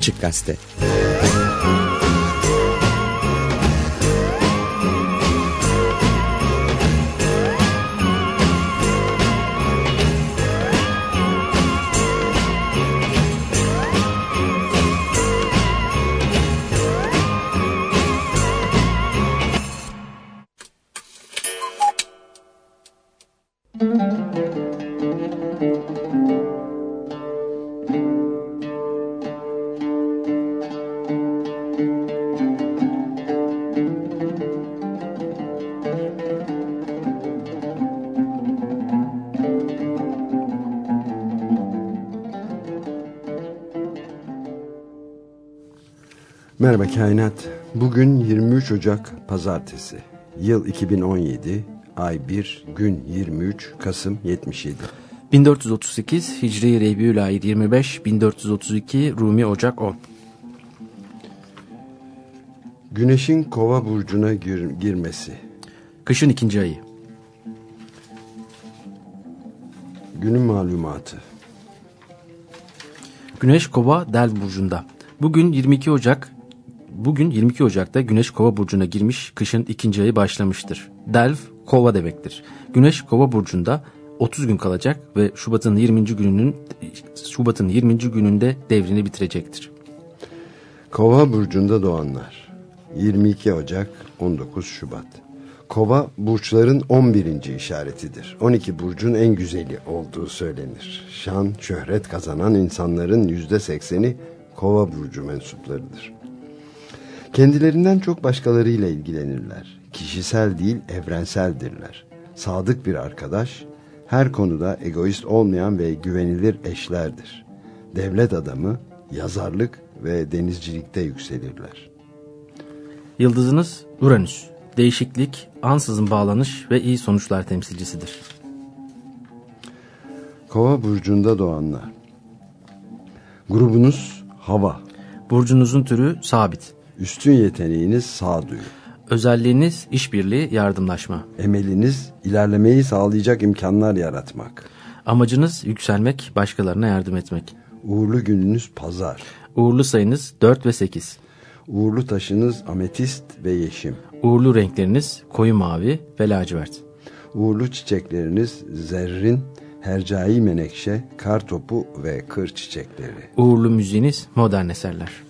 Açık Gazete Merhaba Kainat. Bugün 23 Ocak Pazartesi. Yıl 2017, ay 1, gün 23, Kasım 77. 1438 Hicri Rebiülahir 25, 1432 Rumi Ocak 10. Güneşin kova burcuna gir girmesi. Kışın ikinci ayı. Günün malumatı. Güneş kova del burcunda. Bugün 22 Ocak Bugün 22 Ocak'ta Güneş Kova burcuna girmiş, kışın ikinci ayı başlamıştır. Delv Kova demektir. Güneş Kova burcunda 30 gün kalacak ve Şubat'ın 20. gününün Şubat'ın 20. gününde devrini bitirecektir. Kova burcunda doğanlar. 22 Ocak 19 Şubat. Kova burçların 11. işaretidir. 12 burcun en güzeli olduğu söylenir. Şan, şöhret kazanan insanların %80'i Kova burcu mensuplarıdır. Kendilerinden çok başkalarıyla ilgilenirler. Kişisel değil evrenseldirler. Sadık bir arkadaş, her konuda egoist olmayan ve güvenilir eşlerdir. Devlet adamı, yazarlık ve denizcilikte yükselirler. Yıldızınız Uranüs. Değişiklik, ansızın bağlanış ve iyi sonuçlar temsilcisidir. Kova burcunda doğanlar. Grubunuz hava. Burcunuzun türü sabit. Üstün yeteneğiniz sağduyu. Özelliğiniz işbirliği, yardımlaşma. Emeliniz ilerlemeyi sağlayacak imkanlar yaratmak. Amacınız yükselmek, başkalarına yardım etmek. Uğurlu gününüz pazar. Uğurlu sayınız 4 ve 8. Uğurlu taşınız ametist ve yeşim. Uğurlu renkleriniz koyu mavi ve lacivert. Uğurlu çiçekleriniz zerrin, hercai menekşe, kar topu ve kır çiçekleri. Uğurlu müziğiniz modern eserler.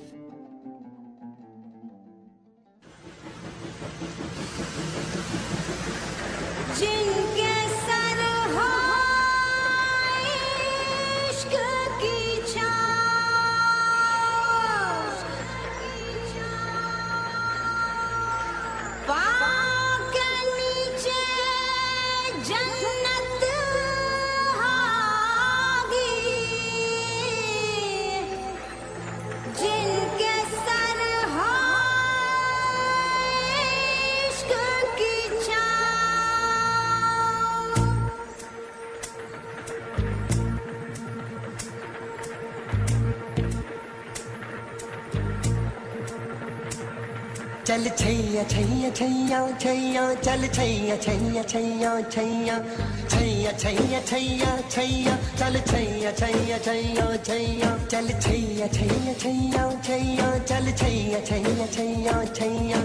चल छैया छैया छैया छैया चल छैया छैया छैया छैया छैया छैया छैया छैया चल छैया छैया छैया छैया चल छैया छैया छैया छैया चल छैया छैया छैया छैया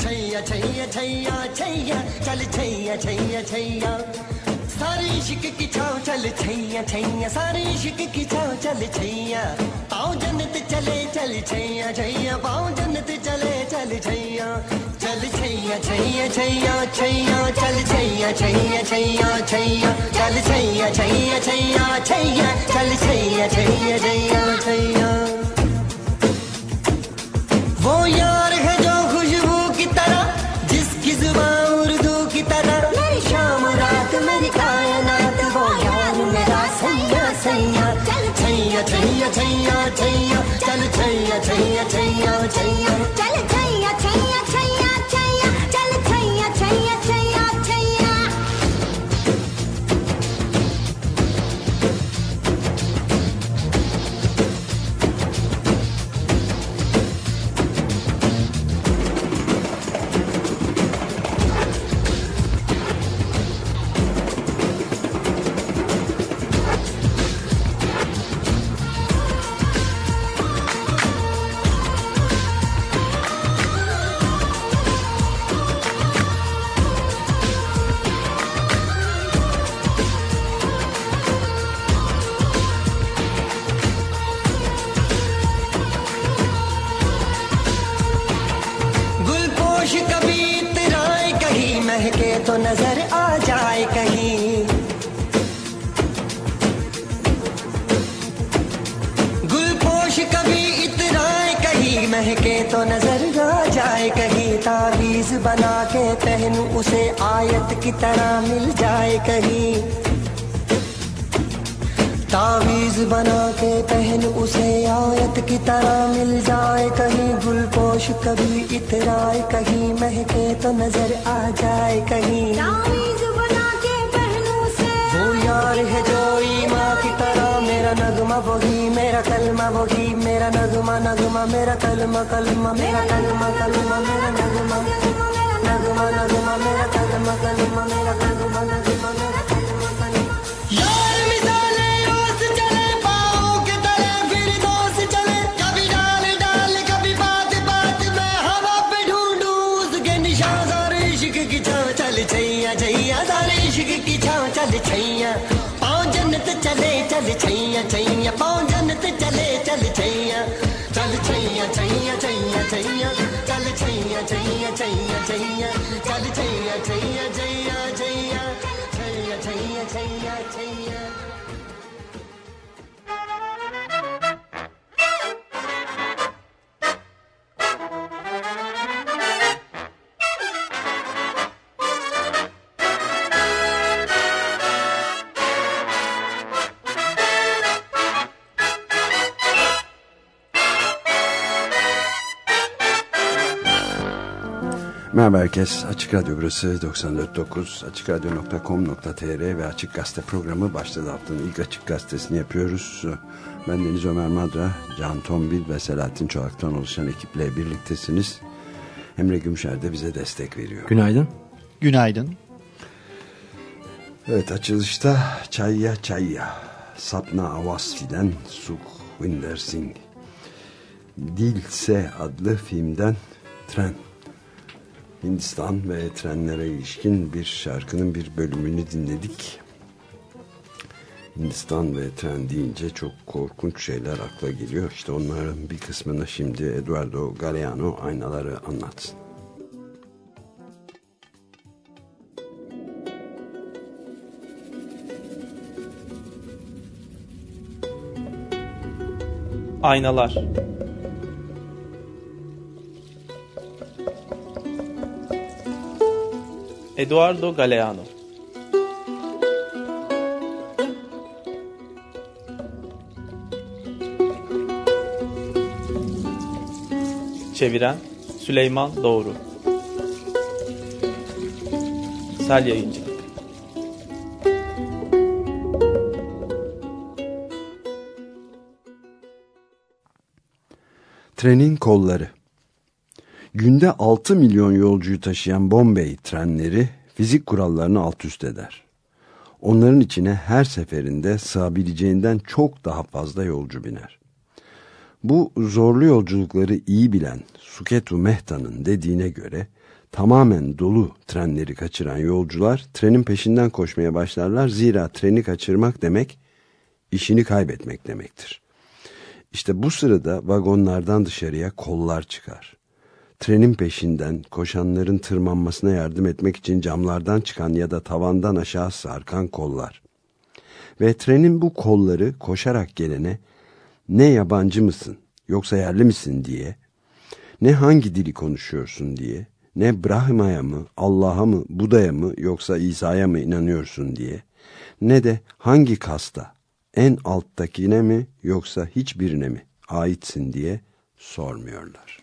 छैया छैया छैया छैया चल छैया छैया छैया सारे इश्क की छाव चल छैया छैया सारे इश्क की छाव चल छैया पाओ जन्नत चले चल छैया छैया पाओ जन्नत चले चल छैया चल छैया छैया छैया छैया चल छैया छैया छैया छैया चल छैया छैया छैया छैया चल छैया छैया छैया छैया इतराए कहीं महके तो नज़र आ जाए कहीं। बना के से। वो यार है जो ईमा की तरह मेरा नगमा वही मेरा कलमा वही मेरा नगमा नगमा मेरा कलमा कलमा मेरा कलमा कलमा मेरा नगमा नगमा नगमा मेरा कलमा कलमा मेरा कलमा नगमा चले छैया छैया पौजन ते चले, चल छैया। चल छैया छैया छैया छैया। चल छैया छैया छैया छैया। चल छैया छैया छैया। छैया छैया छैया Chaiyya. Açık Radyo burası 94.9 AçıkRadyo.com.tr ve Açık Gazete programı başladı haftanın ilk Açık Gazetesini yapıyoruz. Ben Deniz Ömer Madra, Can Tombil ve Selahattin Çolak'tan oluşan ekiple birliktesiniz. Emre Gümşer de bize destek veriyor. Günaydın. Günaydın. Evet açılışta Çayya Çayya Sapna Avasfi'den Sukhwinder Singh Dilse adlı filmden Tren Hindistan ve trenlere ilişkin bir şarkının bir bölümünü dinledik. Hindistan ve tren deyince çok korkunç şeyler akla geliyor. İşte onların bir kısmını şimdi Eduardo Galeano aynaları anlatsın. Aynalar Eduardo Galeano. Çeviren Süleyman Doğru. Sel Yayıncılık. Trenin kolları Günde 6 milyon yolcuyu taşıyan Bombay trenleri fizik kurallarını alt üst eder. Onların içine her seferinde sığabileceğinden çok daha fazla yolcu biner. Bu zorlu yolculukları iyi bilen Suketu Mehta'nın dediğine göre tamamen dolu trenleri kaçıran yolcular trenin peşinden koşmaya başlarlar. Zira treni kaçırmak demek işini kaybetmek demektir. İşte bu sırada vagonlardan dışarıya kollar çıkar. Trenin peşinden koşanların tırmanmasına yardım etmek için camlardan çıkan ya da tavandan aşağı sarkan kollar. Ve trenin bu kolları koşarak gelene ne yabancı mısın? Yoksa yerli misin? diye, ne hangi dili konuşuyorsun? diye, ne Brahma'ya mı, Allah'a mı, Buda'ya mı yoksa İsa'ya mı inanıyorsun? diye, ne de hangi kasta, en alttakine mi yoksa hiçbirine mi aitsin? diye sormuyorlar.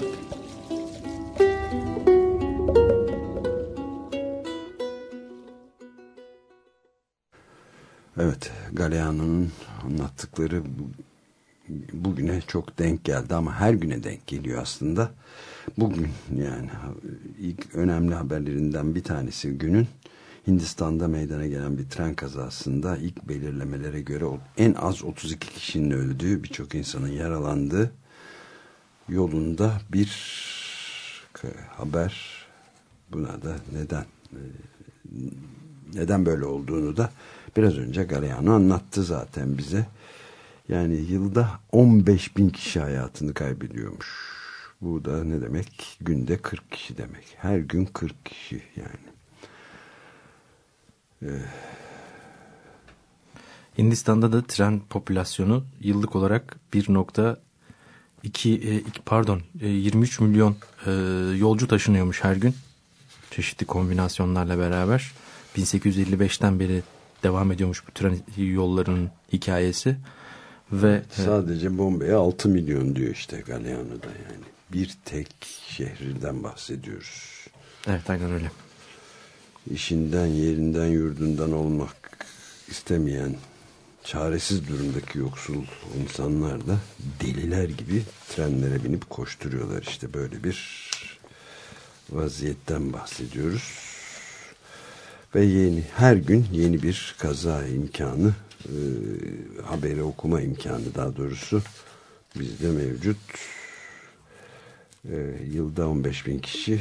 Evet, Galeano'nun anlattıkları bu- bugüne çok denk geldi ama her güne denk geliyor aslında. Bugün yani ilk önemli haberlerinden bir tanesi günün Hindistan'da meydana gelen bir tren kazasında ilk belirlemelere göre en az 32 kişinin öldüğü, birçok insanın yaralandığı yolunda bir haber buna da neden e, neden böyle olduğunu da biraz önce Galeano anlattı zaten bize. Yani yılda 15 bin kişi hayatını kaybediyormuş. Bu da ne demek? Günde 40 kişi demek. Her gün 40 kişi yani. Ee, Hindistan'da da tren popülasyonu yıllık olarak 1.2 e, pardon 23 e, milyon e, yolcu taşınıyormuş her gün. Çeşitli kombinasyonlarla beraber 1855'ten beri devam ediyormuş bu tren yollarının hikayesi. Ve sadece Bombay'a 6 milyon diyor işte Galeano'da yani. Bir tek şehirden bahsediyoruz. Evet aynen öyle. İşinden, yerinden, yurdundan olmak istemeyen çaresiz durumdaki yoksul insanlar da deliler gibi trenlere binip koşturuyorlar. işte böyle bir vaziyetten bahsediyoruz. Ve yeni her gün yeni bir kaza imkanı e, haberi okuma imkanı daha doğrusu bizde mevcut. E, yılda 15 bin kişi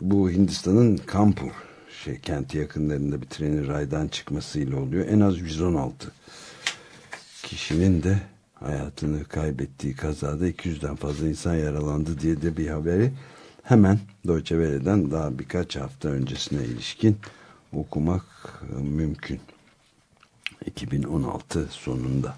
bu Hindistan'ın Kampur şey, kenti yakınlarında bir trenin raydan çıkmasıyla oluyor. En az 116 kişinin de hayatını kaybettiği kazada 200'den fazla insan yaralandı diye de bir haberi hemen Deutsche Welle'den daha birkaç hafta öncesine ilişkin okumak mümkün. 2016 sonunda.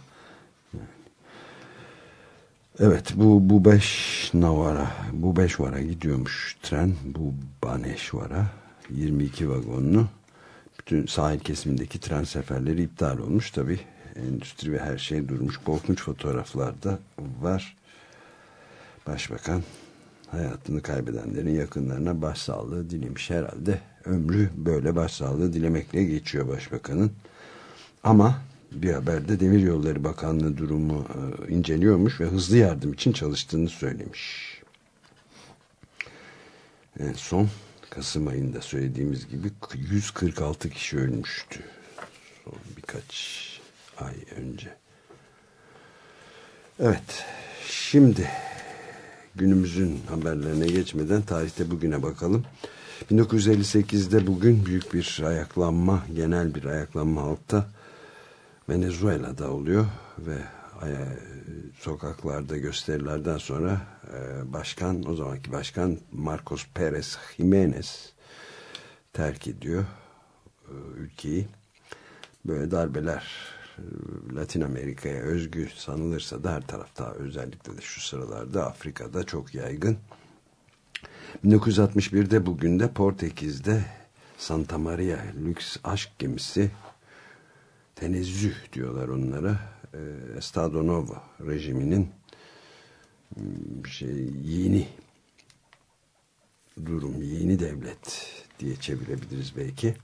Evet bu bu beş navara bu beş vara gidiyormuş tren bu Baneşvar'a 22 vagonlu. Bütün sahil kesimindeki tren seferleri iptal olmuş. Tabi endüstri ve her şey durmuş. Korkunç fotoğraflar da var. Başbakan hayatını kaybedenlerin yakınlarına başsağlığı dilemiş herhalde ömrü böyle başsağlığı dilemekle geçiyor başbakanın ama bir haberde Demir Yolları Bakanlığı durumu e, inceliyormuş ve hızlı yardım için çalıştığını söylemiş. En son Kasım ayında söylediğimiz gibi 146 kişi ölmüştü. Son birkaç ay önce. Evet, şimdi günümüzün haberlerine geçmeden tarihte bugüne bakalım. 1958'de bugün büyük bir ayaklanma, genel bir ayaklanma halkta Venezuela'da oluyor ve sokaklarda gösterilerden sonra e, başkan o zamanki başkan Marcos Perez Jimenez terk ediyor e, ülkeyi. Böyle darbeler e, Latin Amerika'ya özgü sanılırsa da her tarafta özellikle de şu sıralarda Afrika'da çok yaygın. 1961'de bugün de Portekiz'de Santa Maria lüks aşk gemisi tenezzüh diyorlar onlara e, Estado Novo rejiminin hmm, şey yeni durum, yeni devlet diye çevirebiliriz belki.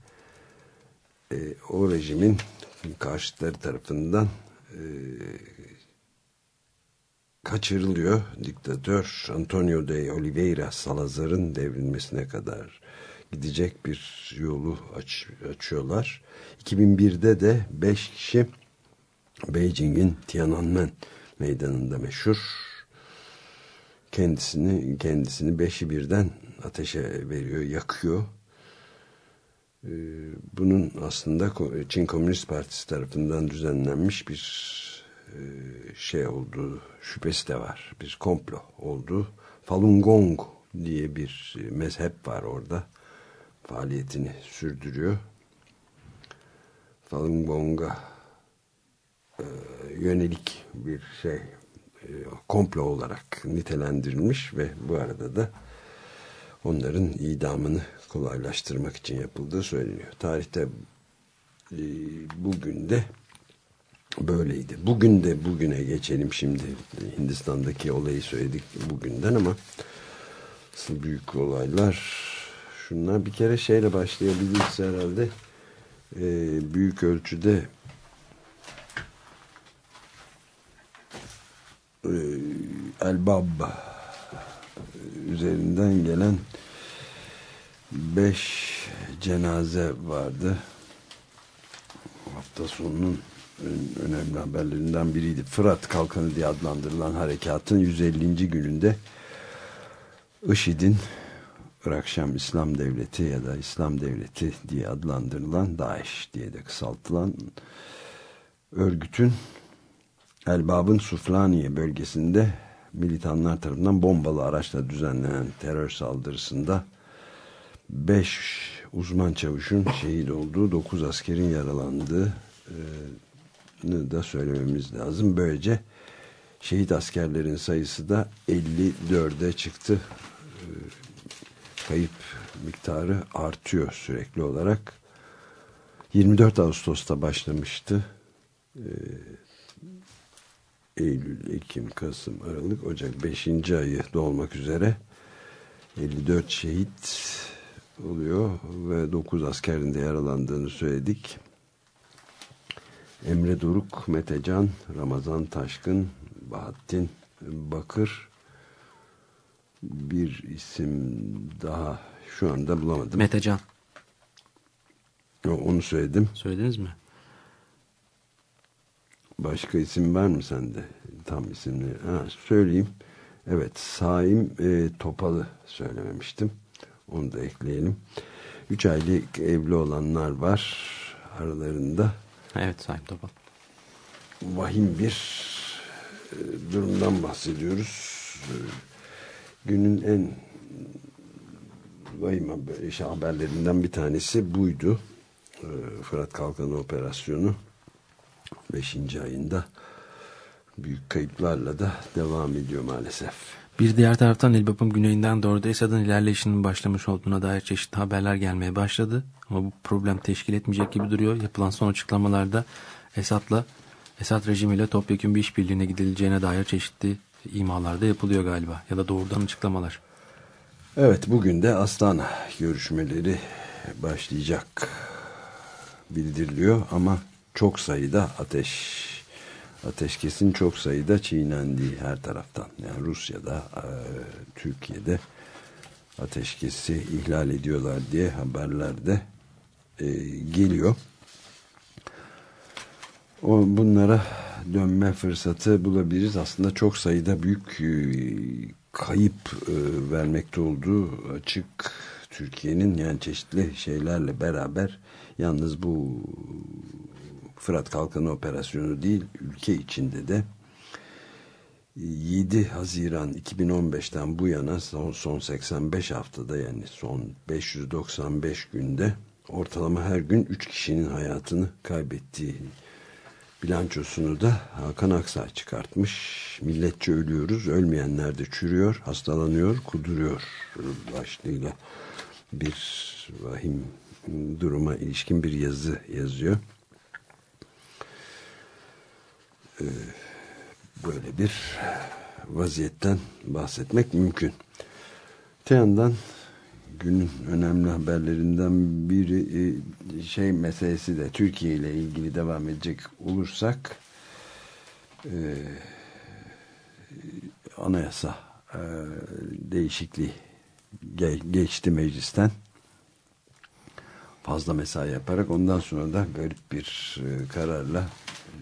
E, o rejimin karşıtları tarafından e, kaçırılıyor. Diktatör Antonio de Oliveira Salazar'ın devrilmesine kadar gidecek bir yolu aç, açıyorlar. 2001'de de 5 kişi Beijing'in Tiananmen meydanında meşhur kendisini kendisini beşi birden ateşe veriyor, yakıyor. Ee, bunun aslında Çin Komünist Partisi tarafından düzenlenmiş bir şey olduğu şüphesi de var. Bir komplo olduğu. Falun Gong diye bir mezhep var orada. Faaliyetini sürdürüyor. Falun Gong'a e, yönelik bir şey e, komplo olarak nitelendirilmiş ve bu arada da onların idamını kolaylaştırmak için yapıldığı söyleniyor. Tarihte e, bugün de böyleydi. Bugün de bugüne geçelim şimdi. Hindistan'daki olayı söyledik bugünden ama asıl büyük olaylar şunlar bir kere şeyle başlayabiliriz herhalde. Ee, büyük ölçüde e, Elbab üzerinden gelen beş cenaze vardı. Hafta sonunun önemli haberlerinden biriydi. Fırat Kalkanı diye adlandırılan harekatın 150. gününde IŞİD'in Irak Şam İslam Devleti ya da İslam Devleti diye adlandırılan DAEŞ diye de kısaltılan örgütün Elbab'ın Suflaniye bölgesinde militanlar tarafından bombalı araçla düzenlenen terör saldırısında 5 uzman çavuşun şehit olduğu 9 askerin yaralandığı da söylememiz lazım. Böylece şehit askerlerin sayısı da 54'e çıktı. Ee, kayıp miktarı artıyor sürekli olarak. 24 Ağustos'ta başlamıştı. Ee, Eylül, Ekim, Kasım, Aralık, Ocak 5. ayı dolmak üzere 54 şehit oluyor ve 9 askerin de yaralandığını söyledik. Emre Doruk, Metecan, Ramazan Taşkın, Bahattin Bakır bir isim daha şu anda bulamadım. Metecan. Onu söyledim. Söylediniz mi? Başka isim var mı sende? Tam isimleri. Ha, söyleyeyim. Evet, Saim e, Topalı söylememiştim. Onu da ekleyelim. Üç aylık evli olanlar var aralarında. Evet Saim Topal. Vahim bir e, durumdan bahsediyoruz. E, günün en vahim haber, haberlerinden bir tanesi buydu. E, Fırat Kalkanı operasyonu 5. ayında büyük kayıplarla da devam ediyor maalesef. Bir diğer taraftan Elbap'ın güneyinden doğruda Esad'ın ilerleyişinin başlamış olduğuna dair çeşitli haberler gelmeye başladı. Ama bu problem teşkil etmeyecek gibi duruyor. Yapılan son açıklamalarda Esad'la Esad rejimiyle topyekun bir işbirliğine gidileceğine dair çeşitli imalarda yapılıyor galiba. Ya da doğrudan açıklamalar. Evet bugün de Astana görüşmeleri başlayacak bildiriliyor ama çok sayıda ateş ateşkesin çok sayıda çiğnendiği her taraftan. Yani Rusya'da, e, Türkiye'de ateşkesi ihlal ediyorlar diye haberlerde e, geliyor. O bunlara dönme fırsatı bulabiliriz. Aslında çok sayıda büyük e, kayıp e, vermekte olduğu açık Türkiye'nin yani çeşitli şeylerle beraber yalnız bu Fırat Kalkanı operasyonu değil ülke içinde de 7 Haziran 2015'ten bu yana son, son 85 haftada yani son 595 günde ortalama her gün 3 kişinin hayatını kaybettiği bilançosunu da Hakan Aksay çıkartmış. Milletçe ölüyoruz, ölmeyenler de çürüyor, hastalanıyor, kuduruyor başlığıyla bir vahim duruma ilişkin bir yazı yazıyor. Ee, böyle bir vaziyetten bahsetmek mümkün. Te yandan günün önemli haberlerinden biri e, şey meselesi de Türkiye ile ilgili devam edecek olursak e, anayasa e, değişikliği geçti meclisten fazla mesai yaparak ondan sonra da garip bir kararla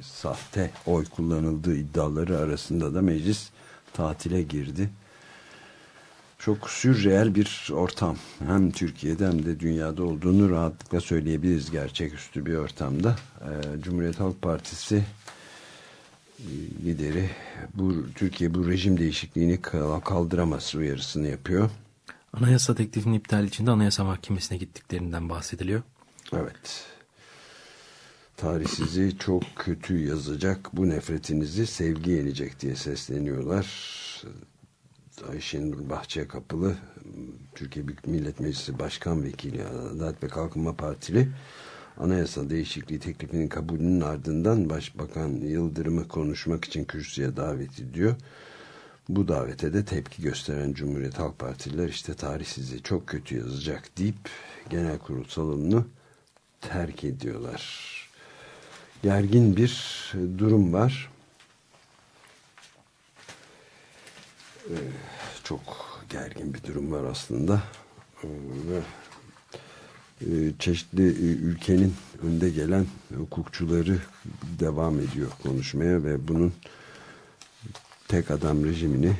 sahte oy kullanıldığı iddiaları arasında da meclis tatile girdi. Çok sürreel bir ortam. Hem Türkiye'de hem de dünyada olduğunu rahatlıkla söyleyebiliriz gerçeküstü bir ortamda. Ee, Cumhuriyet Halk Partisi e, lideri bu Türkiye bu rejim değişikliğini kaldıramaz uyarısını yapıyor. Anayasa teklifinin iptal için de Anayasa Mahkemesi'ne gittiklerinden bahsediliyor. Evet tarih sizi çok kötü yazacak bu nefretinizi sevgi yenecek diye sesleniyorlar. Ayşenur Bahçe Kapılı Türkiye Büyük Millet Meclisi Başkan Vekili Adalet ve Kalkınma Partili anayasa değişikliği teklifinin kabulünün ardından Başbakan Yıldırım'ı konuşmak için kürsüye davet ediyor. Bu davete de tepki gösteren Cumhuriyet Halk Partililer işte tarih sizi çok kötü yazacak deyip genel kurul salonunu terk ediyorlar gergin bir durum var. Ee, çok gergin bir durum var aslında. Ee, ve e, çeşitli e, ülkenin önde gelen hukukçuları devam ediyor konuşmaya ve bunun tek adam rejimini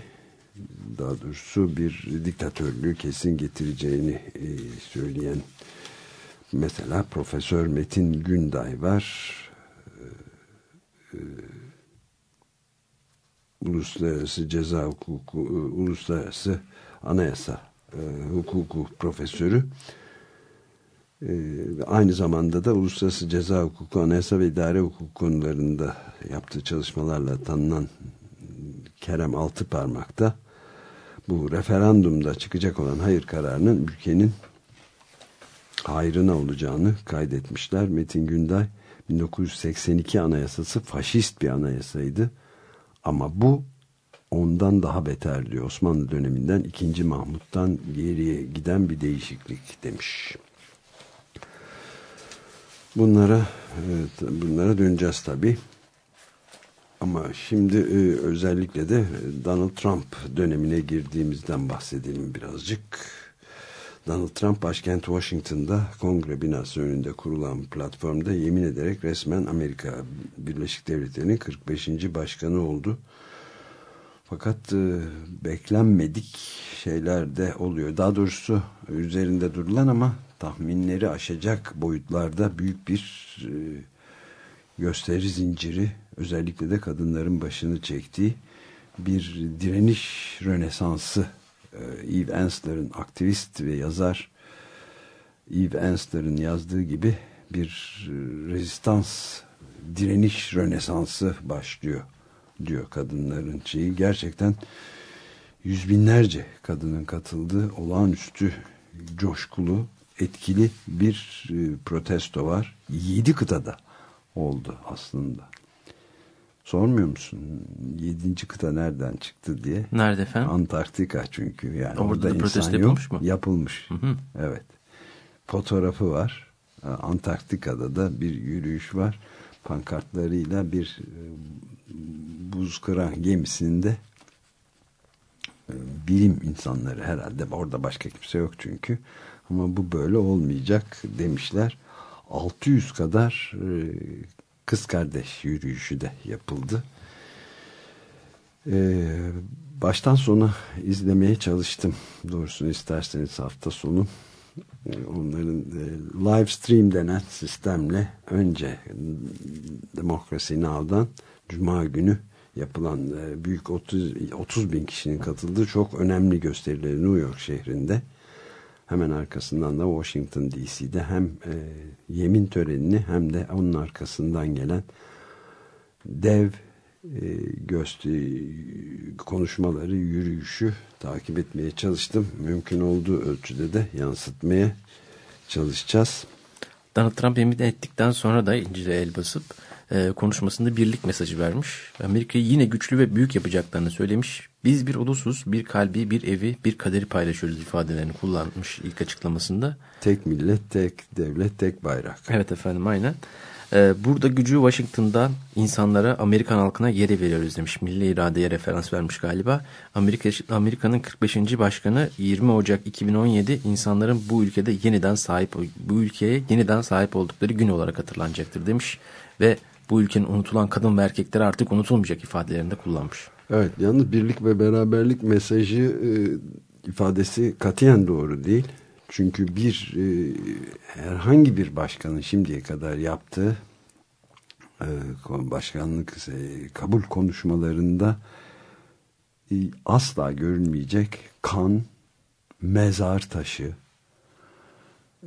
daha doğrusu bir diktatörlüğü kesin getireceğini e, söyleyen mesela Profesör Metin Günday var. E, Uluslararası Ceza Hukuku, e, Uluslararası Anayasa e, Hukuku Profesörü. E, aynı zamanda da Uluslararası Ceza Hukuku, Anayasa ve İdare Hukuku konularında yaptığı çalışmalarla tanınan Kerem Altıparmak da bu referandumda çıkacak olan hayır kararının ülkenin hayrına olacağını kaydetmişler. Metin Günday 1982 anayasası faşist bir anayasaydı. Ama bu ondan daha beter diyor. Osmanlı döneminden 2. Mahmut'tan geriye giden bir değişiklik demiş. Bunlara evet, bunlara döneceğiz tabii. Ama şimdi e, özellikle de Donald Trump dönemine girdiğimizden bahsedelim birazcık. Donald Trump başkent Washington'da kongre binası önünde kurulan platformda yemin ederek resmen Amerika Birleşik Devletleri'nin 45. başkanı oldu. Fakat e, beklenmedik şeyler de oluyor. Daha doğrusu üzerinde durulan ama tahminleri aşacak boyutlarda büyük bir e, gösteri zinciri özellikle de kadınların başını çektiği bir direniş rönesansı Eve Ensler'ın aktivist ve yazar Eve Ensler'ın yazdığı gibi bir rezistans direniş rönesansı başlıyor diyor kadınların şeyi. Gerçekten yüz binlerce kadının katıldığı olağanüstü coşkulu etkili bir e, protesto var. Yedi kıtada oldu aslında sormuyor musun yedinci kıta nereden çıktı diye Nerede efendim? Antarktika çünkü yani Orada da orada protesto insan yok. yapılmış mı? Yapılmış. Hı hı. Evet. Fotoğrafı var. Ee, Antarktika'da da bir yürüyüş var. Pankartlarıyla bir e, buz kıran gemisinde e, bilim insanları herhalde orada başka kimse yok çünkü ama bu böyle olmayacak demişler 600 kadar e, kız kardeş yürüyüşü de yapıldı. Ee, baştan sona izlemeye çalıştım. Doğrusunu isterseniz hafta sonu. Onların e, live stream denen sistemle önce Demokrasi Now'dan Cuma günü yapılan e, büyük 30, 30 bin kişinin katıldığı çok önemli gösterileri New York şehrinde hemen arkasından da Washington DC'de hem e, yemin törenini hem de onun arkasından gelen dev e, gösteri konuşmaları, yürüyüşü takip etmeye çalıştım. Mümkün olduğu ölçüde de yansıtmaya çalışacağız. Donald Trump yemin ettikten sonra da İncil'e el basıp e, konuşmasında birlik mesajı vermiş. Amerika'yı yine güçlü ve büyük yapacaklarını söylemiş. Biz bir ulusuz, bir kalbi, bir evi, bir kaderi paylaşıyoruz ifadelerini kullanmış ilk açıklamasında. Tek millet, tek devlet, tek bayrak. Evet efendim aynen. Ee, burada gücü Washington'da insanlara, Amerikan halkına yeri veriyoruz demiş. Milli iradeye referans vermiş galiba. Amerika Amerika'nın 45. başkanı 20 Ocak 2017 insanların bu ülkede yeniden sahip bu ülkeye yeniden sahip oldukları gün olarak hatırlanacaktır demiş ve bu ülkenin unutulan kadın ve erkekleri artık unutulmayacak ifadelerinde kullanmış. Evet, yalnız birlik ve beraberlik mesajı e, ifadesi katiyen doğru değil. Çünkü bir e, herhangi bir başkanın şimdiye kadar yaptığı e, başkanlık e, kabul konuşmalarında e, asla görülmeyecek kan, mezar taşı,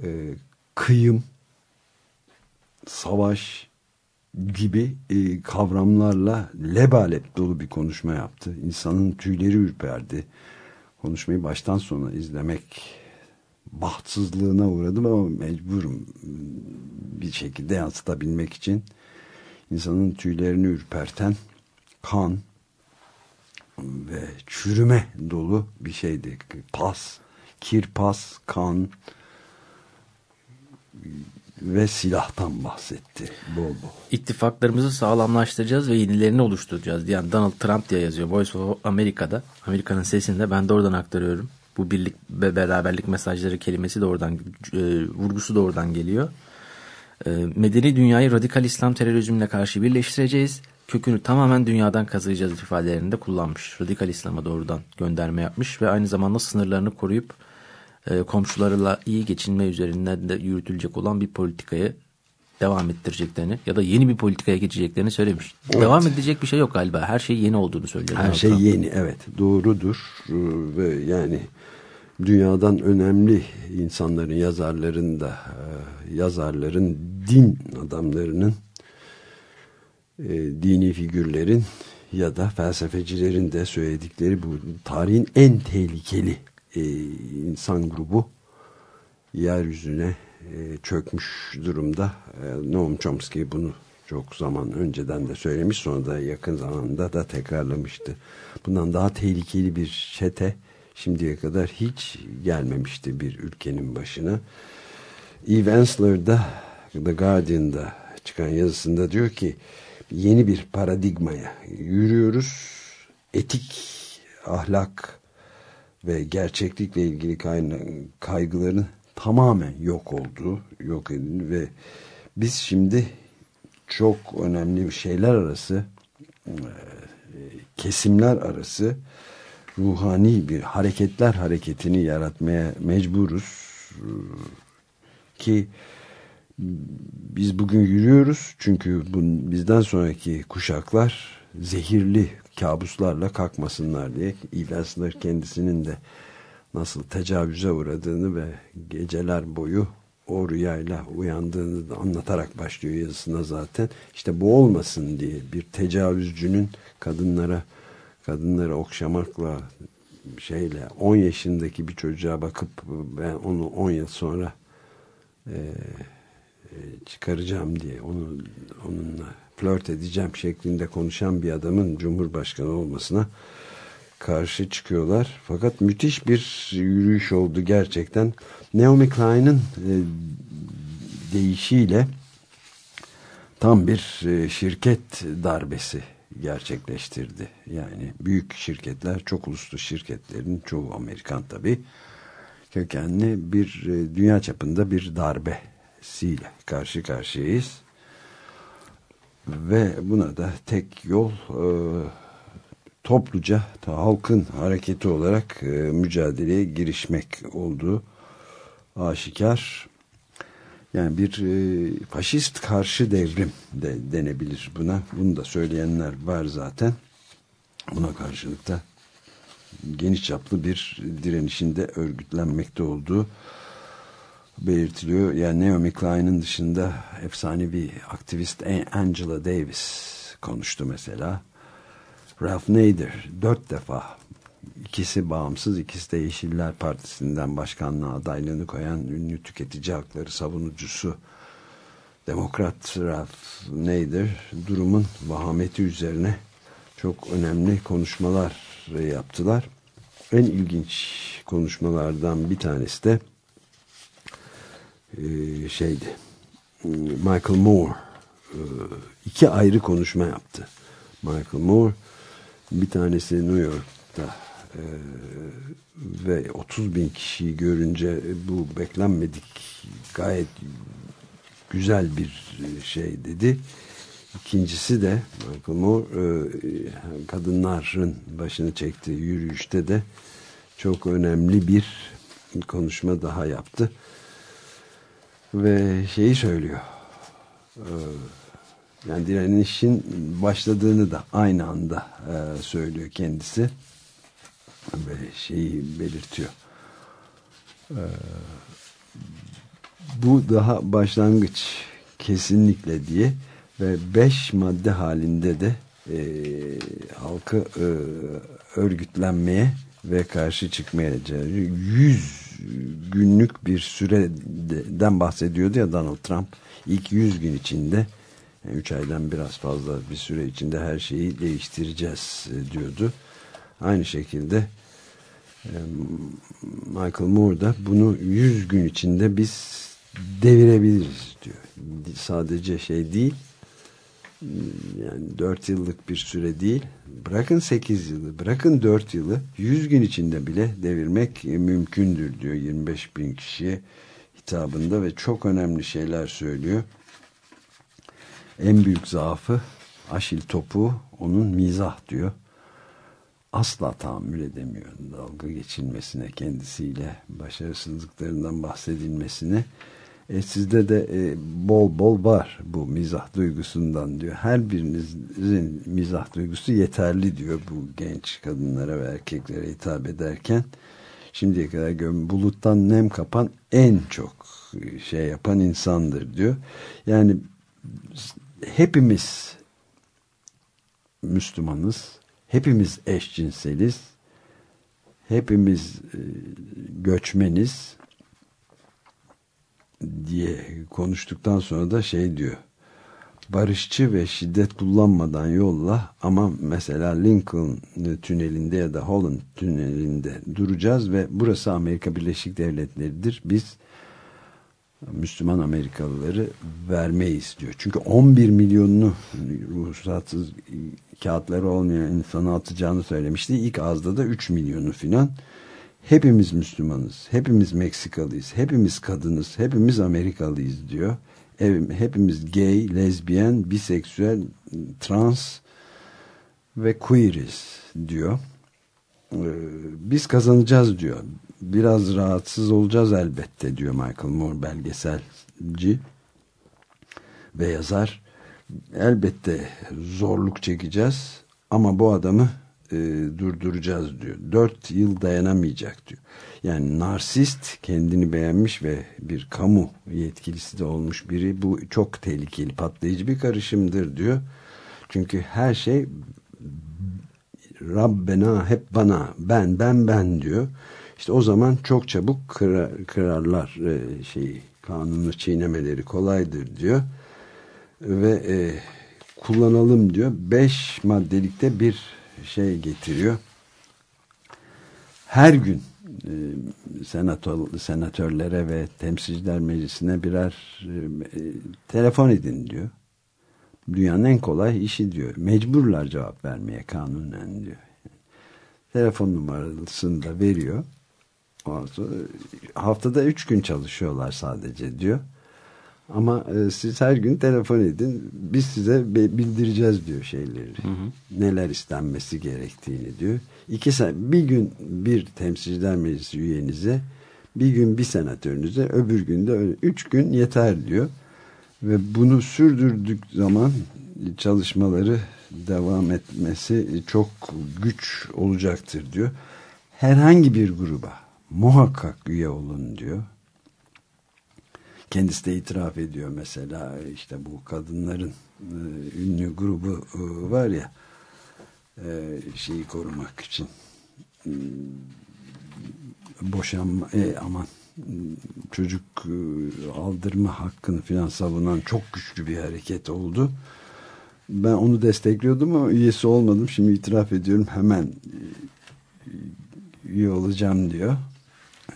e, kıyım, savaş gibi e, kavramlarla lebalep dolu bir konuşma yaptı. İnsanın tüyleri ürperdi. Konuşmayı baştan sona izlemek bahtsızlığına uğradım ama mecburum bir şekilde yansıtabilmek için insanın tüylerini ürperten kan ve çürüme dolu bir şeydi. Pas, kirpas, kan ve silahtan bahsetti bol bol. İttifaklarımızı sağlamlaştıracağız ve yenilerini oluşturacağız diyen Donald Trump diye yazıyor Voice of America'da. Amerika'nın sesinde ben de oradan aktarıyorum. Bu birlik ve beraberlik mesajları kelimesi de oradan, e, vurgusu da oradan geliyor. E, medeni dünyayı radikal İslam terörizmle karşı birleştireceğiz. Kökünü tamamen dünyadan kazıyacağız ifadelerinde kullanmış. Radikal İslam'a doğrudan gönderme yapmış ve aynı zamanda sınırlarını koruyup e, komşularıyla iyi geçinme üzerinden de yürütülecek olan bir politikayı devam ettireceklerini ya da yeni bir politikaya geçeceklerini söylemiş. Evet. Devam edecek bir şey yok galiba. Her şey yeni olduğunu söylüyor. Her şey yeni evet doğrudur Ee, ve yani dünyadan önemli insanların yazarların da e, yazarların din adamlarının e, dini figürlerin ya da felsefecilerin de söyledikleri bu tarihin en tehlikeli e, insan grubu yeryüzüne e, çökmüş durumda. E, Noam Chomsky bunu çok zaman önceden de söylemiş sonra da yakın zamanda da tekrarlamıştı. Bundan daha tehlikeli bir çete şimdiye kadar hiç gelmemişti bir ülkenin başına. Eve Ensler'da The Guardian'da çıkan yazısında diyor ki yeni bir paradigmaya yürüyoruz. Etik, ahlak ve gerçeklikle ilgili kaygıların tamamen yok olduğu, yok edildi ve biz şimdi çok önemli şeyler arası kesimler arası ruhani bir hareketler hareketini yaratmaya mecburuz. Ki biz bugün yürüyoruz çünkü bizden sonraki kuşaklar zehirli kabuslarla kalkmasınlar diye İlaslar kendisinin de nasıl tecavüze uğradığını ve geceler boyu o rüyayla uyandığını da anlatarak başlıyor yazısına zaten. İşte bu olmasın diye bir tecavüzcünün kadınlara kadınları okşamakla şeyle 10 yaşındaki bir çocuğa bakıp ben onu 10 yıl sonra e, e, çıkaracağım diye onu onunla flört edeceğim şeklinde konuşan bir adamın cumhurbaşkanı olmasına karşı çıkıyorlar. Fakat müthiş bir yürüyüş oldu gerçekten. Naomi Klein'in e, deyişiyle tam bir e, şirket darbesi gerçekleştirdi. Yani büyük şirketler, çok uluslu şirketlerin çoğu Amerikan tabi kökenli bir e, dünya çapında bir darbesiyle karşı karşıyayız. Ve buna da tek yol e, topluca ta halkın hareketi olarak e, mücadeleye girişmek olduğu aşikar. Yani bir e, faşist karşı devrim de denebilir buna. Bunu da söyleyenler var zaten. Buna karşılık da geniş çaplı bir direnişinde örgütlenmekte olduğu belirtiliyor. Yani Naomi Klein'in dışında efsanevi aktivist Angela Davis konuştu mesela. Ralph Nader dört defa ikisi bağımsız ikisi de Yeşiller Partisi'nden başkanlığa adaylığını koyan ünlü tüketici hakları savunucusu Demokrat Ralph Nader durumun vahameti üzerine çok önemli konuşmalar yaptılar. En ilginç konuşmalardan bir tanesi de şeydi Michael Moore e, iki ayrı konuşma yaptı. Michael Moore bir tanesi New York'ta e, ve 30 bin kişiyi görünce bu beklenmedik gayet güzel bir şey dedi. İkincisi de Michael Moore e, kadınların başını çektiği yürüyüşte de çok önemli bir konuşma daha yaptı. Ve şeyi söylüyor. E, yani direnişin başladığını da aynı anda e, söylüyor kendisi. Ve şeyi belirtiyor. E, bu daha başlangıç kesinlikle diye ve beş madde halinde de e, halkı e, örgütlenmeye ve karşı çıkmaya yüz günlük bir süreden bahsediyordu ya Donald Trump ilk yüz gün içinde yani üç aydan biraz fazla bir süre içinde her şeyi değiştireceğiz e, diyordu. Aynı şekilde e, Michael Moore da bunu yüz gün içinde biz devirebiliriz diyor. Sadece şey değil yani dört yıllık bir süre değil Bırakın 8 yılı, bırakın 4 yılı 100 gün içinde bile devirmek mümkündür diyor 25 bin kişiye hitabında ve çok önemli şeyler söylüyor. En büyük zaafı Aşil topu onun mizah diyor. Asla tahammül edemiyor dalga geçilmesine kendisiyle başarısızlıklarından bahsedilmesine. E, sizde de e, bol bol var bu mizah duygusundan diyor. Her birinizin mizah duygusu yeterli diyor bu genç kadınlara ve erkeklere hitap ederken. Şimdiye kadar buluttan nem kapan en çok şey yapan insandır diyor. Yani hepimiz Müslümanız. Hepimiz eşcinseliz. Hepimiz e, göçmeniz diye konuştuktan sonra da şey diyor. Barışçı ve şiddet kullanmadan yolla ama mesela Lincoln tünelinde ya da Holland tünelinde duracağız ve burası Amerika Birleşik Devletleri'dir. Biz Müslüman Amerikalıları vermeyiz diyor. Çünkü 11 milyonunu ruhsatsız kağıtları olmayan insana atacağını söylemişti. İlk ağızda da 3 milyonu filan. Hepimiz Müslümanız, hepimiz Meksikalıyız, hepimiz kadınız, hepimiz Amerikalıyız diyor. Hepimiz gay, lezbiyen, biseksüel, trans ve queeriz diyor. Biz kazanacağız diyor biraz rahatsız olacağız elbette diyor Michael Moore belgeselci ve yazar. Elbette zorluk çekeceğiz ama bu adamı e, durduracağız diyor. Dört yıl dayanamayacak diyor. Yani narsist kendini beğenmiş ve bir kamu yetkilisi de olmuş biri bu çok tehlikeli patlayıcı bir karışımdır diyor. Çünkü her şey Rabbena hep bana ben ben ben diyor. İşte o zaman çok çabuk kırar, kırarlar e, şeyi kanunu çiğnemeleri kolaydır diyor ve e, kullanalım diyor. Beş maddelikte bir şey getiriyor. Her gün e, senatör, senatörlere ve temsilciler meclisine birer e, e, telefon edin diyor. Dünyanın en kolay işi diyor. Mecburlar cevap vermeye kanunen diyor. Telefon numarasını da veriyor. Haftada üç gün çalışıyorlar sadece diyor. Ama e, siz her gün telefon edin. Biz size bildireceğiz diyor şeyleri. Hı hı. Neler istenmesi gerektiğini diyor. İki bir gün bir temsilciler meclisi üyenize, bir gün bir senatörünüze, öbür günde üç gün yeter diyor. Ve bunu sürdürdük zaman çalışmaları devam etmesi çok güç olacaktır diyor. Herhangi bir gruba muhakkak üye olun diyor. Kendisi de itiraf ediyor mesela işte bu kadınların e, ünlü grubu e, var ya e, şeyi korumak için e, boşanma e, aman çocuk e, aldırma hakkını filan savunan çok güçlü bir hareket oldu. Ben onu destekliyordum ama üyesi olmadım. Şimdi itiraf ediyorum hemen üye olacağım diyor.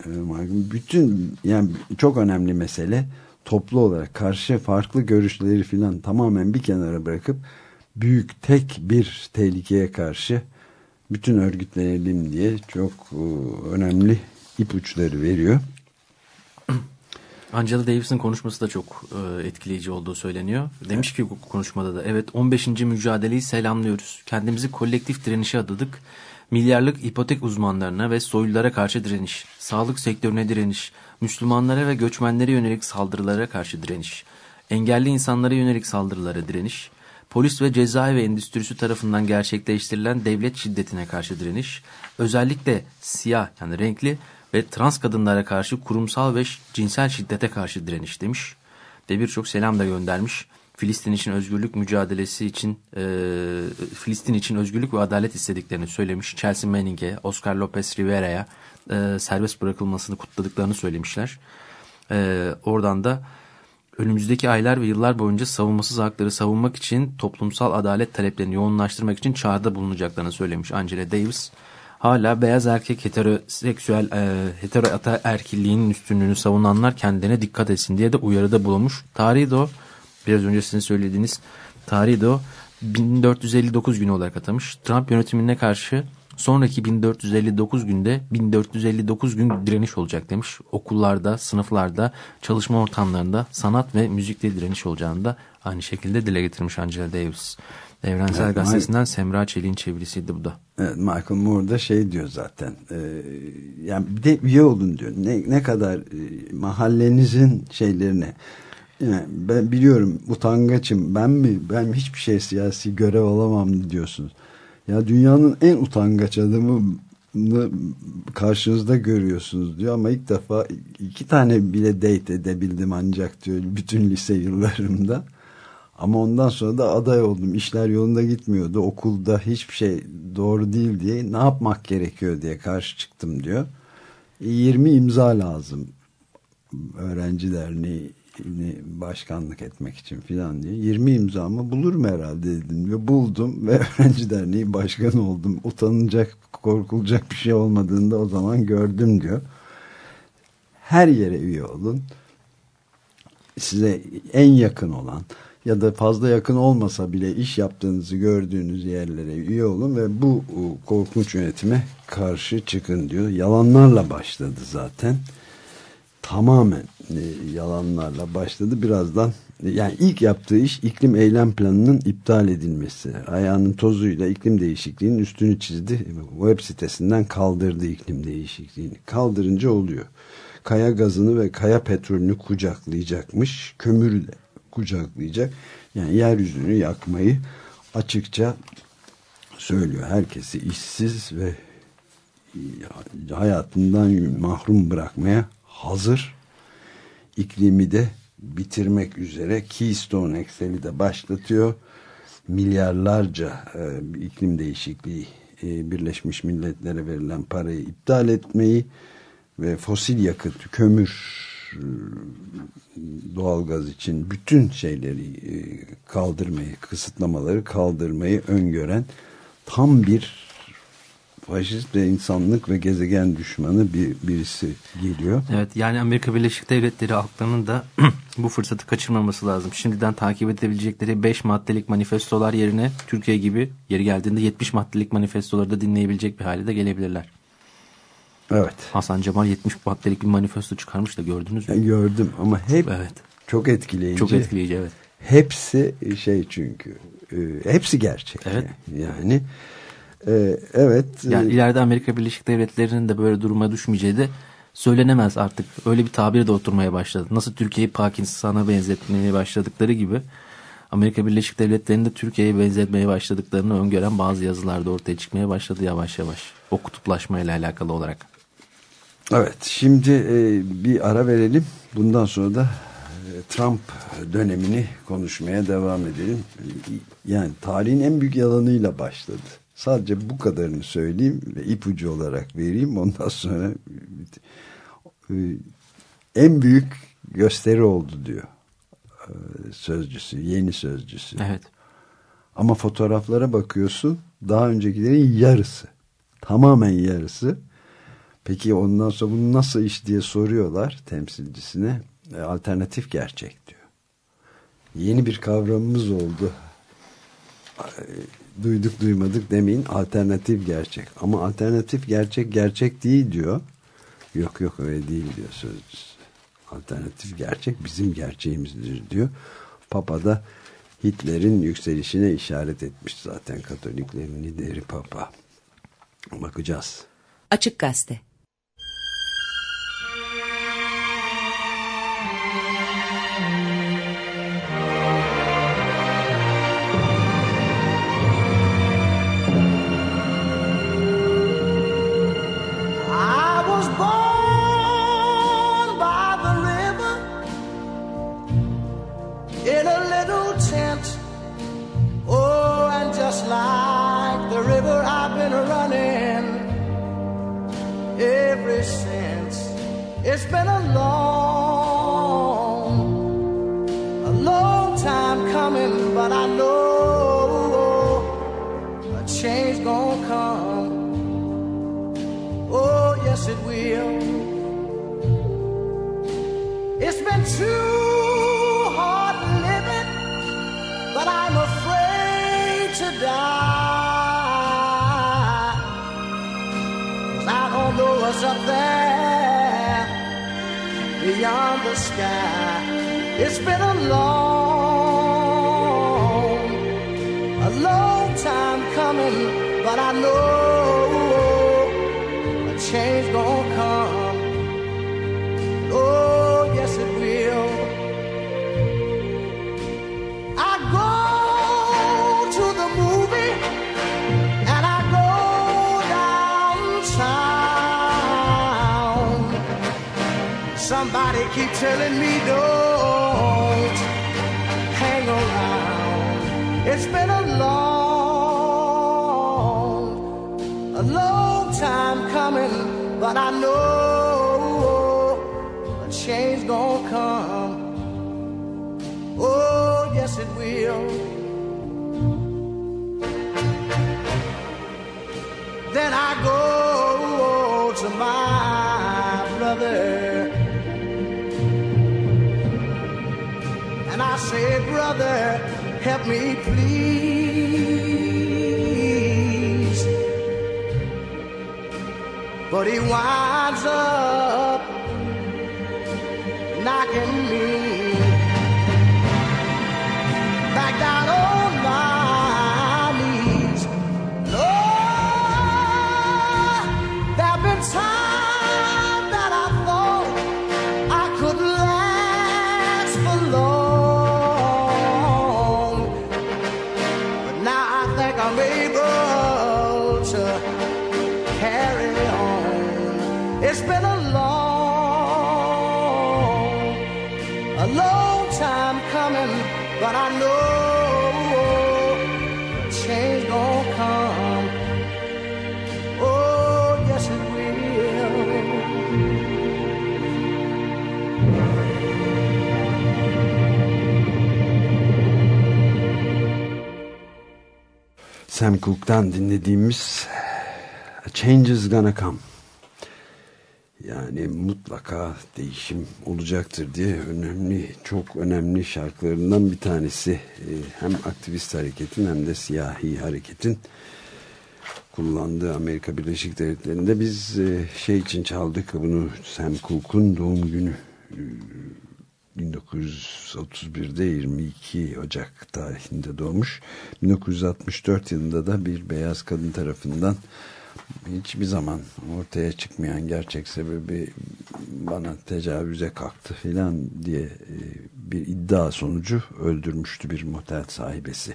E, bütün yani çok önemli mesele toplu olarak karşı farklı görüşleri filan tamamen bir kenara bırakıp büyük tek bir tehlikeye karşı bütün örgütlenelim diye çok önemli ipuçları veriyor. Angela Davis'in konuşması da çok e, etkileyici olduğu söyleniyor. Demiş ki konuşmada da evet 15. mücadeleyi selamlıyoruz. Kendimizi kolektif direnişe adadık. Milyarlık ipotek uzmanlarına ve soylulara karşı direniş, sağlık sektörüne direniş, Müslümanlara ve göçmenlere yönelik saldırılara karşı direniş, engelli insanlara yönelik saldırılara direniş, polis ve cezaevi endüstrisi tarafından gerçekleştirilen devlet şiddetine karşı direniş, özellikle siyah yani renkli ve trans kadınlara karşı kurumsal ve cinsel şiddete karşı direniş demiş ve birçok selam da göndermiş. Filistin için özgürlük mücadelesi için e, Filistin için özgürlük ve adalet istediklerini söylemiş. Chelsea Manning'e, Oscar Lopez Rivera'ya e, serbest bırakılmasını kutladıklarını söylemişler. E, oradan da önümüzdeki aylar ve yıllar boyunca savunmasız hakları savunmak için toplumsal adalet taleplerini yoğunlaştırmak için çağrıda bulunacaklarını söylemiş Angela Davis hala beyaz erkek heteroseksüel e, hetero erkilliğinin üstünlüğünü savunanlar kendine dikkat etsin diye de uyarıda bulunmuş. Tarihi de o biraz önce sizin söylediğiniz tarihi de o 1459 günü olarak atamış. Trump yönetimine karşı sonraki 1459 günde 1459 gün direniş olacak demiş. Okullarda, sınıflarda, çalışma ortamlarında sanat ve müzikte direniş olacağını da aynı şekilde dile getirmiş Angela Davis. Evrensel Evet, Gazetesi'nden Semra Çelik'in çevirisiydi bu da. Evet, Michael Moore da şey diyor zaten. e, yani bir de üye olun diyor. Ne, ne kadar e, mahallenizin şeylerine. Yani ben biliyorum utangaçım. Ben mi? Ben hiçbir şey siyasi görev alamam diyorsunuz. Ya dünyanın en utangaç adamı karşınızda görüyorsunuz diyor ama ilk defa iki tane bile date edebildim ancak diyor bütün lise yıllarımda. Ama ondan sonra da aday oldum. İşler yolunda gitmiyordu. Okulda hiçbir şey doğru değil diye ne yapmak gerekiyor diye karşı çıktım diyor. 20 imza lazım. Öğrenci derneğini başkanlık etmek için filan diye. 20 imzamı bulurum herhalde dedim diyor. Buldum ve öğrenci derneği başkanı oldum. Utanılacak, korkulacak bir şey olmadığını da o zaman gördüm diyor. Her yere üye olun. Size en yakın olan ya da fazla yakın olmasa bile iş yaptığınızı gördüğünüz yerlere üye olun ve bu korkunç yönetime karşı çıkın diyor. Yalanlarla başladı zaten. Tamamen yalanlarla başladı. Birazdan e, yani ilk yaptığı iş iklim eylem planının iptal edilmesi. Ayağının tozuyla iklim değişikliğinin üstünü çizdi. Web sitesinden kaldırdı iklim değişikliğini. Kaldırınca oluyor. Kaya gazını ve kaya petrolünü kucaklayacakmış. Kömürü de kucaklayacak. Yani yeryüzünü yakmayı açıkça söylüyor. Herkesi işsiz ve hayatından mahrum bırakmaya hazır. İklimi de bitirmek üzere Keystone Excel'i de başlatıyor. Milyarlarca e, iklim değişikliği e, Birleşmiş Milletler'e verilen parayı iptal etmeyi ve fosil yakıt, kömür doğalgaz için bütün şeyleri e, kaldırmayı, kısıtlamaları kaldırmayı öngören tam bir faşist ve insanlık ve gezegen düşmanı bir birisi geliyor. Evet yani Amerika Birleşik Devletleri halklarının da bu fırsatı kaçırmaması lazım. Şimdiden takip edebilecekleri 5 maddelik manifestolar yerine Türkiye gibi yeri geldiğinde 70 maddelik manifestoları da dinleyebilecek bir hale de gelebilirler. Evet. Hasan Cemal 70 maddelik bir manifesto çıkarmış da gördünüz mü? Yani gördüm ama hep Evet. çok etkileyici. Çok etkileyici evet. Hepsi şey çünkü. e, hepsi gerçek. Evet. Yani e, evet. Yani e, ileride Amerika Birleşik Devletleri'nin de böyle duruma düşmeyeceği de söylenemez artık. Öyle bir tabir de oturmaya başladı. Nasıl Türkiye'yi Pakistan'a benzetmeye başladıkları gibi Amerika Birleşik Devletleri'nin de Türkiye'ye benzetmeye başladıklarını öngören bazı yazılar da ortaya çıkmaya başladı yavaş yavaş. O kutuplaşmayla alakalı olarak. Evet şimdi e, bir ara verelim. Bundan sonra da e, Trump dönemini konuşmaya devam edelim. Yani tarihin en büyük yalanıyla başladı. Sadece bu kadarını söyleyeyim ve ipucu olarak vereyim. Ondan sonra e, en büyük gösteri oldu diyor e, sözcüsü, yeni sözcüsü. Evet. Ama fotoğraflara bakıyorsun daha öncekilerin yarısı. Tamamen yarısı. Peki ondan sonra bunu nasıl iş diye soruyorlar temsilcisine. E, alternatif gerçek diyor. Yeni bir kavramımız oldu. Duyduk duymadık demeyin alternatif gerçek. Ama alternatif gerçek gerçek değil diyor. Yok yok öyle değil diyor sözcüsü. Alternatif gerçek bizim gerçeğimizdir diyor. Papa da Hitler'in yükselişine işaret etmiş zaten Katoliklerin lideri Papa. Bakacağız. Açık Gazete sky. It's been telling me don't hang around. It's been help me please. But he winds up knocking me Sam Cooke'dan dinlediğimiz A Change is Gonna Come. Yani mutlaka değişim olacaktır diye önemli, çok önemli şarkılarından bir tanesi. Ee, Hem aktivist hareketin hem de siyahi hareketin kullandığı Amerika Birleşik Devletleri'nde biz e, şey için çaldık bunu Sam Cooke'un doğum günü e, 1931'de 22 Ocak tarihinde doğmuş. 1964 yılında da bir beyaz kadın tarafından hiçbir zaman ortaya çıkmayan gerçek sebebi bana tecavüze kalktı filan diye e, bir iddia sonucu öldürmüştü bir motel sahibesi.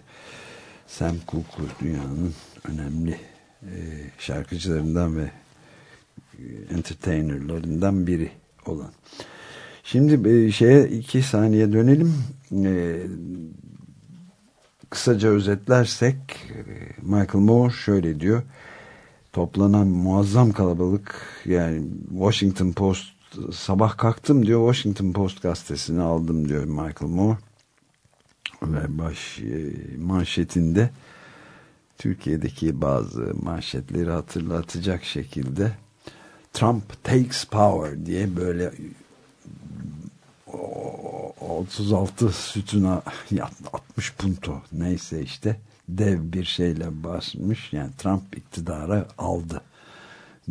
Sam Cooke dünyanın önemli e, şarkıcılarından ve e, entertainerlarından biri olan. Şimdi bir şeye iki saniye dönelim. Ee, kısaca özetlersek e, Michael Moore şöyle diyor. Toplanan muazzam kalabalık yani Washington Post sabah kalktım diyor Washington Post gazetesini aldım diyor Michael Moore. Ve baş e, manşetinde Türkiye'deki bazı manşetleri hatırlatacak şekilde Trump takes power diye böyle 36 sütuna 60 punto neyse işte dev bir şeyle basmış yani Trump iktidara aldı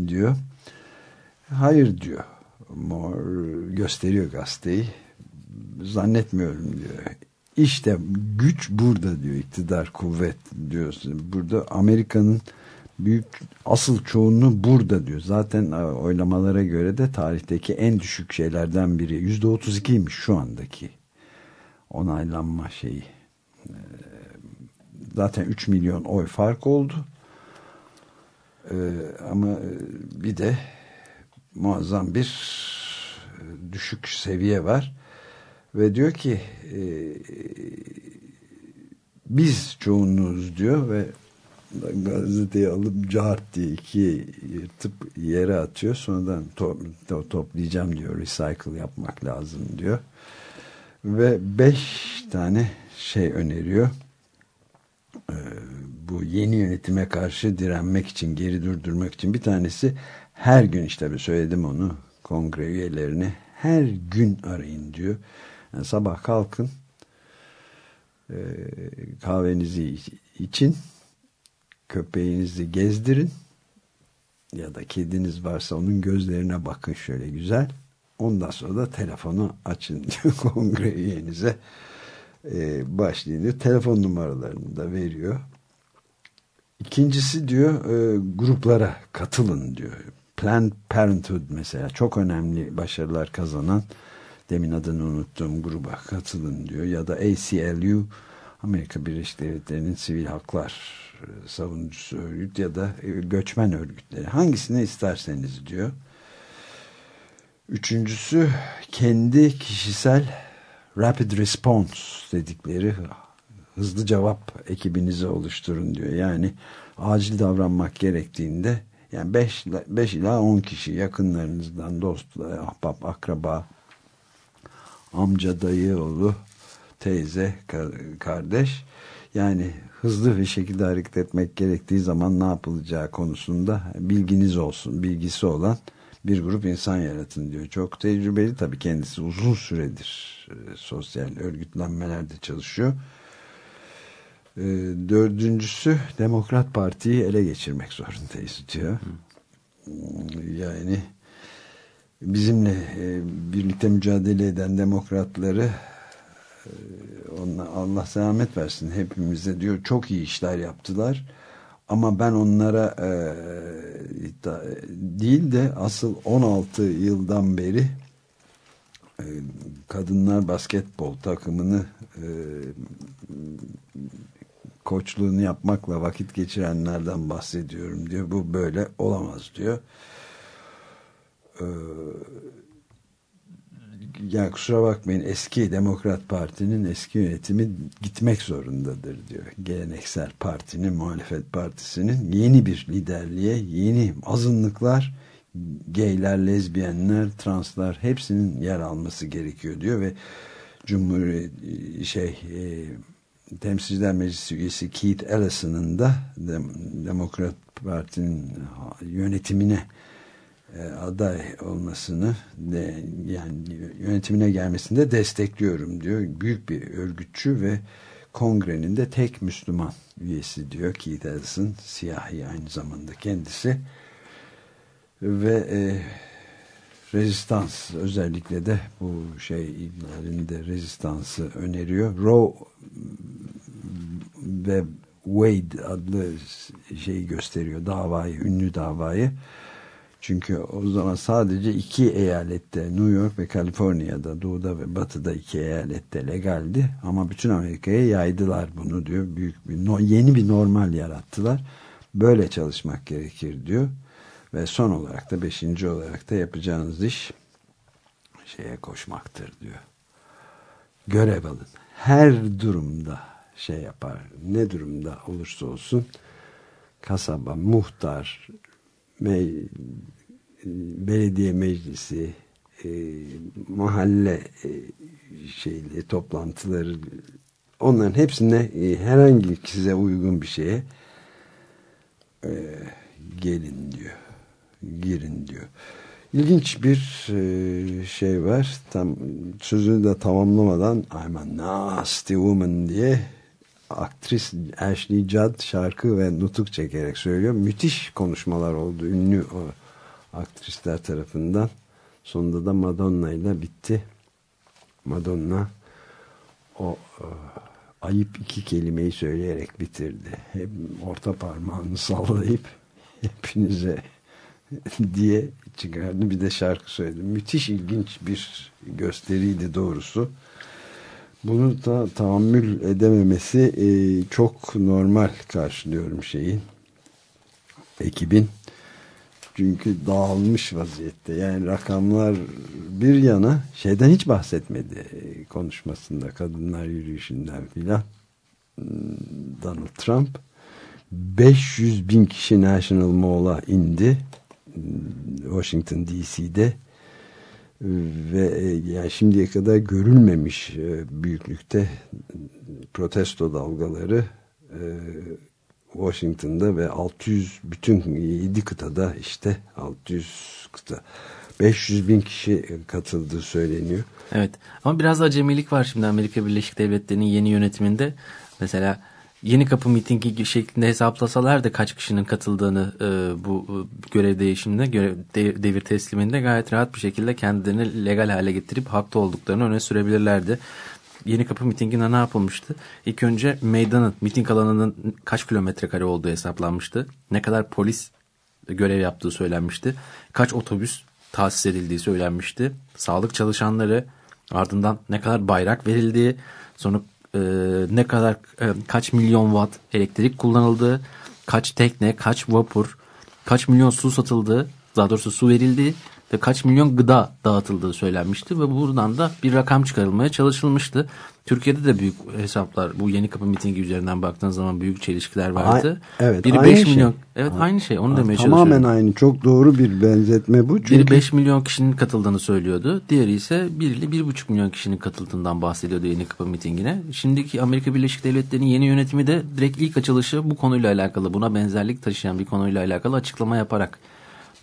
diyor. Hayır diyor. Moore gösteriyor gazeteyi. Zannetmiyorum diyor. İşte güç burada diyor. iktidar kuvvet diyorsun. Burada Amerika'nın büyük asıl çoğunluğu burada diyor. Zaten e, oylamalara göre de tarihteki en düşük şeylerden biri. Yüzde otuz ikiymiş şu andaki onaylanma şeyi. E, Zaten 3 milyon oy fark oldu. E, ama bir de muazzam bir düşük seviye var. Ve diyor ki biz çoğunluğuz diyor ve gazeteyi alıp cart diye ikiye yırtıp yere atıyor. Sonradan to to toplayacağım diyor. Recycle yapmak lazım diyor. Ve beş tane şey öneriyor. Ee, bu yeni yönetime karşı direnmek için, geri durdurmak için bir tanesi her gün işte söyledim onu kongre üyelerine her gün arayın diyor. Yani sabah kalkın e, kahvenizi için köpeğinizi gezdirin ya da kediniz varsa onun gözlerine bakın şöyle güzel. Ondan sonra da telefonu açın kongre üyenize e, diyor. Telefon numaralarını da veriyor. İkincisi diyor e, gruplara katılın diyor. Planned Parenthood mesela çok önemli başarılar kazanan demin adını unuttuğum gruba katılın diyor. Ya da ACLU Amerika Birleşik Devletleri'nin sivil haklar savunucusu örgüt ya da e, göçmen örgütleri hangisine isterseniz diyor. Üçüncüsü kendi kişisel rapid response dedikleri hızlı cevap ekibinizi oluşturun diyor. Yani acil davranmak gerektiğinde yani 5 5 ila 10 kişi yakınlarınızdan dost, ahbap, akraba, amca, dayı, oğlu, teyze, kardeş yani hızlı bir şekilde hareket etmek gerektiği zaman ne yapılacağı konusunda bilginiz olsun, bilgisi olan bir grup insan yaratın diyor. Çok tecrübeli tabii kendisi uzun süredir e, sosyal örgütlenmelerde çalışıyor. E, dördüncüsü Demokrat Parti'yi ele geçirmek zorundayız diyor. Yani bizimle e, birlikte mücadele eden demokratları e, ona, Allah selamet versin hepimize diyor çok iyi işler yaptılar ama ben onlara e, değil de asıl 16 yıldan beri e, kadınlar basketbol takımını e, koçluğunu yapmakla vakit geçirenlerden bahsediyorum diyor. Bu böyle olamaz diyor. Ee, yani kusura bakmayın eski Demokrat Parti'nin eski yönetimi gitmek zorundadır diyor. Geleneksel partinin, muhalefet partisinin yeni bir liderliğe, yeni azınlıklar, gayler, lezbiyenler, translar hepsinin yer alması gerekiyor diyor ve Cumhuriyet şey e, Temsilciler Meclisi üyesi Keith Ellison'ın da Demokrat Parti'nin yönetimine aday olmasını de, yani yönetimine gelmesini de destekliyorum diyor. Büyük bir örgütçü ve kongrenin de tek Müslüman üyesi diyor Keith Ellison siyahi aynı zamanda kendisi ve e, rezistans özellikle de bu şey ilgilerinde rezistansı öneriyor. Roe ve Wade adlı şeyi gösteriyor davayı, ünlü davayı. Çünkü o zaman sadece iki eyalette New York ve Kaliforniya'da doğuda ve batıda iki eyalette legaldi ama bütün Amerika'ya yaydılar bunu diyor. Büyük bir yeni bir normal yarattılar. Böyle çalışmak gerekir diyor. Ve son olarak da beşinci olarak da yapacağınız iş şeye koşmaktır diyor. Görev alın. Her durumda şey yapar. Ne durumda olursa olsun kasaba, muhtar, me belediye meclisi, e, mahalle e, şeyli toplantıları onların hepsine e, herhangi size uygun bir şeye e, gelin diyor. Girin diyor. İlginç bir e, şey var. Tam sözünü de tamamlamadan I'm a nasty woman diye aktris Ashley Judd şarkı ve nutuk çekerek söylüyor. Müthiş konuşmalar oldu. Ünlü o aktrisler tarafından. Sonunda da Madonna ile bitti. Madonna o e, ayıp iki kelimeyi söyleyerek bitirdi. Hep orta parmağını sallayıp hepinize diye çıkardı. Bir de şarkı söyledi. Müthiş ilginç bir gösteriydi doğrusu. Bunu da tahammül edememesi e, çok normal karşılıyorum şeyin. Ekibin. Çünkü dağılmış vaziyette. Yani rakamlar bir yana şeyden hiç bahsetmedi konuşmasında. Kadınlar yürüyüşünden filan. Hmm, Donald Trump 500 bin kişi National Mall'a indi Washington DC'de ve e, yani şimdiye kadar görülmemiş e, büyüklükte protesto dalgaları e, Washington'da ve 600 bütün 7 kıtada işte 600 kıta 500 bin kişi katıldığı söyleniyor. Evet ama biraz acemilik var şimdi Amerika Birleşik Devletleri'nin yeni yönetiminde. Mesela Yeni Kapı mitingi şeklinde hesaplasalar da kaç kişinin katıldığını e, bu e, görev değişiminde, görev, de, devir tesliminde gayet rahat bir şekilde kendilerini legal hale getirip haklı olduklarını öne sürebilirlerdi. Yeni Kapı mitinginde ne yapılmıştı? İlk önce meydanın, miting alanının kaç kilometre kare olduğu hesaplanmıştı. Ne kadar polis görev yaptığı söylenmişti. Kaç otobüs tahsis edildiği söylenmişti. Sağlık çalışanları ardından ne kadar bayrak verildiği, sonra e, ne kadar e, kaç milyon watt elektrik kullanıldığı, kaç tekne, kaç vapur, kaç milyon su satıldığı, daha doğrusu su verildiği ve kaç milyon gıda dağıtıldığı söylenmişti ve buradan da bir rakam çıkarılmaya çalışılmıştı. Türkiye'de de büyük hesaplar bu yeni kapı mitingi üzerinden baktığın zaman büyük çelişkiler vardı. A- evet, Biri aynı 5 şey. milyon. Evet aynı şey onu demeye Tamamen çalışıyorum. aynı. Çok doğru bir benzetme bu. Çünkü Biri 5 milyon kişinin katıldığını söylüyordu. Diğeri ise 1 ile 1,5 milyon kişinin katıldığından bahsediyordu yeni kapı mitingine. Şimdiki Amerika Birleşik Devletleri'nin yeni yönetimi de direkt ilk açılışı bu konuyla alakalı buna benzerlik taşıyan bir konuyla alakalı açıklama yaparak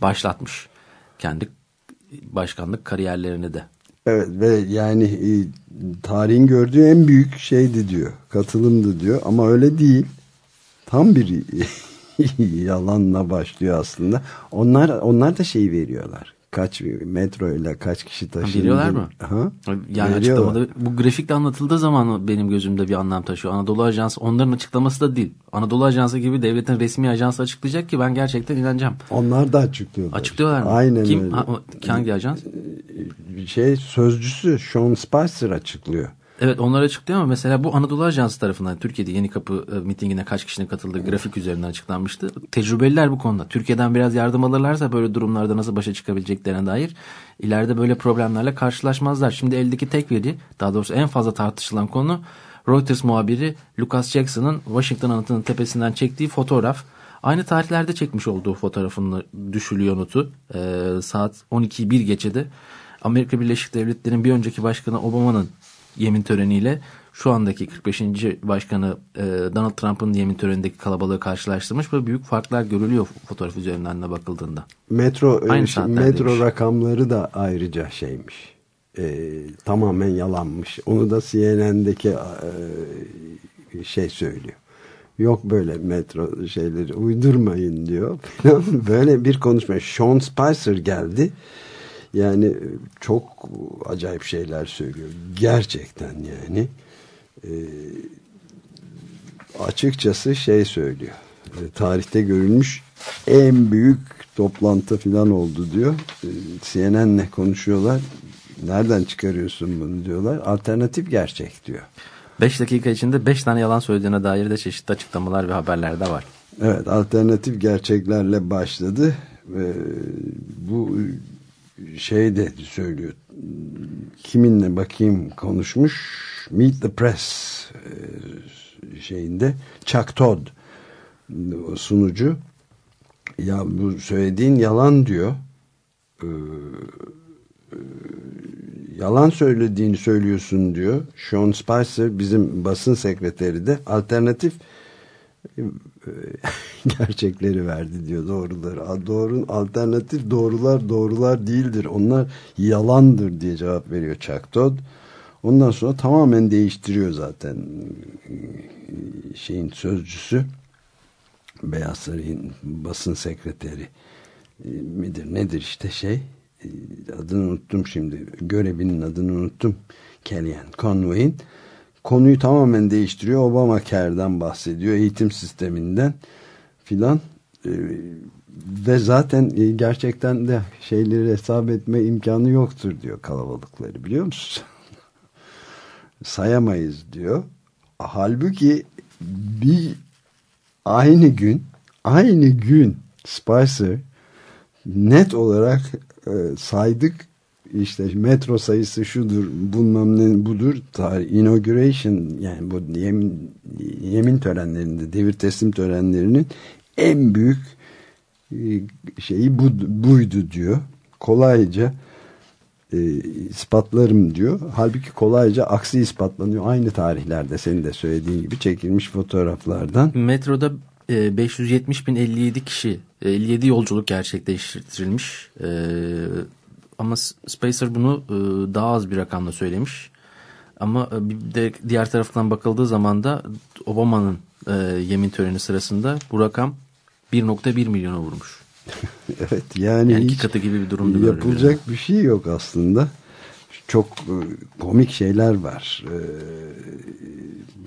başlatmış. Kendi başkanlık kariyerlerini de. Evet ve yani e, tarihin gördüğü en büyük şeydi diyor. Katılımdı diyor ama öyle değil. Tam bir yalanla başlıyor aslında. Onlar onlar da şey veriyorlar. Kaç metro ile kaç kişi taşındı. veriyorlar mı? Ha? Yani Veriyorlar. açıklamada bu grafikte anlatıldığı zaman benim gözümde bir anlam taşıyor. Anadolu Ajansı onların açıklaması da değil. Anadolu Ajansı gibi devletin resmi ajansı açıklayacak ki ben gerçekten inanacağım. Onlar da açıklıyorlar. Açıklıyorlar mı? Aynen Kim? öyle. Ha, hangi ajans? Şey sözcüsü Sean Spicer açıklıyor. Evet onlar açıklıyor ama mesela bu Anadolu Ajansı tarafından Türkiye'de Yeni Kapı e, mitingine kaç kişinin katıldığı grafik üzerinden açıklanmıştı. Tecrübeliler bu konuda. Türkiye'den biraz yardım alırlarsa böyle durumlarda nasıl başa çıkabileceklerine dair ileride böyle problemlerle karşılaşmazlar. Şimdi eldeki tek veri daha doğrusu en fazla tartışılan konu Reuters muhabiri Lucas Jackson'ın Washington anıtının tepesinden çektiği fotoğraf. Aynı tarihlerde çekmiş olduğu fotoğrafını düşülüyor notu. Ee, saat 12'yi bir geçede Amerika Birleşik Devletleri'nin bir önceki başkanı Obama'nın yemin töreniyle şu andaki 45. başkanı e, Donald Trump'ın yemin törenindeki kalabalığı karşılaştırmış ve büyük farklar görülüyor fotoğraf üzerinden de bakıldığında. Metro Aynı e, şey, saatlerdeymiş. metro rakamları da ayrıca şeymiş. E, tamamen yalanmış. Onu da CNN'deki e, şey söylüyor. Yok böyle metro şeyleri uydurmayın diyor. böyle bir konuşma. Sean Spicer geldi. Yani e, çok acayip şeyler söylüyor. Gerçekten yani. E, açıkçası şey söylüyor. E, tarihte görülmüş en büyük toplantı falan oldu diyor. E, CNN'le konuşuyorlar. Nereden çıkarıyorsun bunu diyorlar. Alternatif gerçek diyor. 5 dakika içinde 5 tane yalan söylediğine dair de çeşitli açıklamalar ve haberler de var. Evet alternatif gerçeklerle başladı. Ve bu şey de söylüyor. Kiminle bakayım konuşmuş. Meet the Press e, şeyinde Chuck Todd sunucu ya bu söylediğin yalan diyor. Ee, e, yalan söylediğini söylüyorsun diyor. Sean Spicer bizim basın sekreteri de alternatif e, gerçekleri verdi diyor doğruları. Doğru alternatif doğrular doğrular değildir. Onlar yalandır diye cevap veriyor Chuck. Ondan sonra tamamen değiştiriyor zaten e, şeyin sözcüsü. Beyaz Saray'ın basın sekreteri e, midir nedir işte şey e, adını unuttum şimdi görevinin adını unuttum Kellyanne Conway'in konuyu tamamen değiştiriyor. Obamacare'den bahsediyor eğitim sisteminden filan. E, ve zaten e, gerçekten de şeyleri hesap etme imkanı yoktur diyor kalabalıkları biliyor musun? Sayamayız diyor. Halbuki bir aynı gün aynı gün Spicer net olarak e, saydık işte metro sayısı şudur bulmam ne budur tarih inauguration yani bu yemin, yemin törenlerinde devir teslim törenlerinin en büyük e, şeyi bu, buydu diyor kolayca e, ispatlarım diyor. Halbuki kolayca aksi ispatlanıyor. Aynı tarihlerde senin de söylediğin gibi çekilmiş fotoğraflardan. Metroda e, 570 bin 57 kişi, e, 57 yolculuk gerçekleştirilmiş. E, ama Spacer bunu e, daha az bir rakamla söylemiş. Ama e, bir de diğer taraftan bakıldığı zaman da Obama'nın e, yemin töreni sırasında bu rakam 1.1 milyona vurmuş. Evet yani, Yani iki katı gibi bir durumdu böyle Yapılacak bir şey yok aslında. Çok komik şeyler var.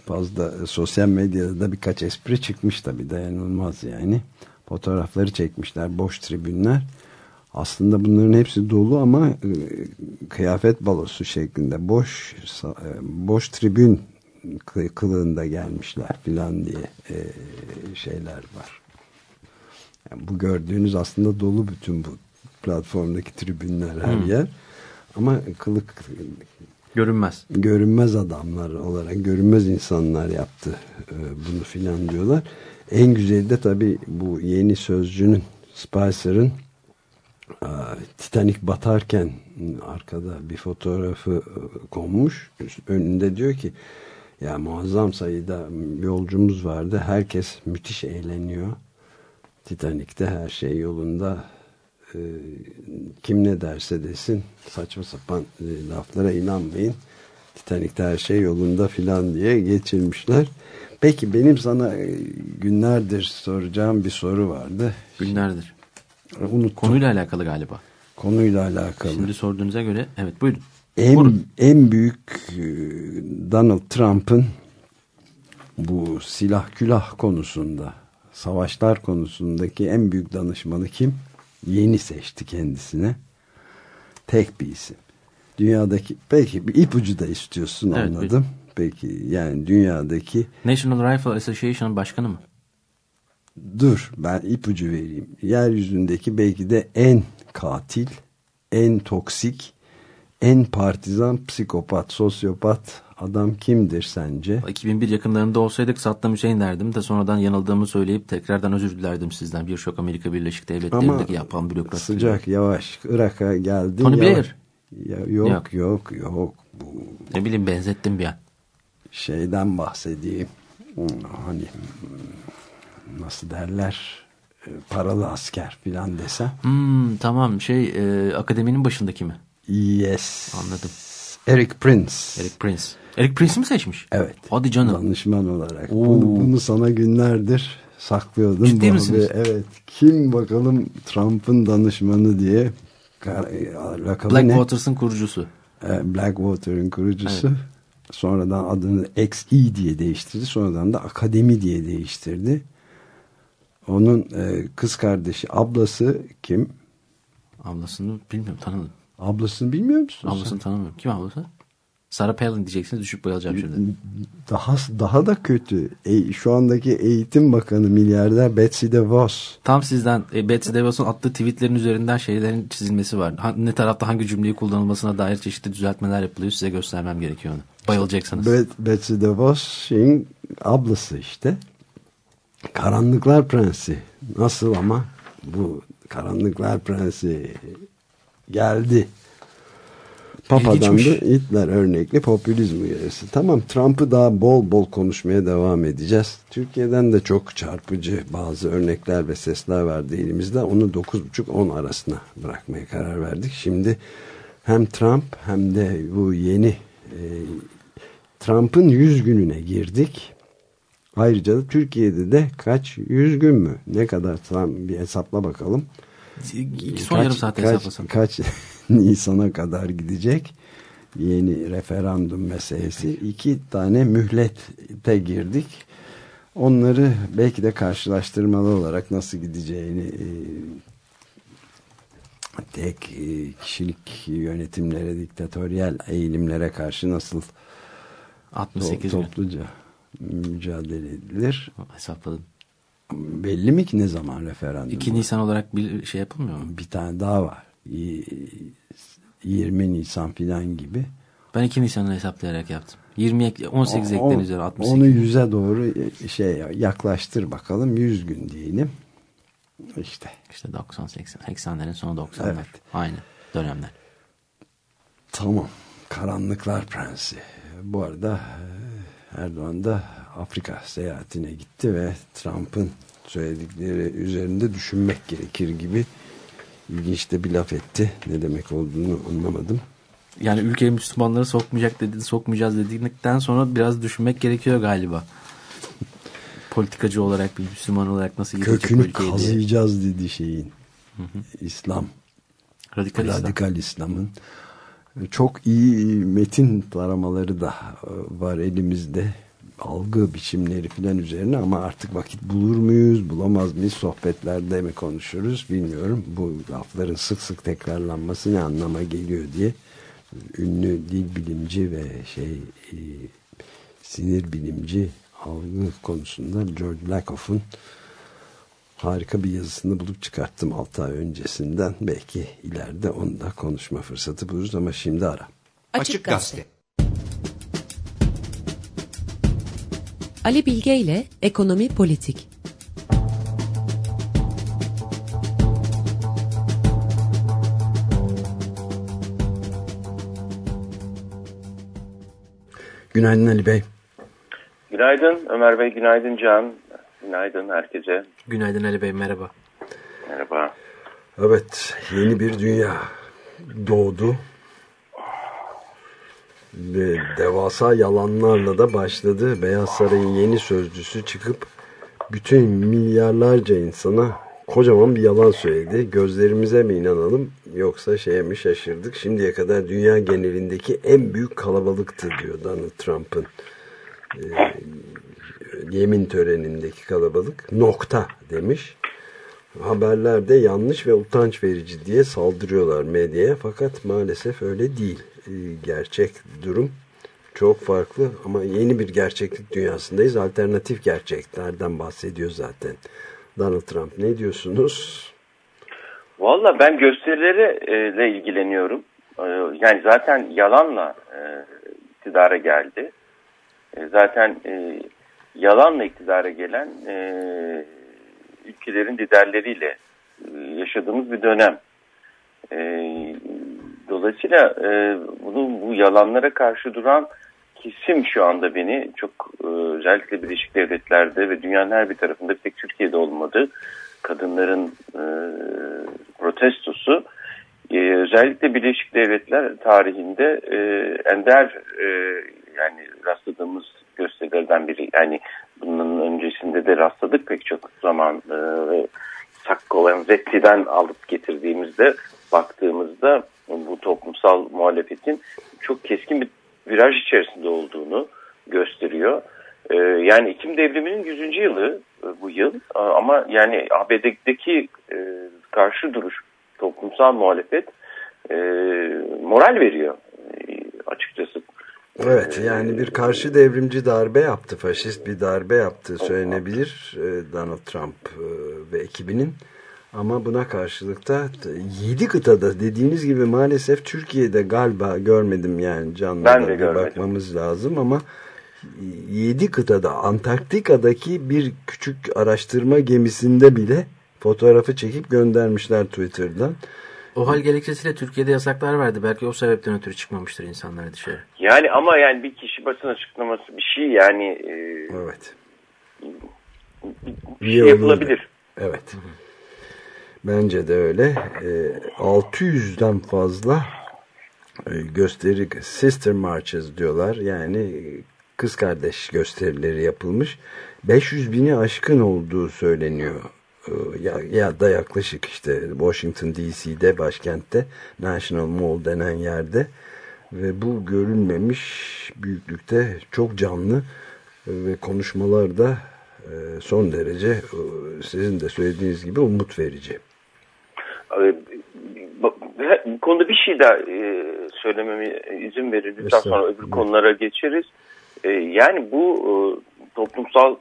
Fazla sosyal medyada da birkaç espri çıkmış tabii dayanılmaz yani. Fotoğrafları çekmişler boş tribünler. Aslında bunların hepsi dolu ama e, kıyafet balosu şeklinde boş e, boş tribün kı- kılığında gelmişler filan diye e, şeyler var. Yani bu gördüğünüz aslında dolu bütün bu platformdaki tribünler her yer. Ama kılık Görünmez. görünmez adamlar olarak görünmez insanlar yaptı e, bunu filan diyorlar. En güzeli de tabii bu yeni sözcünün Spicer'ın Titanic batarken arkada bir fotoğrafı e, konmuş. Önünde diyor ki ya muazzam sayıda yolcumuz vardı. Herkes müthiş eğleniyor. Titanic'te her şey yolunda. E, kim ne derse desin saçma sapan e, laflara inanmayın. Titanic'te her şey yolunda filan diye geçirmişler. Peki benim sana günlerdir soracağım bir soru vardı. Günlerdir. Unuttum. Konuyla alakalı galiba. Konuyla alakalı. Şimdi sorduğunuza göre evet buyurun. en, Buyurun. en büyük e, Donald Trump'ın bu silah külah konusunda savaşlar konusundaki en büyük danışmanı kim? Yeni seçti kendisine. Tek bir isim. Dünyadaki peki bir ipucu da istiyorsun Evet, anladım. Peki yani dünyadaki National Rifle Association başkanı mı? Dur ben ipucu vereyim. Yeryüzündeki belki de en katil, en toksik, en partizan, psikopat, sosyopat adam kimdir sence? 2001 yakınlarında olsaydık Saddam Hüseyin derdim de sonradan yanıldığımı söyleyip tekrardan özür dilerdim sizden. Birçok Amerika Birleşik Devletleri'ndeki yapan bürokrat. sıcak yavaş Irak'a geldi. Tony Blair. Ya, yok, Yok. yok yok bu Ne bileyim benzettim bir an. şeyden bahsedeyim. Hmm, Hani nasıl derler e, paralı asker filan desem. Hmm, tamam şey e, akademinin başındaki mi? Yes. Anladım. Eric Prince. Eric Prince. Eric Prince'i mi seçmiş? Evet. Hadi canım. Danışman olarak. Oo. Bunu, bunu sana günlerdir saklıyordum. Ciddi misiniz? Evet. Kim bakalım Trump'ın danışmanı diye e, lakabı? Blackwaters'ın kurucusu. E, Blackwater'ın kurucusu. Sonradan adını XE diye değiştirdi. Sonradan da Akademi diye değiştirdi. Onun e, kız kardeşi, ablası kim? Ablasını bilmiyorum tanımadım. Ablasını bilmiyor musun? sen? Ablasını tanımıyorum. Kim ablası? Sarah Palin diyeceksiniz düşüp bayılacağım şimdi. Daha daha da kötü. E, şu andaki eğitim bakanı milyarder Betsy DeVos. Tam sizden e, Betsy DeVos'un attığı tweetlerin üzerinden şeylerin çizilmesi var. Ha- ne tarafta hangi cümleyi kullanılmasına dair çeşitli düzeltmeler yapılıyor. Size göstermem gerekiyor onu. Bayılacaksınız. Bet, Betsy DeVos şeyin ablası işte. Karanlıklar Prensi. Nasıl ama bu Karanlıklar Prensi geldi. Papa'dan da. Hitler örnekli popülizm üyesi. Tamam Trump'ı daha bol bol konuşmaya devam edeceğiz. Türkiye'den de çok çarpıcı bazı örnekler ve sesler vardı elimizde. Onu 9.30-10 arasına bırakmaya karar verdik. Şimdi hem Trump hem de bu yeni e, Trump'ın 100 gününe girdik. Ayrıca da Türkiye'de de kaç? 100 gün mü? Ne kadar tam bir hesapla bakalım. Son yarım saate kaç, hesaplasam. kaç Nisan'a kadar gidecek yeni referandum meselesi. iki tane mühlete girdik. Onları belki de karşılaştırmalı olarak nasıl gideceğini e, tek e, kişilik yönetimlere, diktatöryel eğilimlere karşı nasıl 68 to- gün. Mücadele edilir. Hesapladım. Belli mi ki ne zaman referandum? 2 Nisan olarak bir şey yapılmıyor mu? Bir tane daha var. Y- 20 Nisan filan gibi. Ben 2 Nisan'ı hesaplayarak yaptım. 20 ek- 18 O- eklen üzeri 68. Onu yüze doğru şey yaklaştır bakalım 100 gün diyelim. İşte İşte 90 80 80'lerin sonu 90'lar. Evet. Aynı dönemler. tamam. Karanlıklar Prensi. Bu arada e, Erdoğan da Afrika seyahatine gitti ve Trump'ın söyledikleri üzerinde düşünmek gerekir gibi ilginç de bir laf etti. Ne demek olduğunu anlamadım. Yani ülkeye Müslümanları sokmayacak dedi, sokmayacağız dedikten sonra biraz düşünmek gerekiyor galiba. Politikacı olarak bir Müslüman olarak nasıl gidecek Kökünü ülkeye diye. kazıyacağız dedi şeyin. İslam. Radikal İslam. Radikal İslam'ın. Çok iyi metin taramaları da e, var elimizde. Algı biçimleri filan üzerine ama artık vakit bulur muyuz, bulamaz mıyız, sohbetlerde mi konuşuruz bilmiyorum. Bu lafların sık sık tekrarlanması ne anlama geliyor diye ünlü dil bilimci ve şey e, sinir bilimci algı konusunda George Lakoff'un harika bir yazısını bulup çıkarttım 6 ay öncesinden. Belki ileride onu da konuşma fırsatı buluruz ama şimdi ara. Açık Gazete. Ali Bilge ile Ekonomi Politik. Günaydın Ali Bey. Günaydın Ömer Bey, günaydın Can. Günaydın herkese. Günaydın Ali Bey merhaba. Merhaba. Evet yeni bir dünya doğdu. Ve devasa yalanlarla da başladı. Beyaz Saray'ın yeni sözcüsü çıkıp bütün milyarlarca insana kocaman bir yalan söyledi. Gözlerimize mi inanalım yoksa şeye mi şaşırdık? Şimdiye kadar dünya genelindeki en büyük kalabalıktı diyor Donald Trump'ın e, yemin törenindeki kalabalık. Nokta demiş. Haberlerde yanlış ve utanç verici diye saldırıyorlar medyaya fakat maalesef öyle değil. E, gerçek durum çok farklı ama yeni bir gerçeklik dünyasındayız. Alternatif gerçeklerden bahsediyor zaten. Donald Trump ne diyorsunuz? Valla ben gösterilerle ilgileniyorum. Ee, Yani zaten yalanla e, iktidara geldi. E, Zaten e, yalanla iktidara gelen e, ülkelerin liderleriyle e, yaşadığımız bir dönem. E, Dolayısıyla e, bunu, bu yalanlara karşı duran kesim şu anda beni çok e, özellikle Birleşik Devletler'de ve dünyanın her bir tarafında bir tek Türkiye'de olmadı. Kadınların e, protestosu e, özellikle Birleşik Devletler tarihinde e, ender e, yani rastladığımız gösterilerden biri. Yani bunun öncesinde de rastladık pek çok zaman e, ve Sakko ve Zetti'den alıp getirdiğimizde baktığımızda bu toplumsal muhalefetin çok keskin bir viraj içerisinde olduğunu gösteriyor. Ee, yani Ekim devriminin 100. yılı e, bu yıl Ee, ama yani ABD'deki e, karşı duruş toplumsal muhalefet e, moral veriyor e, açıkçası. Evet yani bir karşı devrimci darbe yaptı. Faşist bir darbe yaptığı söylenebilir e, Donald Trump e, ve ekibinin. Ama buna karşılık da 7 kıtada dediğiniz gibi maalesef Türkiye'de galiba görmedim yani canlı Ben de görmedim. bakmamız lazım ama 7 kıtada Antarktika'daki bir küçük araştırma gemisinde bile fotoğrafı çekip göndermişler Twitter'dan. O hal gerekçesiyle Türkiye'de yasaklar verdi. Belki o sebepten ötürü çıkmamıştır insanlar dışarı. Yani ama yani bir kişi basın açıklaması bir şey yani e, Evet. bir şey yapılabilir. Evet. Bence de öyle. E, 600'den fazla e, gösteri sister marches diyorlar. Yani kız kardeş gösterileri yapılmış. 500 bini aşkın olduğu söyleniyor. E, Ya, ya da yaklaşık işte Washington DC'de başkentte National Mall denen yerde ve bu görülmemiş büyüklükte çok canlı e, ve konuşmalar da e, son derece e, sizin de söylediğiniz gibi umut verici. Ee, bu konuda bir şey daha söylememe izin verin. Lütfen sonra öbür konulara geçeriz. Yani bu toplumsal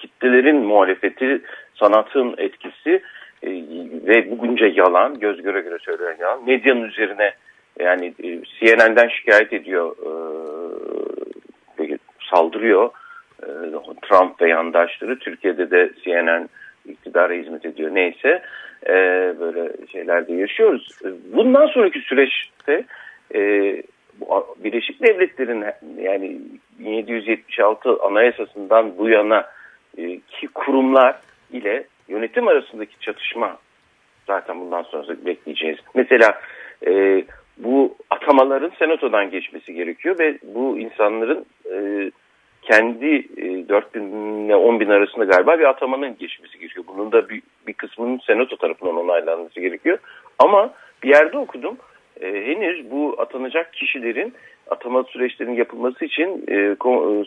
kitlelerin muhalefeti, sanatın etkisi e, ve bugünce yalan, göz göre göre söylenen yalan, medyanın üzerine yani e, CNN'den şikayet ediyor, e, saldırıyor e, Trump ve yandaşları. Türkiye'de de CNN iktidara hizmet ediyor neyse e, böyle şeylerde yaşıyoruz. Bundan sonraki süreçte e, Birleşik Devletler'in yani 1776 anayasasından bu yana ki kurumlar ile yönetim arasındaki çatışma zaten bundan sonra bekleyeceğiz. Mesela e, bu atamaların senatodan geçmesi gerekiyor ve bu insanların e, kendi e, 4 bin ile 10 bin arasında galiba bir atamanın geçmesi gerekiyor. Bunun da bir, bir kısmının senato tarafından onaylanması gerekiyor. Ama bir yerde okudum e, henüz bu atanacak kişilerin atama süreçlerinin yapılması için e, e,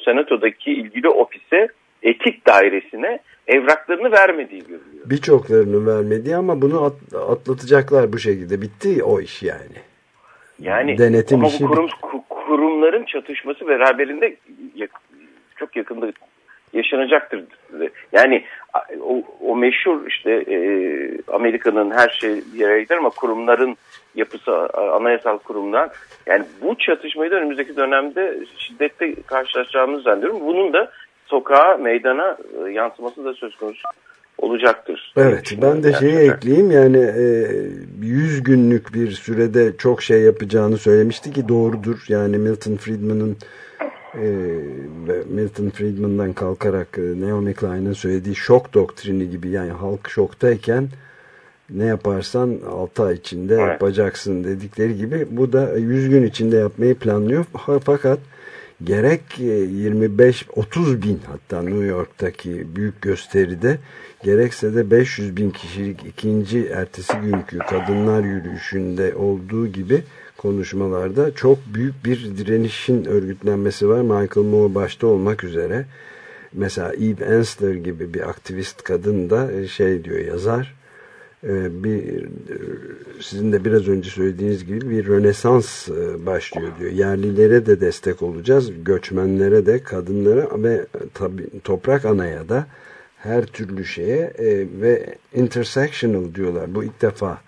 senatodaki ilgili ofise etik dairesine evraklarını vermediği görülüyor. Birçoklarının vermediği ama bunu at- atlatacaklar bu şekilde. Bitti o iş yani. Yani Denetim ama işi bu kurum, ku- kurumların çatışması beraberinde yak- çok yakında yaşanacaktır. Yani o, o meşhur işte e, Amerika'nın her şey yere gider ama kurumların yapısı anayasal kurumlar yani bu çatışmayı da önümüzdeki dönemde şiddetle karşılaşacağımızı zannediyorum. Bunun da sokağa, meydana e, yansıması da söz konusu olacaktır. Evet ben de şeyi Gerçekten. ekleyeyim yani e, 100 günlük bir sürede çok şey yapacağını söylemişti ki doğrudur. Yani Milton Friedman'ın e, ve Milton Friedman'dan kalkarak e, Naomi Klein'in söylediği şok doktrini gibi yani halk şoktayken ne yaparsan 6 ay içinde Evet. yapacaksın dedikleri gibi bu da 100 gün içinde yapmayı planlıyor. Fakat gerek e, 25-30 bin hatta New York'taki büyük gösteride gerekse de 500 bin kişilik ikinci ertesi günkü kadınlar yürüyüşünde olduğu gibi konuşmalarda çok büyük bir direnişin örgütlenmesi var. Michael Moore başta olmak üzere. Mesela Eve Ensler gibi bir aktivist kadın da e, şey diyor yazar e, bir e, sizin de biraz önce söylediğiniz gibi bir rönesans e, başlıyor diyor. Yerlilere de destek olacağız, göçmenlere de, kadınlara ve tabi toprak anaya da her türlü şeye e, ve intersectional diyorlar. Bu ilk defa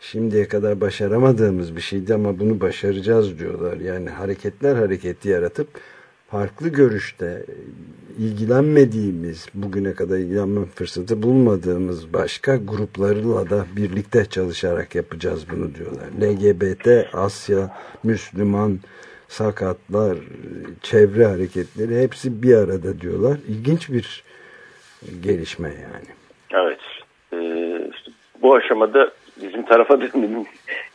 şimdiye kadar başaramadığımız bir şeydi ama bunu başaracağız diyorlar. Yani hareketler hareketi yaratıp farklı görüşte ilgilenmediğimiz, bugüne kadar ilgilenme fırsatı bulmadığımız başka gruplarla da birlikte çalışarak yapacağız bunu diyorlar. LGBT, Asya, Müslüman, sakatlar, çevre hareketleri hepsi bir arada diyorlar. İlginç bir gelişme yani. Evet. Ee, işte bu aşamada bizim tarafa dönelim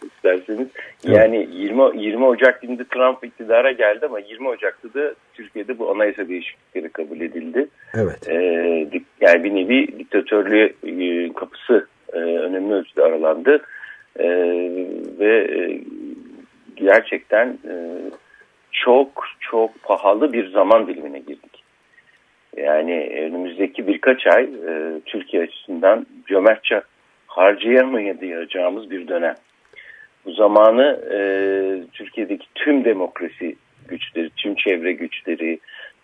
isterseniz. Yani 20 20 Ocak günde Trump iktidara geldi ama 20 Ocak'ta da Türkiye'de bu anayasa değişiklikleri kabul edildi. Evet. Ee, yani bir nevi diktatörlüğe kapısı e, önemli ölçüde aralandı. E, ve e, gerçekten e, çok çok pahalı bir zaman dilimine girdik. Yani önümüzdeki birkaç ay e, Türkiye açısından cömertçe harcayamayacağımız bir dönem. Bu zamanı e, Türkiye'deki tüm demokrasi güçleri, tüm çevre güçleri,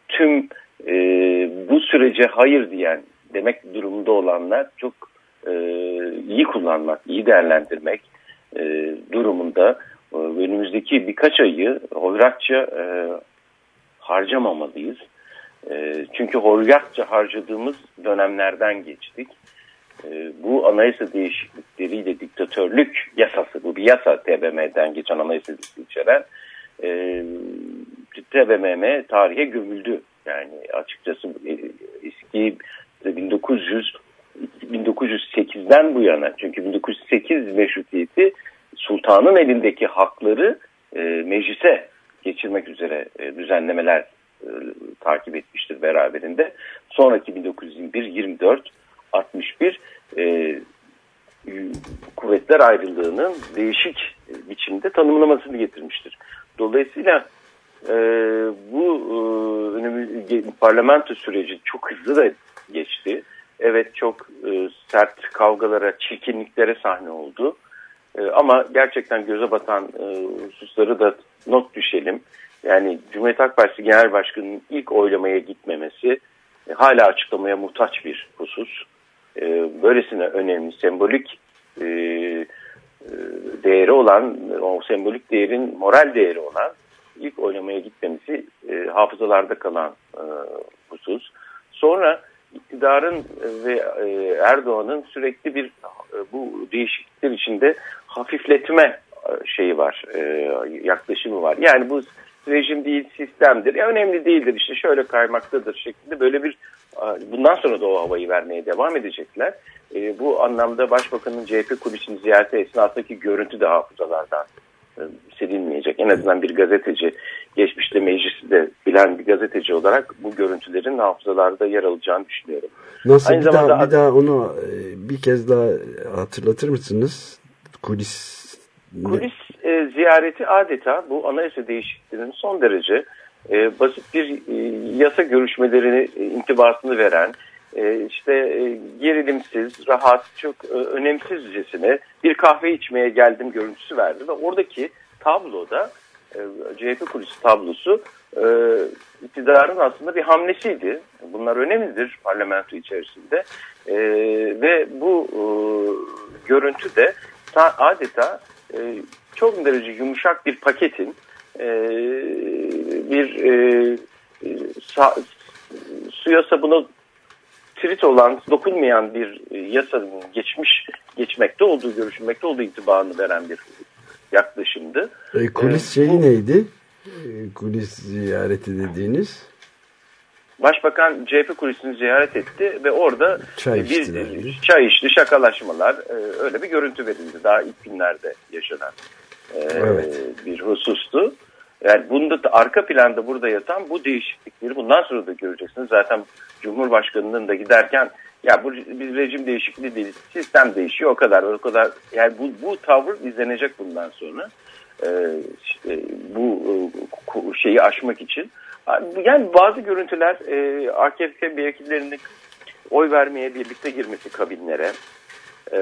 tüm e, bu sürece hayır diyen demek durumunda olanlar çok e, iyi kullanmak, iyi değerlendirmek e, durumunda e, önümüzdeki birkaç ayı hoyratça e, harcamamalıyız. E, çünkü hoyratça harcadığımız dönemlerden geçtik. E, bu anayasa değişiklikleriyle diktatörlük yasası, bu bir yasa TBMM'den geçen anayasa değişikliği içeren e, TBMM tarihe gömüldü. Yani açıkçası e, eski 1900 1908'den bu yana çünkü 1908 meşrutiyeti sultanın elindeki hakları e, meclise geçirmek üzere e, düzenlemeler e, takip etmiştir beraberinde. Sonraki 1921, 24, 61 e, kuvvetler ayrılığının değişik biçimde tanımlamasını getirmiştir. Dolayısıyla e, bu e, parlamento süreci çok hızlı da geçti. Evet çok e, sert kavgalara, çirkinliklere sahne oldu. E, ama gerçekten göze batan e, hususları da not düşelim. Yani Cumhuriyet Halk Partisi Genel Başkanı'nın ilk oylamaya gitmemesi e, hala açıklamaya muhtaç bir husus. E, böylesine önemli, sembolik e, e, değeri olan, o sembolik değerin moral değeri olan ilk oylamaya gitmemesi e, hafızalarda kalan e, husus. Sonra iktidarın ve Erdoğan'ın sürekli bir bu değişiklikler içinde hafifletme şeyi var, yaklaşımı var. Yani bu rejim değil sistemdir. Ya önemli değildir işte şöyle kaymaktadır şeklinde böyle bir bundan sonra da o havayı vermeye devam edecekler. E, bu anlamda Başbakanın CHP kulisini ziyareti esnasındaki görüntü de hafızalardan e, silinmeyecek. En azından bir gazeteci, geçmişte meclisi de bilen bir gazeteci olarak bu görüntülerin hafızalarda yer alacağını düşünüyorum. Nasıl Aynı bir daha, zamanda- bir daha onu e, bir kez daha hatırlatır mısınız? Kulis Kulis e, ziyareti adeta bu anayasa değişikliğinin son derece e, basit bir e, yasa görüşmelerini e, intibasını veren, e, işte e, gerilimsiz, rahat, çok e, önemsizcesine bir kahve içmeye geldim görüntüsü verdi ve oradaki tabloda e, CHP kulisi tablosu e, iktidarın aslında bir hamlesiydi. Bunlar önemlidir parlamento içerisinde E, ve bu e, görüntü de ta- adeta e, çok derece yumuşak bir paketin e, bir e, e, sa- suya sabuna trit olan, dokunmayan bir e, yasanın geçmiş, geçmekte olduğu, görüşülmekte olduğu itibarını veren bir yaklaşımdı. E, kulis Ee, şeyi bu- neydi? E, kulis ziyareti dediğiniz. Başbakan CHP kulisini ziyaret etti ve orada Çay e, bir içtiler. çay içti, şakalaşmalar, e, öyle bir görüntü verildi. Daha ilk günlerde yaşanan e, Evet. bir husustu. Yani bunda da arka planda burada yatan bu değişiklikleri bundan sonra da göreceksiniz. Zaten Cumhurbaşkanı'nın da giderken ya bu bir rejim değişikliği değil, sistem değişiyor o kadar o kadar. Yani bu, bu tavır izlenecek bundan sonra. E, işte bu e, şeyi aşmak için. Yani bazı görüntüler e, AKP vekillerinin oy vermeye birlikte girmesi kabinlere, e,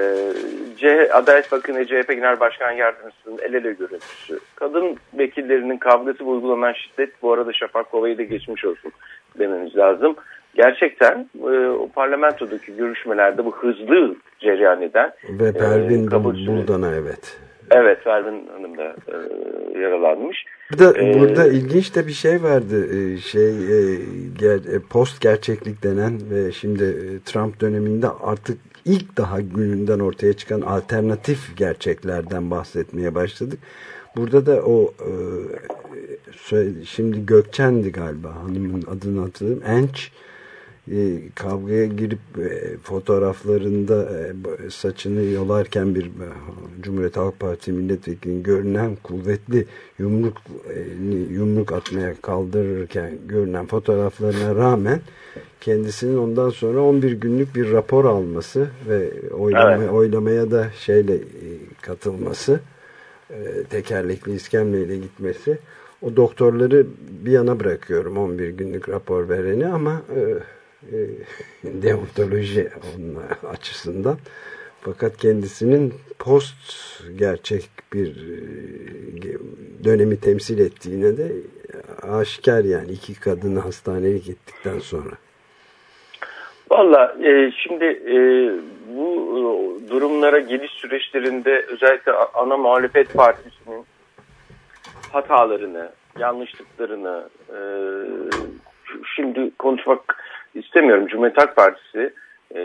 C, Adalet Bakanı CHP Genel Başkan Yardımcısının el ele görüntüsü, kadın vekillerinin kavgası ve uygulanan şiddet, bu arada Şafak Kova'yı da geçmiş olsun dememiz lazım. Gerçekten e, o parlamentodaki görüşmelerde bu hızlı cereyan eden Ve e, Pervin süreci- Buldan'a evet. Evet Pervin Hanım da e, yaralanmış. Burada, Ee, burada ilginç de bir şey vardı. Ee, Şey e, ger- e, post gerçeklik denen ve şimdi e, Trump döneminde artık ilk daha gününden ortaya çıkan alternatif gerçeklerden bahsetmeye başladık. Burada da o e, şimdi Gökçen'di galiba hanımın adını hatırlıyorum. Enç kavgaya girip e, fotoğraflarında e, saçını yolarken bir e, Cumhuriyet Halk Partisi milletvekilinin görünen kuvvetli yumruk e, yumruk atmaya kaldırırken görünen fotoğraflarına rağmen kendisinin ondan sonra 11 günlük bir rapor alması ve oylama, Evet. oylamaya da şeyle e, katılması e, tekerlekli iskemleyle gitmesi o doktorları bir yana bırakıyorum 11 günlük rapor vereni ama e, e, deontoloji onun açısından fakat kendisinin post gerçek bir e, dönemi temsil ettiğine de aşikar yani iki kadını hastanelik ettikten sonra. Valla e, şimdi e, bu e, durumlara geliş süreçlerinde özellikle ana muhalefet partisinin hatalarını, yanlışlıklarını e, şimdi konuşmak istemiyorum. Cumhuriyet Halk Partisi e,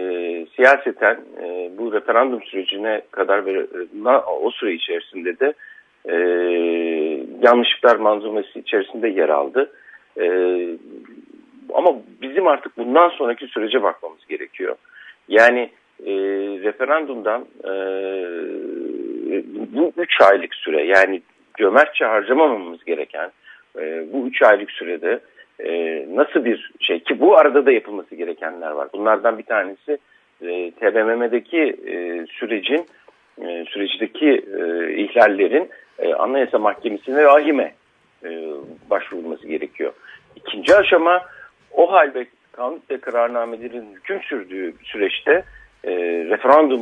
siyaseten e, bu referandum sürecine kadar ve e, o süre içerisinde de e, yanlışlıklar manzumesi içerisinde yer aldı. E, ama bizim artık bundan sonraki sürece bakmamız gerekiyor. Yani e, referandumdan e, bu üç aylık süre yani cömertçe harcamamamız gereken e, bu üç aylık sürede e, nasıl bir şey ki bu arada da yapılması gerekenler var. Bunlardan bir tanesi e, TBMM'deki e, sürecin e, süreçteki e, ihlallerin e, Anayasa Mahkemesi'ne ve AHİM'e e, başvurulması gerekiyor. İkinci aşama o hal ve kanun ve kararnamelerin hüküm sürdüğü süreçte e, referandum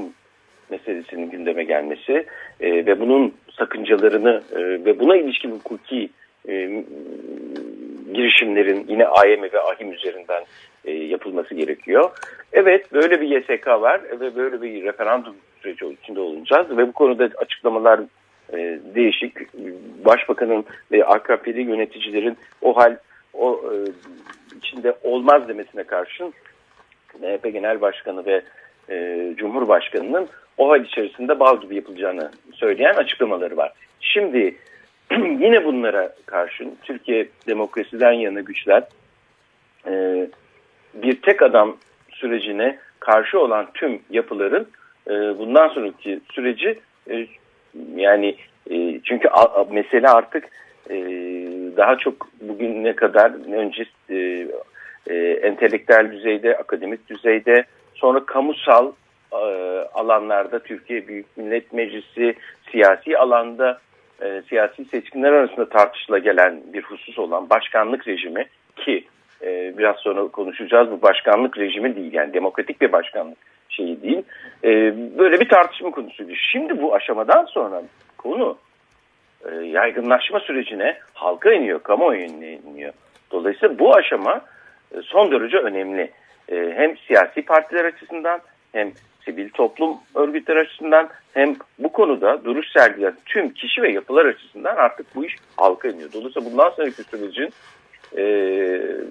meselesinin gündeme gelmesi e, ve bunun sakıncalarını e, ve buna ilişkin hukuki e, girişimlerin yine AYM ve AHİM üzerinden e, yapılması gerekiyor. Evet böyle bir YSK var ve böyle bir referandum süreci içinde olacağız ve bu konuda açıklamalar e, değişik. Başbakanın ve AKP'li yöneticilerin o hal o e, içinde olmaz demesine karşın MHP Genel Başkanı ve e, Cumhurbaşkanı'nın o hal içerisinde bal gibi yapılacağını söyleyen açıklamaları var. Şimdi yine bunlara karşın Türkiye demokrasiden yana güçler e, bir tek adam sürecine karşı olan tüm yapıların e, bundan sonraki süreci e, yani e, Çünkü a, mesele artık e, daha çok bugüne kadar önce e, e, entelektüel düzeyde, akademik düzeyde, sonra kamusal e, alanlarda Türkiye Büyük Millet Meclisi, siyasi alanda e, siyasi seçkinler arasında tartışıla gelen bir husus olan başkanlık rejimi ki e, biraz sonra konuşacağız bu başkanlık rejimi değil yani demokratik bir başkanlık şeyi değil. E, böyle bir tartışma konusuydu. Şimdi bu aşamadan sonra konu e, yaygınlaşma sürecine halka iniyor, kamuoyu iniyor. Dolayısıyla bu aşama e, son derece önemli. E, hem siyasi partiler açısından hem sivil toplum örgütleri açısından hem bu konuda duruş sergileyen tüm kişi ve yapılar açısından artık bu iş halka iniyor. Dolayısıyla bundan sonraki sürecin e,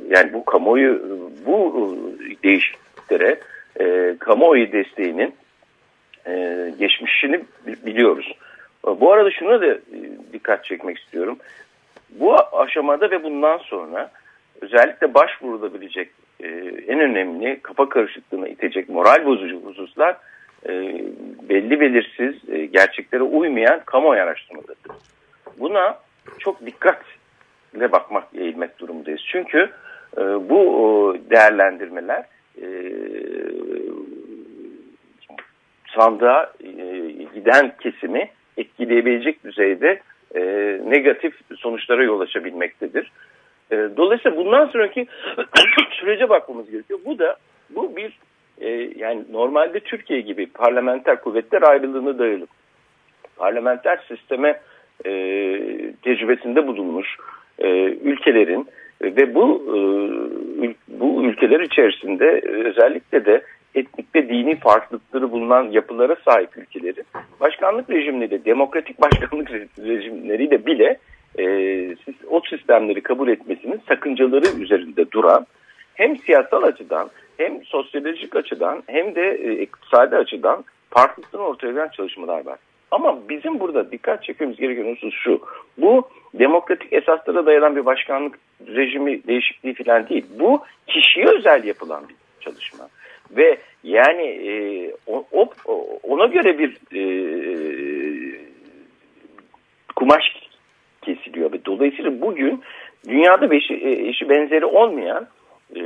yani bu kamuoyu bu değişikliklere e, kamuoyu desteğinin e, geçmişini biliyoruz. Bu arada şuna da e, dikkat çekmek istiyorum. Bu aşamada ve bundan sonra özellikle başvurulabilecek e, en önemli kafa karışıklığına itecek moral bozucu hususlar e, belli belirsiz e, gerçeklere uymayan kamuoyu araştırmalarıdır. Buna çok dikkatle bakmak, eğilmek durumundayız. Çünkü bu değerlendirmeler e, sandığa giden kesimi etkileyebilecek düzeyde negatif sonuçlara yol açabilmektedir. E, dolayısıyla bundan sonraki sürece bakmamız gerekiyor. Bu da bu bir e, yani normalde Türkiye gibi parlamenter kuvvetler ayrılığına dayalı parlamenter sisteme e, tecrübesinde bulunmuş e, ülkelerin ve bu e, bu ülkeler içerisinde özellikle de etnik ve dini farklılıkları bulunan yapılara sahip ülkelerin başkanlık rejimleri, demokratik başkanlık rejimleriyle bile e, o sistemleri kabul etmesinin sakıncaları üzerinde duran hem siyasal açıdan hem sosyolojik açıdan hem de e, iktisadi açıdan farklılıklarını ortaya koyan çalışmalar var. Ama bizim burada dikkat çekmemiz gereken husus şu. Bu demokratik esaslara dayanan bir başkanlık rejimi değişikliği falan değil. Bu kişiye özel yapılan bir çalışma. Ve yani e, o, o, ona göre bir e, kumaş dolayısıyla bugün dünyada beşi, e, eşi benzeri olmayan e,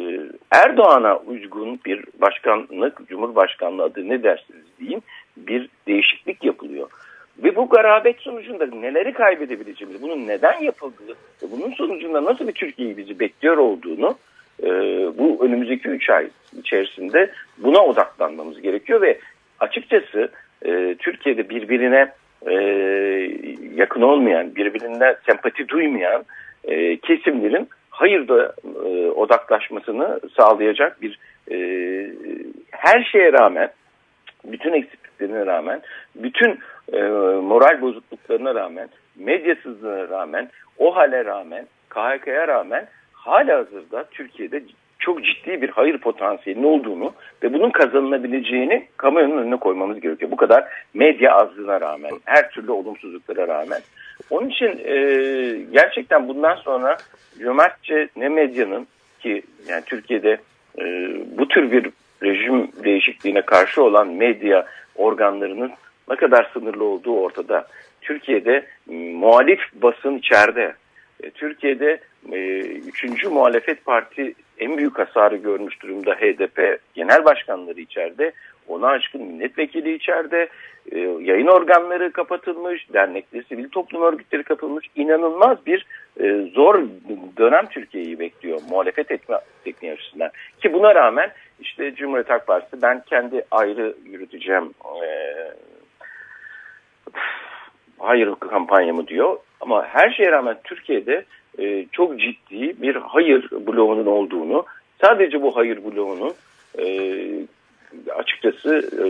Erdoğan'a uygun bir başkanlık, cumhurbaşkanlığı adı ne dersiniz diyeyim bir değişiklik yapılıyor. Ve bu garabet sonucunda neleri kaybedebileceğimizi, bunun neden yapıldığı ve bunun sonucunda nasıl bir Türkiye'yi bizi bekliyor olduğunu e, bu önümüzdeki 3 ay içerisinde buna odaklanmamız gerekiyor ve açıkçası e, Türkiye'de birbirine e, yakın olmayan, birbirine sempati duymayan e, kesimlerin hayırda e, odaklaşmasını sağlayacak bir e, her şeye rağmen, bütün eksikliklerine rağmen, bütün e, moral bozukluklarına rağmen, medyasızlığına rağmen, o hale rağmen, KHK'ya rağmen hala hazırda Türkiye'de çok ciddi bir hayır potansiyelinin olduğunu ve bunun kazanılabileceğini kamuoyunun önüne koymamız gerekiyor. Bu kadar medya azlığına rağmen, her türlü olumsuzluklara rağmen. Onun için e, gerçekten bundan sonra cömertçe ne medyanın ki yani Türkiye'de e, bu tür bir rejim değişikliğine karşı olan medya organlarının ne kadar sınırlı olduğu ortada. Türkiye'de muhalif basın içeride. E, Türkiye'de e, üçüncü muhalefet parti en büyük hasarı görmüş durumda HDP genel başkanları içeride. Ona aşkın milletvekili içeride. E, yayın organları kapatılmış. Dernekleri, sivil toplum örgütleri kapatılmış. İnanılmaz bir e, zor dönem Türkiye'yi bekliyor muhalefet etme tekniği açısından. Ki buna rağmen işte Cumhuriyet Halk Partisi ben kendi ayrı yürüteceğim e, hayır kampanyamı diyor. Ama her şeye rağmen Türkiye'de e, çok ciddi bir hayır bloğunun olduğunu, sadece bu hayır bloğunun e, açıkçası e,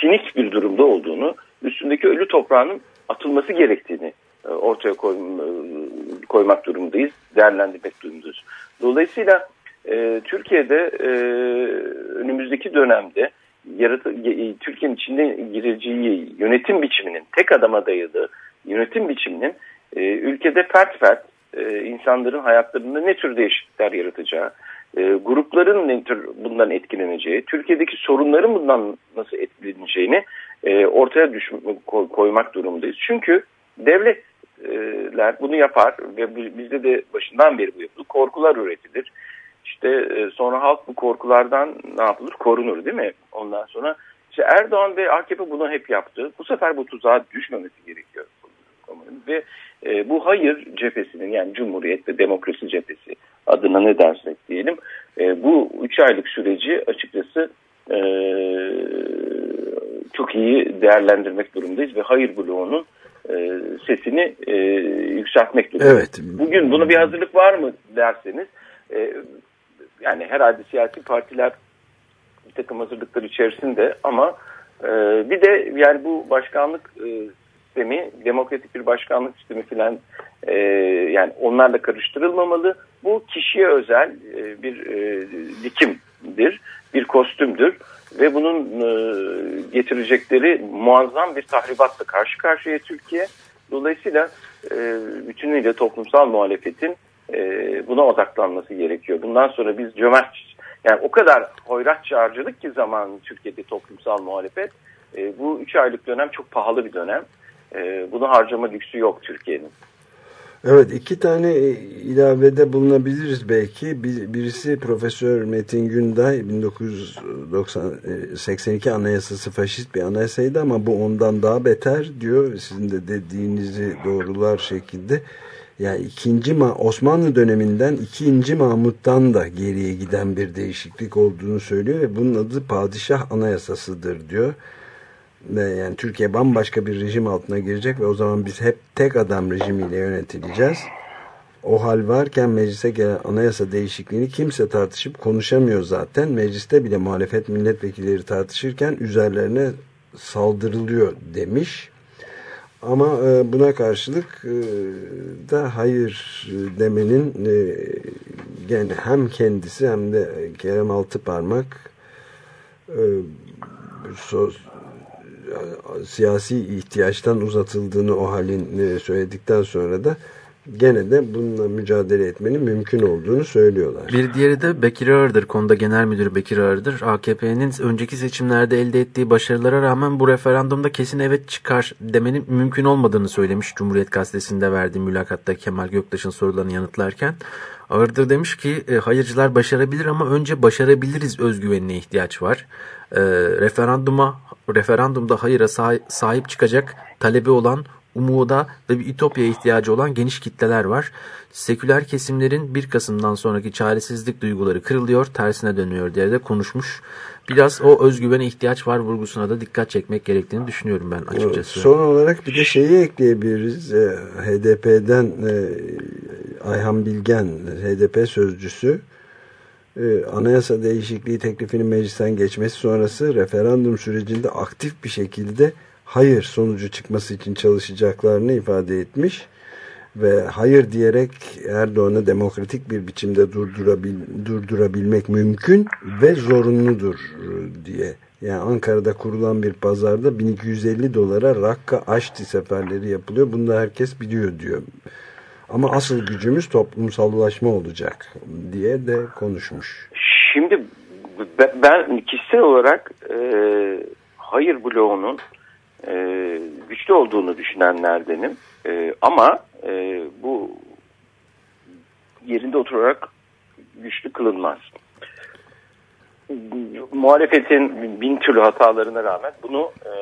sinik bir durumda olduğunu, üstündeki ölü toprağının atılması gerektiğini e, ortaya koy, e, koymak durumundayız, değerlendirmek durumundayız. Dolayısıyla e, Türkiye'de e, önümüzdeki dönemde yaratı, Türkiye'nin içinde gireceği yönetim biçiminin tek adama dayalı yönetim biçiminin e, ülkede fert fert e, insanların hayatlarında ne tür değişiklikler yaratacağı, e, grupların ne tür bundan etkileneceği, Türkiye'deki sorunların bundan nasıl etkileneceğini e, ortaya düşme, koymak durumundayız. Çünkü devletler bunu yapar ve bizde de başından beri bu yapılır. Korkular üretilir. İşte e, sonra halk bu korkulardan ne yapılır? Korunur değil mi? Ondan sonra işte Erdoğan ve AKP bunu hep yaptı. Bu sefer bu tuzağa düşmemesi gerekiyor. Ve e, bu hayır cephesinin yani Cumhuriyet ve Demokrasi cephesi adına ne dersek diyelim e, bu üç aylık süreci açıkçası e, çok iyi değerlendirmek durumundayız ve hayır bloğunun e, sesini e, yükseltmek durumundayız. Evet. Bugün buna bir hazırlık var mı derseniz e, yani herhalde siyasi partiler bir takım hazırlıklar içerisinde ama e, bir de yani bu başkanlık e, sistemi demokratik bir başkanlık sistemi filan e, yani onlarla karıştırılmamalı. Bu kişiye özel e, bir e, dikimdir, bir kostümdür ve bunun e, getirecekleri muazzam bir tahribatla karşı karşıya Türkiye. Dolayısıyla e, bütünüyle toplumsal muhalefetin e, buna odaklanması gerekiyor. Bundan sonra biz cömert yani o kadar hoyratça harcadık ki zaman Türkiye'de toplumsal muhalefet. E, bu üç aylık dönem çok pahalı bir dönem. E, bunu harcama lüksü yok Türkiye'nin. Evet iki tane e, ilavede bulunabiliriz belki. Bir- Birisi Profesör Metin Günday 1982 anayasası faşist bir anayasaydı ama bu ondan daha beter diyor. Sizin de dediğinizi doğrular şekilde. Yani ikinci Ma- Osmanlı döneminden ikinci Mahmut'tan da geriye giden bir değişiklik olduğunu söylüyor ve bunun adı padişah anayasasıdır diyor. Yani Türkiye bambaşka bir rejim altına girecek ve o zaman biz hep tek adam rejimiyle yönetileceğiz. O hal varken meclise gelen anayasa değişikliğini kimse tartışıp konuşamıyor zaten. Mecliste bile muhalefet milletvekilleri tartışırken üzerlerine saldırılıyor demiş. Ama e, buna karşılık e, da hayır demenin e, gene hem kendisi hem de Kerem Altıparmak siyasi ihtiyaçtan uzatıldığını o halin e, söyledikten sonra da gene de bununla mücadele etmenin mümkün olduğunu söylüyorlar. Bir diğeri de Bekir Ağır'dır. Konuda Genel Müdür Bekir Ağır'dır. AKP'nin önceki seçimlerde elde ettiği başarılara rağmen bu referandumda kesin evet çıkar demenin mümkün olmadığını söylemiş. Cumhuriyet Gazetesi'nde verdiği mülakatta Kemal Göktaş'ın sorularını yanıtlarken. Ağırdır demiş ki e, hayırcılar başarabilir ama önce başarabiliriz özgüvenine ihtiyaç var. E, referanduma referandumda hayıra sahi- sahip çıkacak talebi olan umuda ve bir ütopya ihtiyacı olan geniş kitleler var. Seküler kesimlerin 1 Kasım'dan sonraki çaresizlik duyguları kırılıyor, tersine dönüyor diye de konuşmuş. Biraz o özgüvene ihtiyaç var vurgusuna da dikkat çekmek gerektiğini düşünüyorum ben açıkçası. Son olarak bir de şeyi ekleyebiliriz. E, HDP'den e, Ayhan Bilgen, HDP sözcüsü e, anayasa değişikliği teklifinin meclisten geçmesi sonrası referandum sürecinde aktif bir şekilde hayır sonucu çıkması için çalışacaklarını ifade etmiş ve hayır diyerek Erdoğan'ı demokratik bir biçimde durdurabil, durdurabilmek mümkün ve zorunludur e, diye. Yani Ankara'da kurulan bir pazarda 1250 dolara rakka aşti seferleri yapılıyor. Bunu da herkes biliyor diyor. Ama asıl gücümüz toplumsallaşma olacak diye de konuşmuş. Şimdi ben- kişisel olarak e, hayır bloğunun e, güçlü olduğunu düşünenlerdenim. E, ama e, bu yerinde oturarak güçlü kılınmaz. Muhalefetin bin türlü hatalarına rağmen bunu e,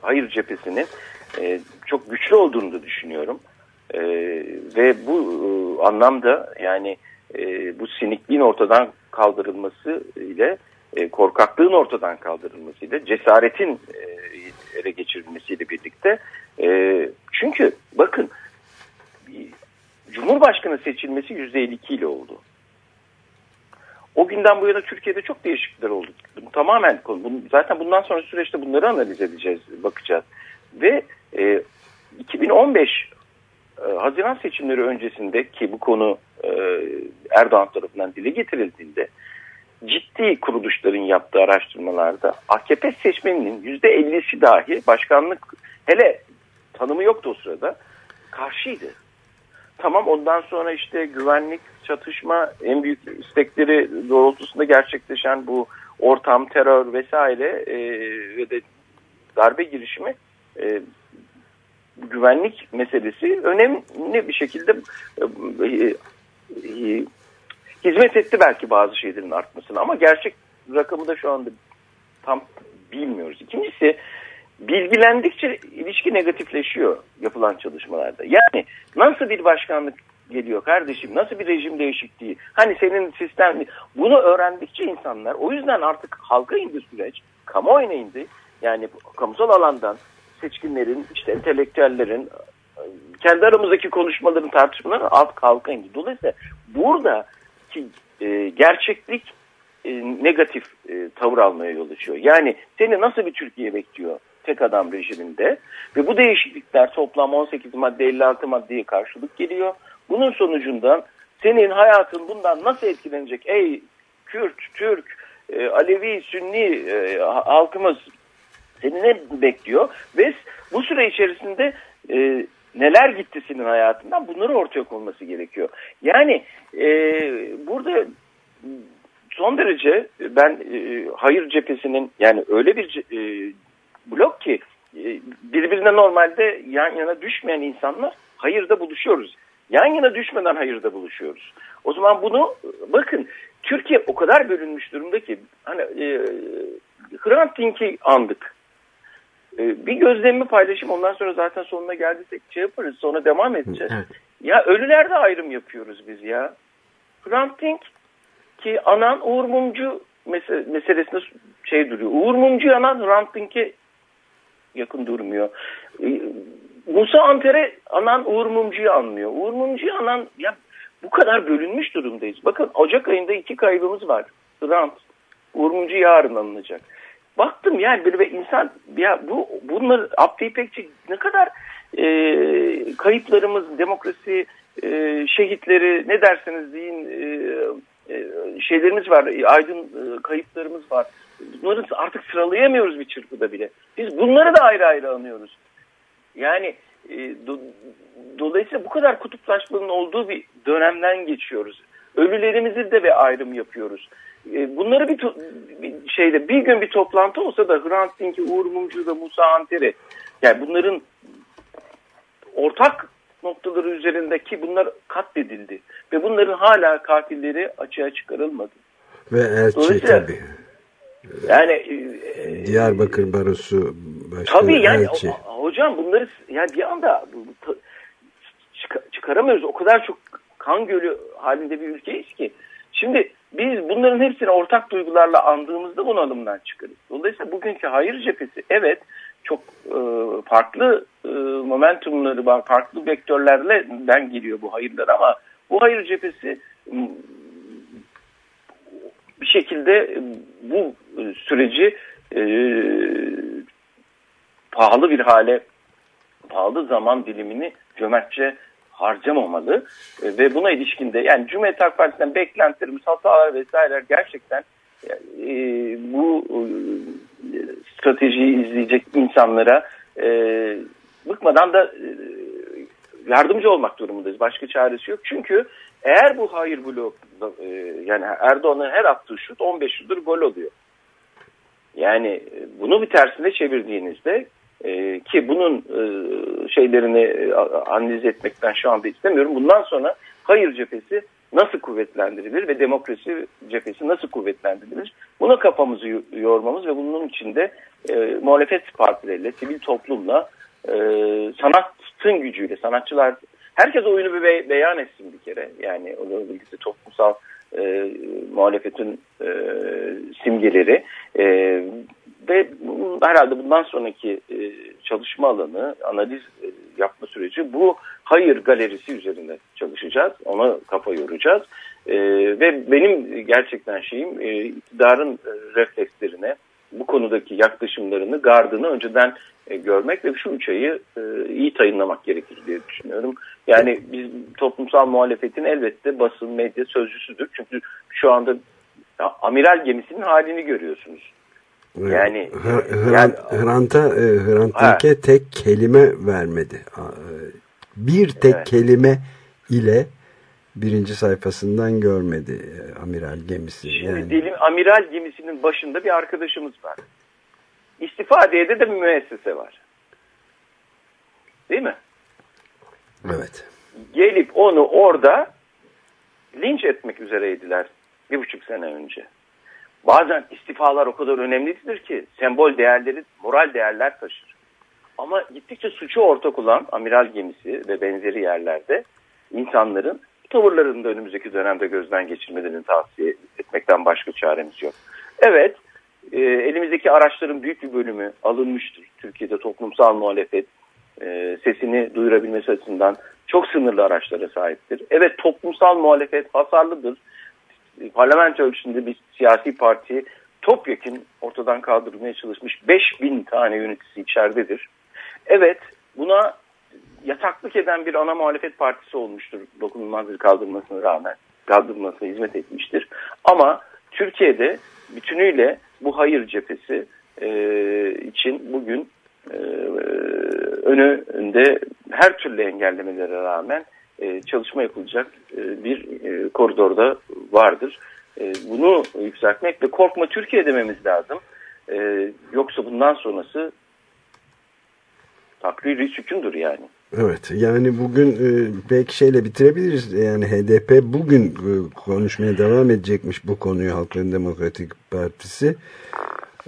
hayır cephesinin e, çok güçlü olduğunu da düşünüyorum. E, ve bu e, anlamda yani e, bu sinikliğin ortadan kaldırılması ile e, korkaklığın ortadan kaldırılması ile cesaretin e, ele geçirilmesiyle birlikte e, çünkü bakın Cumhurbaşkanı seçilmesi %52 ile oldu. O günden bu yana Türkiye'de çok değişiklikler oldu. Tamamen konu. Zaten bundan sonra süreçte bunları analiz edeceğiz, bakacağız. Ve e, 2015 e, Haziran seçimleri öncesinde ki bu konu e, Erdoğan tarafından dile getirildiğinde ciddi kuruluşların yaptığı araştırmalarda AKP seçmeninin %50'si dahi başkanlık hele tanımı yoktu o sırada karşıydı. Tamam ondan sonra işte güvenlik, çatışma en büyük istekleri doğrultusunda gerçekleşen bu ortam, terör vesaire e, ve de darbe girişimi e, güvenlik meselesi önemli bir şekilde e, e, hizmet etti belki bazı şeylerin artmasına ama gerçek rakamı da şu anda tam bilmiyoruz. İkincisi bilgilendikçe ilişki negatifleşiyor yapılan çalışmalarda. Yani nasıl bir başkanlık geliyor kardeşim nasıl bir rejim değişikliği hani senin sistem bunu öğrendikçe insanlar o yüzden artık halka indi süreç kamuoyuna indi yani kamusal alandan seçkinlerin işte entelektüellerin kendi aramızdaki konuşmaların tartışmaların alt halka indi. Dolayısıyla buradaki e, gerçeklik e, negatif e, tavır almaya yol açıyor. Yani seni nasıl bir Türkiye bekliyor tek adam rejiminde ve bu değişiklikler toplam 18 madde 56 maddeye karşılık geliyor. Bunun sonucunda senin hayatın bundan nasıl etkilenecek ey Kürt, Türk, e, Alevi, Sünni e, halkımız seni ne bekliyor ve bu süre içerisinde e, neler gitti senin hayatından bunları ortaya konması gerekiyor. Yani e, burada son derece ben e, hayır cephesinin yani öyle bir e, blok ki e, birbirine normalde yan yana düşmeyen insanlar hayırda buluşuyoruz. Yan yana düşmeden hayırda buluşuyoruz. O zaman bunu bakın Türkiye o kadar bölünmüş durumda ki hani e, Hrant Dink'i andık. E, bir gözlemimi paylaşayım ondan sonra zaten sonuna geldiysek şey yaparız sonra devam edeceğiz. Evet. Ya ölülerde ayrım yapıyoruz biz ya. Hrant Dink ki anan Uğur Mumcu mes- meselesinde şey duruyor. Uğur Mumcu anan Hrant Dink'e yakın durmuyor. Ee, Musa Anter'e anan Uğur Mumcu'yu anmıyor. Uğur Mumcu'yu anan ya bu kadar bölünmüş durumdayız. Bakın Ocak ayında iki kaybımız var. Hrant, Uğur Mumcu yarın alınacak. Baktım yani böyle bir insan ya bu bunlar Abdi İpekçi ne kadar e, kayıplarımız, demokrasi e, şehitleri ne derseniz deyin e, e, şeylerimiz var, aydın e, kayıplarımız var. Bunları artık sıralayamıyoruz bir çırpıda bile. Biz bunları da ayrı ayrı anıyoruz. Yani e, do, dolayısıyla bu kadar kutuplaşmanın olduğu bir dönemden geçiyoruz. Ölülerimizi de ve ayrım yapıyoruz. E, bunları bir, bir şeyde bir gün bir toplantı olsa da Hrant Dink'i, Uğur Mumcu ve Musa Anter'i yani bunların ortak noktaları üzerindeki bunlar katledildi. Ve bunların hala katilleri açığa çıkarılmadı. Ve elçi tabii. Yani e, Diyarbakır Barosu Başkanı Tabii yani elçi. hocam bunları yani bir anda çıkaramıyoruz. O kadar çok kan gölü halinde bir ülkeyiz ki. Şimdi biz bunların hepsini ortak duygularla andığımızda bunalımdan çıkarız. Dolayısıyla bugünkü hayır cephesi evet çok e, farklı e, momentumları var, farklı vektörlerle den geliyor bu hayırlar ama bu hayır cephesi bir şekilde bu süreci e, pahalı bir hale, pahalı zaman dilimini cömertçe harcamamalı E, ve buna ilişkinde yani Cumhuriyet Halk Partisi'nden beklentilerimiz, hatalar vesaireler gerçekten e, bu e, stratejiyi izleyecek insanlara e, bıkmadan da e, yardımcı olmak durumundayız. Başka çaresi yok. Çünkü eğer bu hayır blok e, yani Erdoğan'ın her attığı şut 15 yıldır gol oluyor. Yani e, bunu bir tersine çevirdiğinizde e, ki bunun e, şeylerini e, analiz etmekten şu anda istemiyorum. Bundan sonra hayır cephesi nasıl kuvvetlendirilir ve demokrasi cephesi nasıl kuvvetlendirilir? Buna kafamızı yo- yormamız ve bunun içinde e, muhalefet partileriyle, sivil toplumla, e, sanatın gücüyle, sanatçılar herkes oyunu bir be- beyan etsin bir kere. Yani onunla birlikte toplumsal e, muhalefetin e, simgeleri e, ve herhalde bundan sonraki e, çalışma alanı, analiz e, yapma süreci bu hayır galerisi üzerinde çalışacağız. Ona kafa yoracağız. E, ve benim gerçekten şeyim e, iktidarın reflekslerine, bu konudaki yaklaşımlarını, gardını önceden görmek ve şu üç ayı iyi tayınlamak gerekir diye düşünüyorum. Yani biz toplumsal muhalefetin elbette basın, medya sözcüsüdür. Çünkü şu anda amiral gemisinin halini görüyorsunuz. Yani- Hr- yani- Hrant, Hrant'a, e, Hrant Ha. Dink'e tek kelime vermedi. E, Bir tek Evet. kelime ile birinci sayfasından görmedi e, amiral gemisi. Şimdi Yani. diyelim amiral gemisinin başında bir arkadaşımız var. İstifadeye de de bir müessese var. Değil mi? Evet. Gelip onu orada linç etmek üzereydiler bir buçuk sene önce. Bazen istifalar o kadar önemlidir ki sembol değerleri, moral değerler taşır. Ama gittikçe suçu ortak olan amiral gemisi ve benzeri yerlerde insanların tavırlarını da önümüzdeki dönemde gözden geçirmelerini tavsiye etmekten başka çaremiz yok. Evet, e, elimizdeki araçların büyük bir bölümü alınmıştır. Türkiye'de toplumsal muhalefet e, sesini duyurabilmesi açısından çok sınırlı araçlara sahiptir. Evet, toplumsal muhalefet hasarlıdır. Parlamento ölçüsünde bir siyasi parti topyekun ortadan kaldırmaya çalışmış 5000 tane yöneticisi içeridedir. Evet, buna yataklık eden bir ana muhalefet partisi olmuştur dokunulmazlığı kaldırmasına rağmen kaldırmasına hizmet etmiştir. Ama Türkiye'de bütünüyle bu hayır cephesi e, için bugün e, önünde her türlü engellemelere rağmen e, çalışma yapılacak e, bir e, koridorda vardır. Bunu yükseltmek ve korkma Türkiye dememiz lazım. Yoksa bundan sonrası takriri sükundur yani. Evet yani bugün e, belki şeyle bitirebiliriz. Yani HDP bugün e, konuşmaya devam edecekmiş bu konuyu Halkların Demokratik Partisi.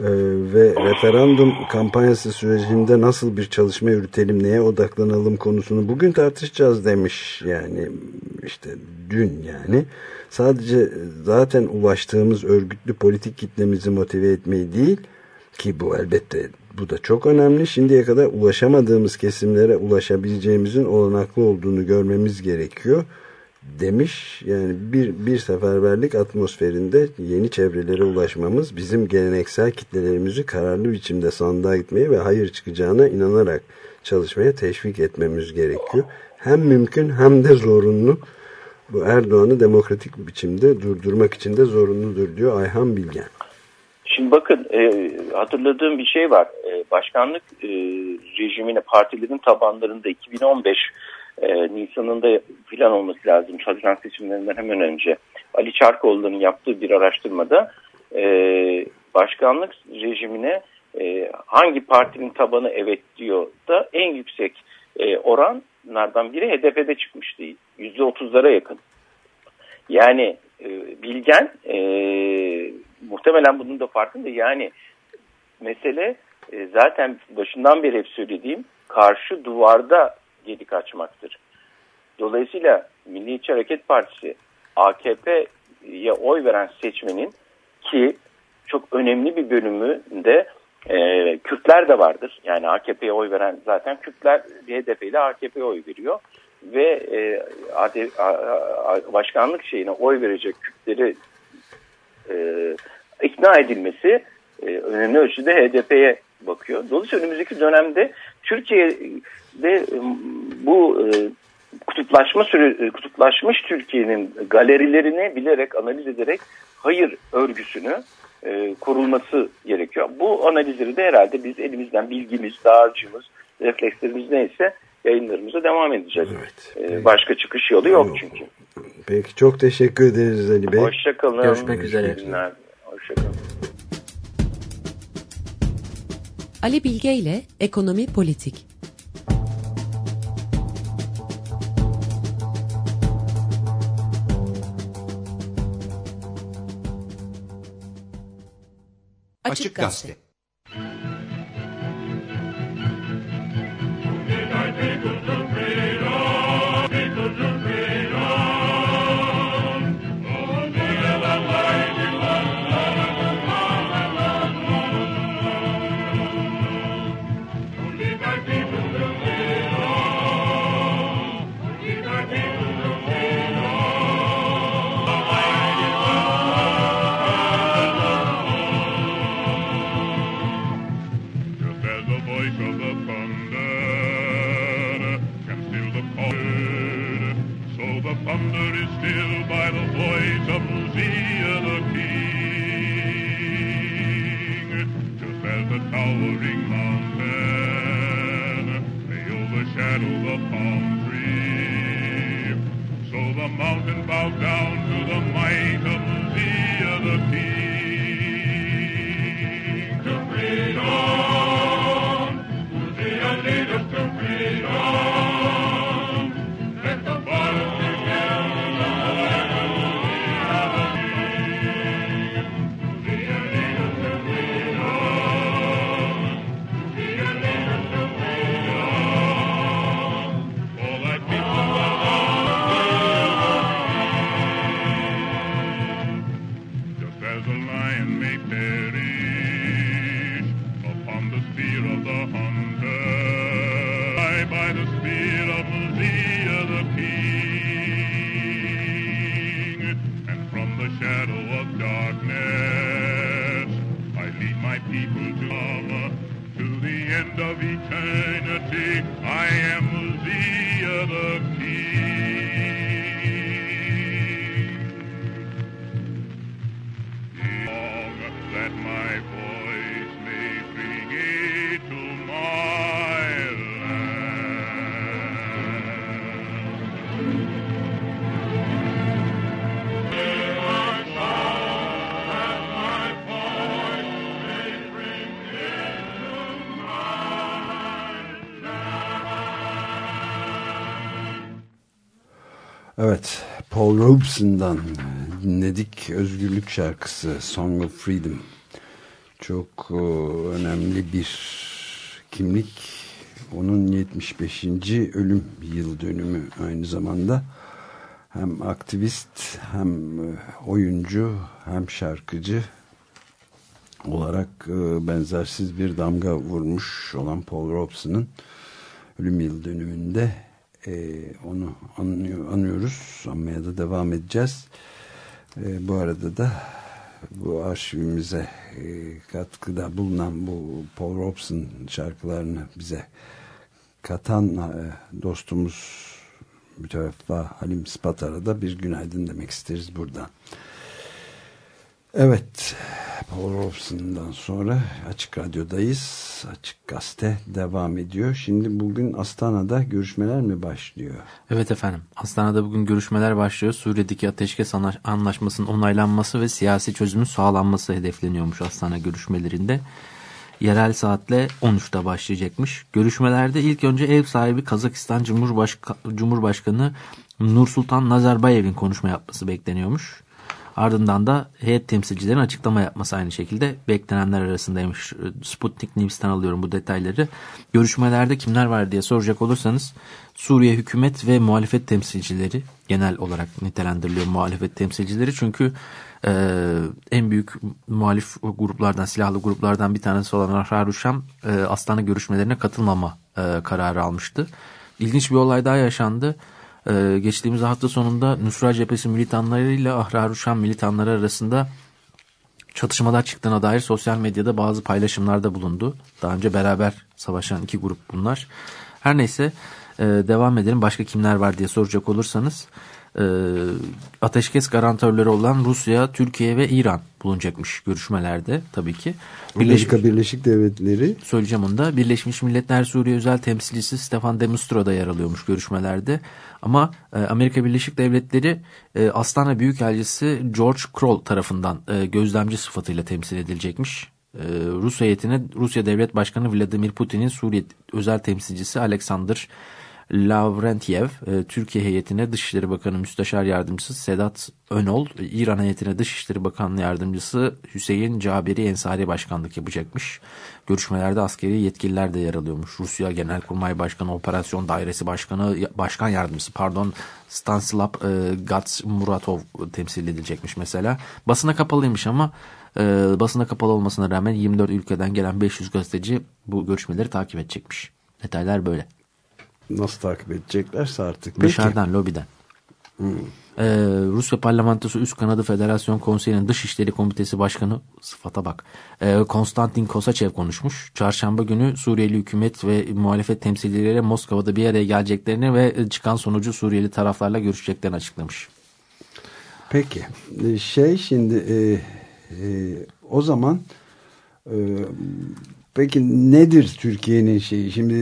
E, ve referandum kampanyası sürecinde nasıl bir çalışma yürütelim, neye odaklanalım konusunu bugün tartışacağız demiş. Yani işte dün yani. Sadece zaten ulaştığımız örgütlü politik kitlemizi motive etmeyi değil ki bu elbette bu da çok önemli. Şimdiye kadar ulaşamadığımız kesimlere ulaşabileceğimizin olanaklı olduğunu görmemiz gerekiyor demiş. Yani bir, bir seferberlik atmosferinde yeni çevrelere ulaşmamız bizim geleneksel kitlelerimizi kararlı biçimde sandığa gitmeye ve hayır çıkacağına inanarak çalışmaya teşvik etmemiz gerekiyor. Hem mümkün hem de zorunlu. Bu Erdoğan'ı demokratik biçimde durdurmak için de zorunludur diyor Ayhan Bilgen. Şimdi bakın e, hatırladığım bir şey var. E, başkanlık e, rejimine partilerin tabanlarında 2015 e, Nisan'ında filan olması lazım. Haziran seçimlerinden hemen önce. Ali Çarkoğlu'nun yaptığı bir araştırmada e, başkanlık rejimine e, hangi partinin tabanı evet diyor da en yüksek e, oranlardan biri HDP'de çıkmıştı. %30'lara yakın. Yani e, Bilgen e, muhtemelen bunun da farkında. Yani mesele e, zaten başından beri hep söylediğim karşı duvarda gedik açmaktır. Dolayısıyla Milliyetçi Hareket Partisi AKP'ye oy veren seçmenin ki çok önemli bir bölümünde e, Kürtler de vardır. Yani AKP'ye oy veren zaten Kürtler HDP ile AKP'ye oy veriyor. Ve e, başkanlık şeyine oy verecek Kürtleri e, ikna edilmesi e, önemli ölçüde HDP'ye bakıyor. Dolayısıyla önümüzdeki dönemde Türkiye'de e, bu e, kutuplaşma sürü, e, kutuplaşmış Türkiye'nin galerilerini bilerek analiz ederek hayır örgüsünü e, korulması gerekiyor. Bu analizleri de herhalde biz elimizden bilgimiz, dağarcığımız, reflekslerimiz neyse yayınlarımıza devam edeceğiz. Evet. Başka çıkış yolu yok, yok çünkü. Peki çok teşekkür ederiz Ali Bey. Hoşçakalın. Görüşmek üzere. Hoşçakalın. Ali Bilge ile Ekonomi Politik Açık Gazete Paul Robeson'dan dinledik özgürlük şarkısı Song of Freedom. Çok e, önemli bir kimlik. Onun 75. ölüm yıl dönümü aynı zamanda. Hem aktivist hem e, oyuncu hem şarkıcı olarak e, benzersiz bir damga vurmuş olan Paul Robeson'ın ölüm yıl dönümünde e, onu anlıyor, anıyoruz. Anmaya da devam edeceğiz. E, bu arada da bu arşivimize e, katkıda bulunan bu Paul Robeson şarkılarını bize katan e, dostumuz müteveffa Halim Spatar'a da bir günaydın demek isteriz buradan. Evet, Paul Robeson'dan sonra Açık Radyo'dayız. Açık Gazete devam ediyor. Şimdi bugün Astana'da görüşmeler mi başlıyor? Evet efendim. Astana'da bugün görüşmeler başlıyor. Suriye'deki ateşkes anlaş- anlaşmasının onaylanması ve siyasi çözümün sağlanması hedefleniyormuş Astana görüşmelerinde. Yerel saatle 13'te başlayacakmış. Görüşmelerde ilk önce ev sahibi Kazakistan Cumhurbaşka Cumhurbaşkanı Nursultan Nazarbayev'in konuşma yapması bekleniyormuş. Ardından da heyet temsilcilerin açıklama yapması aynı şekilde beklenenler arasındaymış. Sputnik News'ten alıyorum bu detayları. Görüşmelerde kimler var diye soracak olursanız Suriye hükümet ve muhalefet temsilcileri genel olarak nitelendiriliyor muhalefet temsilcileri. Çünkü e, en büyük muhalif gruplardan, silahlı gruplardan bir tanesi olan Ahrar Şam e, Astana görüşmelerine katılmama e, kararı almıştı. İlginç bir olay daha yaşandı. Ee, geçtiğimiz hafta sonunda Nusra Cephesi militanlarıyla Ahrar Şam militanları arasında çatışmalar çıktığına dair sosyal medyada bazı paylaşımlarda bulundu. Daha önce beraber savaşan iki grup bunlar. Her neyse e, devam edelim. Başka kimler var diye soracak olursanız e, ateşkes garantörleri olan Rusya, Türkiye ve İran bulunacakmış görüşmelerde tabii ki. Amerika Birleşik Devletleri söyleyeceğim onu da. Birleşmiş Milletler Suriye Özel Temsilcisi Stefan de Mistura da yer alıyormuş görüşmelerde. Ama e, Amerika Birleşik Devletleri e, Astana Büyükelçisi George Kroll tarafından e, gözlemci sıfatıyla temsil edilecekmiş. E, Rus heyetine Rusya Devlet Başkanı Vladimir Putin'in Suriye Özel Temsilcisi Alexander Lavrentiev, e, Türkiye heyetine Dışişleri Bakanı Müsteşar Yardımcısı Sedat Önol, İran heyetine Dışişleri Bakanı Yardımcısı Hüseyin Caberi Ensari Başkanlık yapacakmış. Görüşmelerde askeri yetkililer de yer alıyormuş. Rusya Genelkurmay Başkanı, Operasyon Dairesi Başkanı, Başkan Yardımcısı pardon Stanislav e, Gats Muratov temsil edilecekmiş mesela. Basına kapalıymış ama e, basına kapalı olmasına rağmen 24 ülkeden gelen 500 gazeteci bu görüşmeleri takip edecekmiş. Detaylar böyle. Nasıl takip edeceklerse artık. Peki. Dışarıdan, lobiden. Hmm. Ee, Rusya Parlamentosu Üst Kanadı Federasyon Konseyi'nin Dışişleri Komitesi Başkanı sıfata bak. Ee, Konstantin Kosaçev konuşmuş. Çarşamba günü Suriyeli hükümet ve muhalefet temsilcileriyle Moskova'da bir araya geleceklerini ve çıkan sonucu Suriyeli taraflarla görüşeceklerini açıklamış. Peki. Şey şimdi e, e, o zaman e, Peki nedir Türkiye'nin şeyi? Şimdi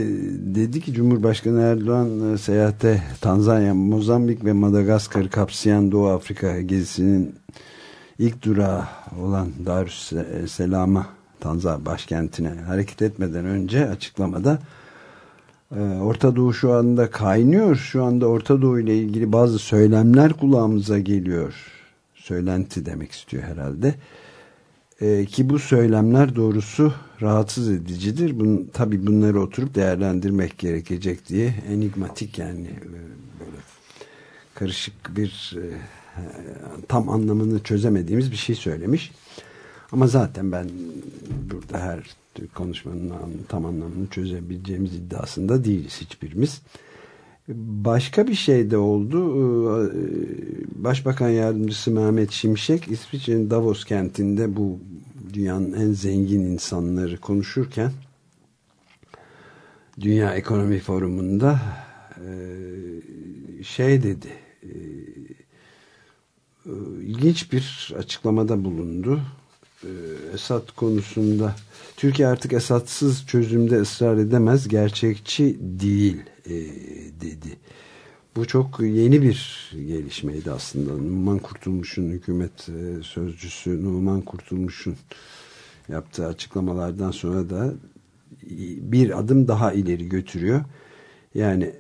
dedi ki Cumhurbaşkanı Erdoğan e, seyahate Tanzanya, Mozambik ve Madagaskar'ı kapsayan Doğu Afrika gezisinin ilk durağı olan Darüsselam'a Tanzanya başkentine hareket etmeden önce açıklamada e, Orta Doğu şu anda kaynıyor. Şu anda Orta Doğu ile ilgili bazı söylemler kulağımıza geliyor. Söylenti demek istiyor herhalde. Ee, ki bu söylemler doğrusu rahatsız edicidir. Bun, tabii bunları oturup değerlendirmek gerekecek diye enigmatik yani e, böyle karışık bir e, tam anlamını çözemediğimiz bir şey söylemiş. Ama zaten ben burada her konuşmanın tam anlamını çözebileceğimiz iddiasında değiliz hiçbirimiz. Başka bir şey de oldu. Başbakan Yardımcısı Mehmet Şimşek İsviçre'nin Davos kentinde bu dünyanın en zengin insanları konuşurken Dünya Ekonomi Forumu'nda e, şey dedi e, ilginç bir açıklamada bulundu. E, Esad konusunda Türkiye artık Esad'sız çözümde ısrar edemez gerçekçi değil e, dedi. Bu çok yeni bir gelişmeydi aslında. Numan Kurtulmuş'un hükümet e, sözcüsü Numan Kurtulmuş'un yaptığı açıklamalardan sonra da bir adım daha ileri götürüyor. Yani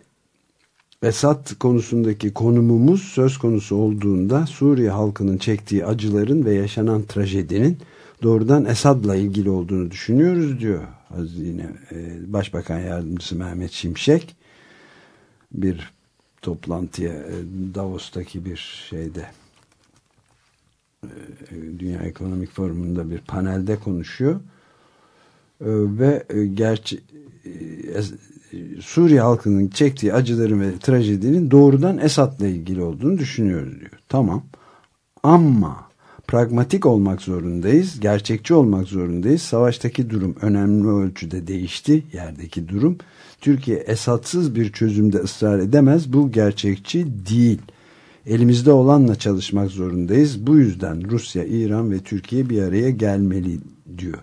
Esad konusundaki konumumuz söz konusu olduğunda Suriye halkının çektiği acıların ve yaşanan trajedinin doğrudan Esad'la ilgili olduğunu düşünüyoruz diyor Hazine e, Başbakan Yardımcısı Mehmet Şimşek bir toplantıya e, Davos'taki bir şeyde e, Dünya Ekonomik Forumu'nda bir panelde konuşuyor ve gerçi Suriye halkının çektiği acıların ve trajedinin doğrudan Esad'la ilgili olduğunu düşünüyoruz diyor. Tamam ama pragmatik olmak zorundayız, gerçekçi olmak zorundayız. Savaştaki durum önemli ölçüde değişti, yerdeki durum. Türkiye Esad'sız bir çözümde ısrar edemez, bu gerçekçi değil. Elimizde olanla çalışmak zorundayız. Bu yüzden Rusya, İran ve Türkiye bir araya gelmeli diyor.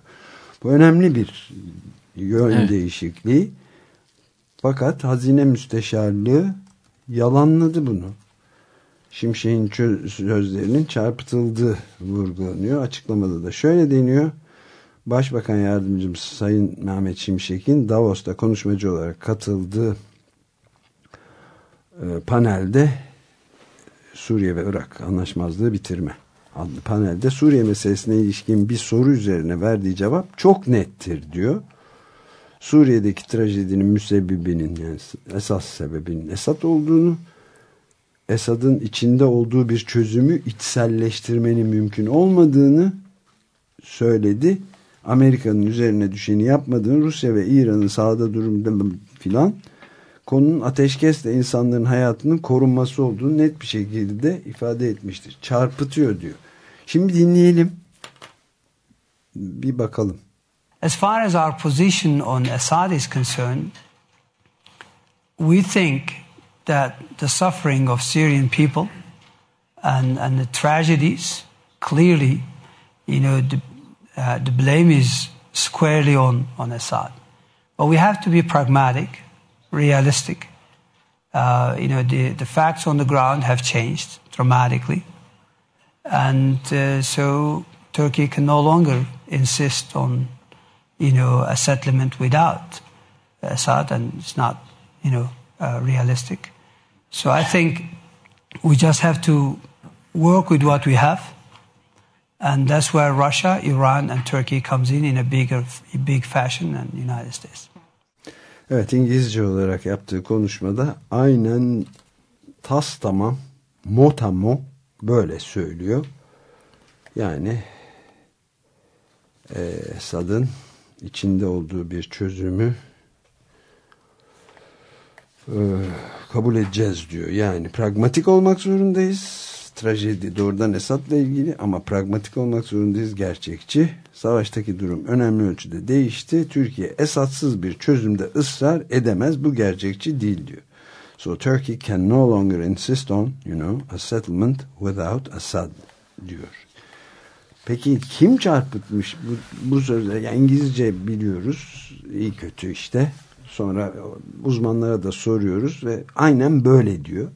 Bu önemli bir yön evet. değişikliği. Fakat hazine müsteşarlığı yalanladı bunu. Şimşek'in sözlerinin çarpıtıldığı vurgulanıyor. Açıklamada da şöyle deniyor. Başbakan Yardımcımız Sayın Mehmet Şimşek'in Davos'ta konuşmacı olarak katıldığı e, panelde Suriye ve Irak anlaşmazlığı bitirme adlı panelde Suriye meselesine ilişkin bir soru üzerine verdiği cevap çok nettir diyor. Suriye'deki trajedinin müsebbibinin yani esas sebebinin Esad olduğunu Esad'ın içinde olduğu bir çözümü içselleştirmenin mümkün olmadığını söyledi. Amerika'nın üzerine düşeni yapmadığını Rusya ve İran'ın sağda durumda filan konunun ateşkesle insanların hayatının korunması olduğunu net bir şekilde ifade etmiştir. Çarpıtıyor diyor. Şimdi dinleyelim. Bir bakalım. As far as our position on Assad is concerned, we think that the suffering of Syrian people and, and the tragedies clearly, you know, the, uh, the blame is squarely on, on Assad. But we have to be pragmatic, realistic. Uh, you know, the, the facts on the ground have changed dramatically. And uh, so Turkey can no longer insist on, you know, a settlement without Assad, and it's not, you know, uh, realistic. So I think we just have to work with what we have, and that's where Russia, Iran, and Turkey comes in in a bigger, big fashion the United States. Evet İngilizce olarak yaptığı konuşmada aynen tas tamam motamo böyle söylüyor. Yani e, Esad'ın içinde olduğu bir çözümü e, kabul edeceğiz diyor. Yani pragmatik olmak zorundayız. Trajedi doğrudan Esad'la ilgili ama pragmatik olmak zorundayız. Gerçekçi. Savaştaki durum önemli ölçüde değişti. Türkiye Esad'sız bir çözümde ısrar edemez. Bu gerçekçi değil diyor. So Turkey can no longer insist on, you know, a settlement without Assad diyor. Peki kim çarpıtmış bu, bu sözleri? Yani İngilizce biliyoruz. iyi kötü işte. Sonra uzmanlara da soruyoruz ve aynen böyle diyor.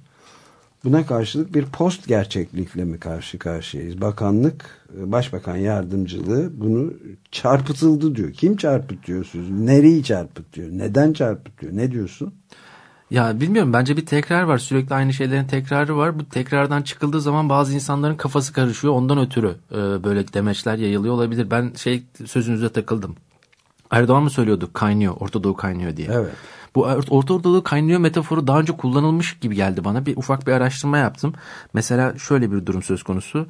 Buna karşılık bir post gerçeklikle mi karşı karşıyayız? Bakanlık, başbakan yardımcılığı bunu çarpıtıldı diyor. Kim çarpıtıyor sözü? Nereyi çarpıtıyor? Neden çarpıtıyor? Ne diyorsun? Ya bilmiyorum bence bir tekrar var. Sürekli aynı şeylerin tekrarı var. Bu tekrardan çıkıldığı zaman bazı insanların kafası karışıyor. Ondan ötürü e, böyle demeçler yayılıyor olabilir. Ben şey sözünüze takıldım. Erdoğan mı söylüyordu kaynıyor, Orta Doğu kaynıyor diye. Evet. Bu Orta Doğu kaynıyor metaforu daha önce kullanılmış gibi geldi bana. Bir ufak bir araştırma yaptım. Mesela şöyle bir durum söz konusu.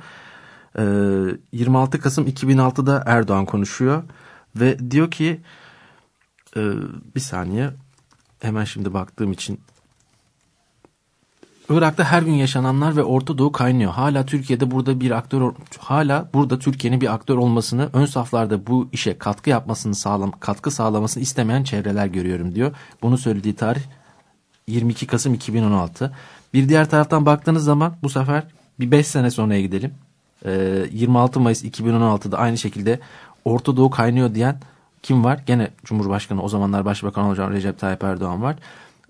26 e, Kasım 2006'da Erdoğan konuşuyor ve diyor ki e, bir saniye hemen şimdi baktığım için Irak'ta her gün yaşananlar ve Orta Doğu kaynıyor. Hala Türkiye'de burada bir aktör hala burada Türkiye'nin bir aktör olmasını, ön saflarda bu işe katkı yapmasını sağlam katkı sağlamasını istemeyen çevreler görüyorum diyor. Bunu söylediği tarih 22 Kasım 2016. Bir diğer taraftan baktığınız zaman bu sefer bir 5 sene sonraya gidelim. Ee, 26 Mayıs 2016'da aynı şekilde Orta Doğu kaynıyor diyen kim var? Gene Cumhurbaşkanı o zamanlar Başbakan olan Recep Tayyip Erdoğan var.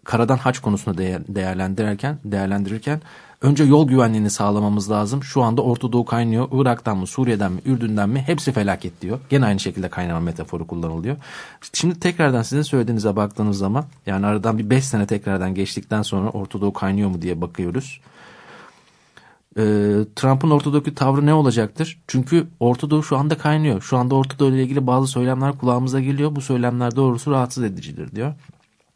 Karadan haç konusunu değer, değerlendirirken değerlendirirken önce yol güvenliğini sağlamamız lazım. Şu anda Orta Doğu kaynıyor. Irak'tan mı, Suriye'den mi, Ürdün'den mi hepsi felaket diyor. Gene aynı şekilde kaynama metaforu kullanılıyor. Şimdi tekrardan sizin söylediğinize baktığınız zaman yani aradan bir 5 sene tekrardan geçtikten sonra Orta Doğu kaynıyor mu diye bakıyoruz. Ee, Trump'ın Orta Doğu'daki tavrı ne olacaktır? Çünkü Orta Doğu şu anda kaynıyor. Şu anda Orta Doğu ile ilgili bazı söylemler kulağımıza geliyor. Bu söylemler doğrusu rahatsız edicidir diyor.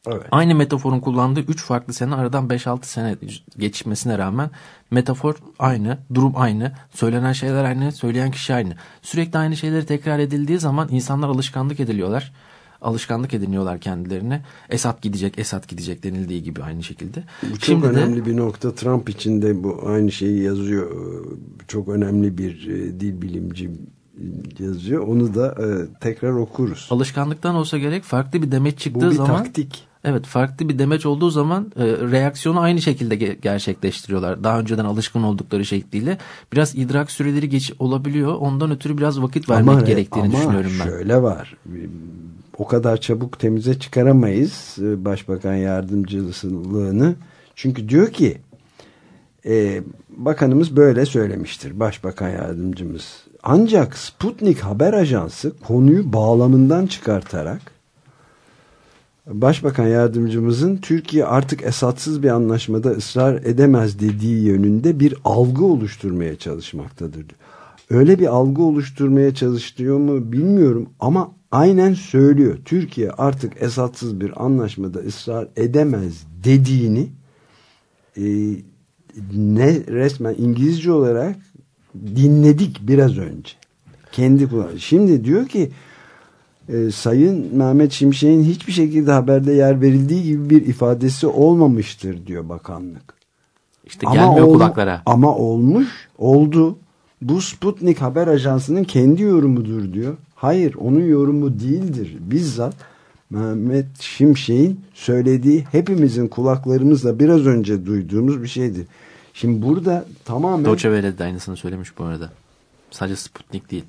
Evet. Aynı metaforun kullandığı 3 farklı sene aradan 5-6 sene geçmesine rağmen metafor aynı, durum aynı, söylenen şeyler aynı, söyleyen kişi aynı. Sürekli aynı şeyleri tekrar edildiği zaman insanlar alışkanlık ediliyorlar. Alışkanlık ediniyorlar kendilerine. Esat gidecek, Esat gidecek denildiği gibi aynı şekilde. Bu çok Şimdi de- önemli bir nokta. Trump için de bu aynı şeyi yazıyor. Çok önemli bir e, dil bilimci yazıyor. Onu da e, tekrar okuruz. alışkanlıktan olsa gerek farklı bir demeç Bu çıktığı bir zaman taktik. Evet farklı bir demeç olduğu zaman e, reaksiyonu aynı şekilde ge- gerçekleştiriyorlar. Daha önceden alışkın oldukları şekliyle biraz idrak süreleri geç olabiliyor. Ondan ötürü biraz vakit vermek Ama- gerektiğini ama düşünüyorum ben. şöyle var. O kadar çabuk temize çıkaramayız e, başbakan yardımcılığını. Çünkü diyor ki e, bakanımız böyle söylemiştir başbakan yardımcımız. Ancak Sputnik haber ajansı konuyu bağlamından çıkartarak Başbakan yardımcımızın Türkiye artık esatsız bir anlaşmada ısrar edemez dediği yönünde bir algı oluşturmaya çalışmaktadır. Öyle bir algı oluşturmaya çalıştırıyor mu bilmiyorum ama aynen söylüyor. Türkiye artık esatsız bir anlaşmada ısrar edemez dediğini e, ne resmen İngilizce olarak dinledik biraz önce. Kendi kulağı. Şimdi diyor ki e, Sayın Mehmet Şimşek'in hiçbir şekilde haberde yer verildiği gibi bir ifadesi olmamıştır diyor bakanlık. İşte gelmiyor ol- kulaklara. Ama olmuş, oldu. Bu Sputnik haber ajansının kendi yorumudur diyor. Hayır, onun yorumu değildir. Bizzat Mehmet Şimşek'in söylediği hepimizin kulaklarımızla biraz önce duyduğumuz bir şeydir. Şimdi burada tamamen Welle de aynısını söylemiş bu arada. Sadece Sputnik değil.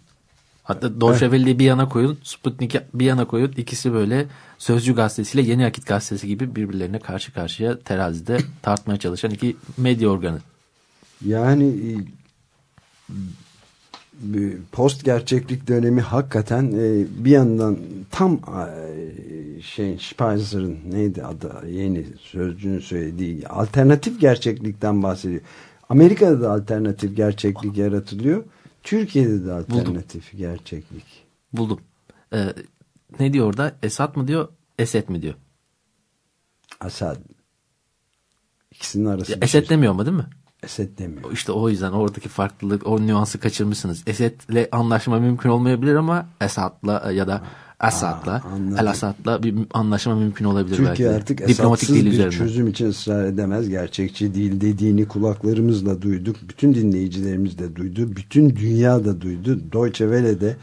Hatta Deutsche Welle'yi bir yana koyun, Sputnik'i bir yana koyun. İkisi böyle Sözcü gazetesiyle Yeni Akit gazetesi gibi birbirlerine karşı karşıya terazide tartmaya çalışan iki medya organı. Yani e, post gerçeklik dönemi hakikaten e, bir yandan tam e, şey Spizer'ın neydi adı yeni sözcüğün söylediği alternatif gerçeklikten bahsediyor. Amerika'da da alternatif gerçeklik yaratılıyor. Türkiye'de de alternatif gerçeklik. Buldum. Ee, ne diyor orada? Esat mı diyor, Esed mi diyor? Asad. İkisinin arası Ya, Esed şey. demiyor ama değil mi? Esed demiyor. İşte o yüzden oradaki farklılık, o nüansı kaçırmışsınız. Esed'le anlaşma mümkün olmayabilir ama Esad'la ya da Esad'la. El Asad'la bir anlaşma mümkün olabilir Türkiye belki. de. artık Diplomatik değil bir üzerine. çözüm için ısrar edemez. Gerçekçi değil dediğini kulaklarımızla duyduk. Bütün dinleyicilerimiz de duydu. Bütün dünya da duydu. Deutsche Welle de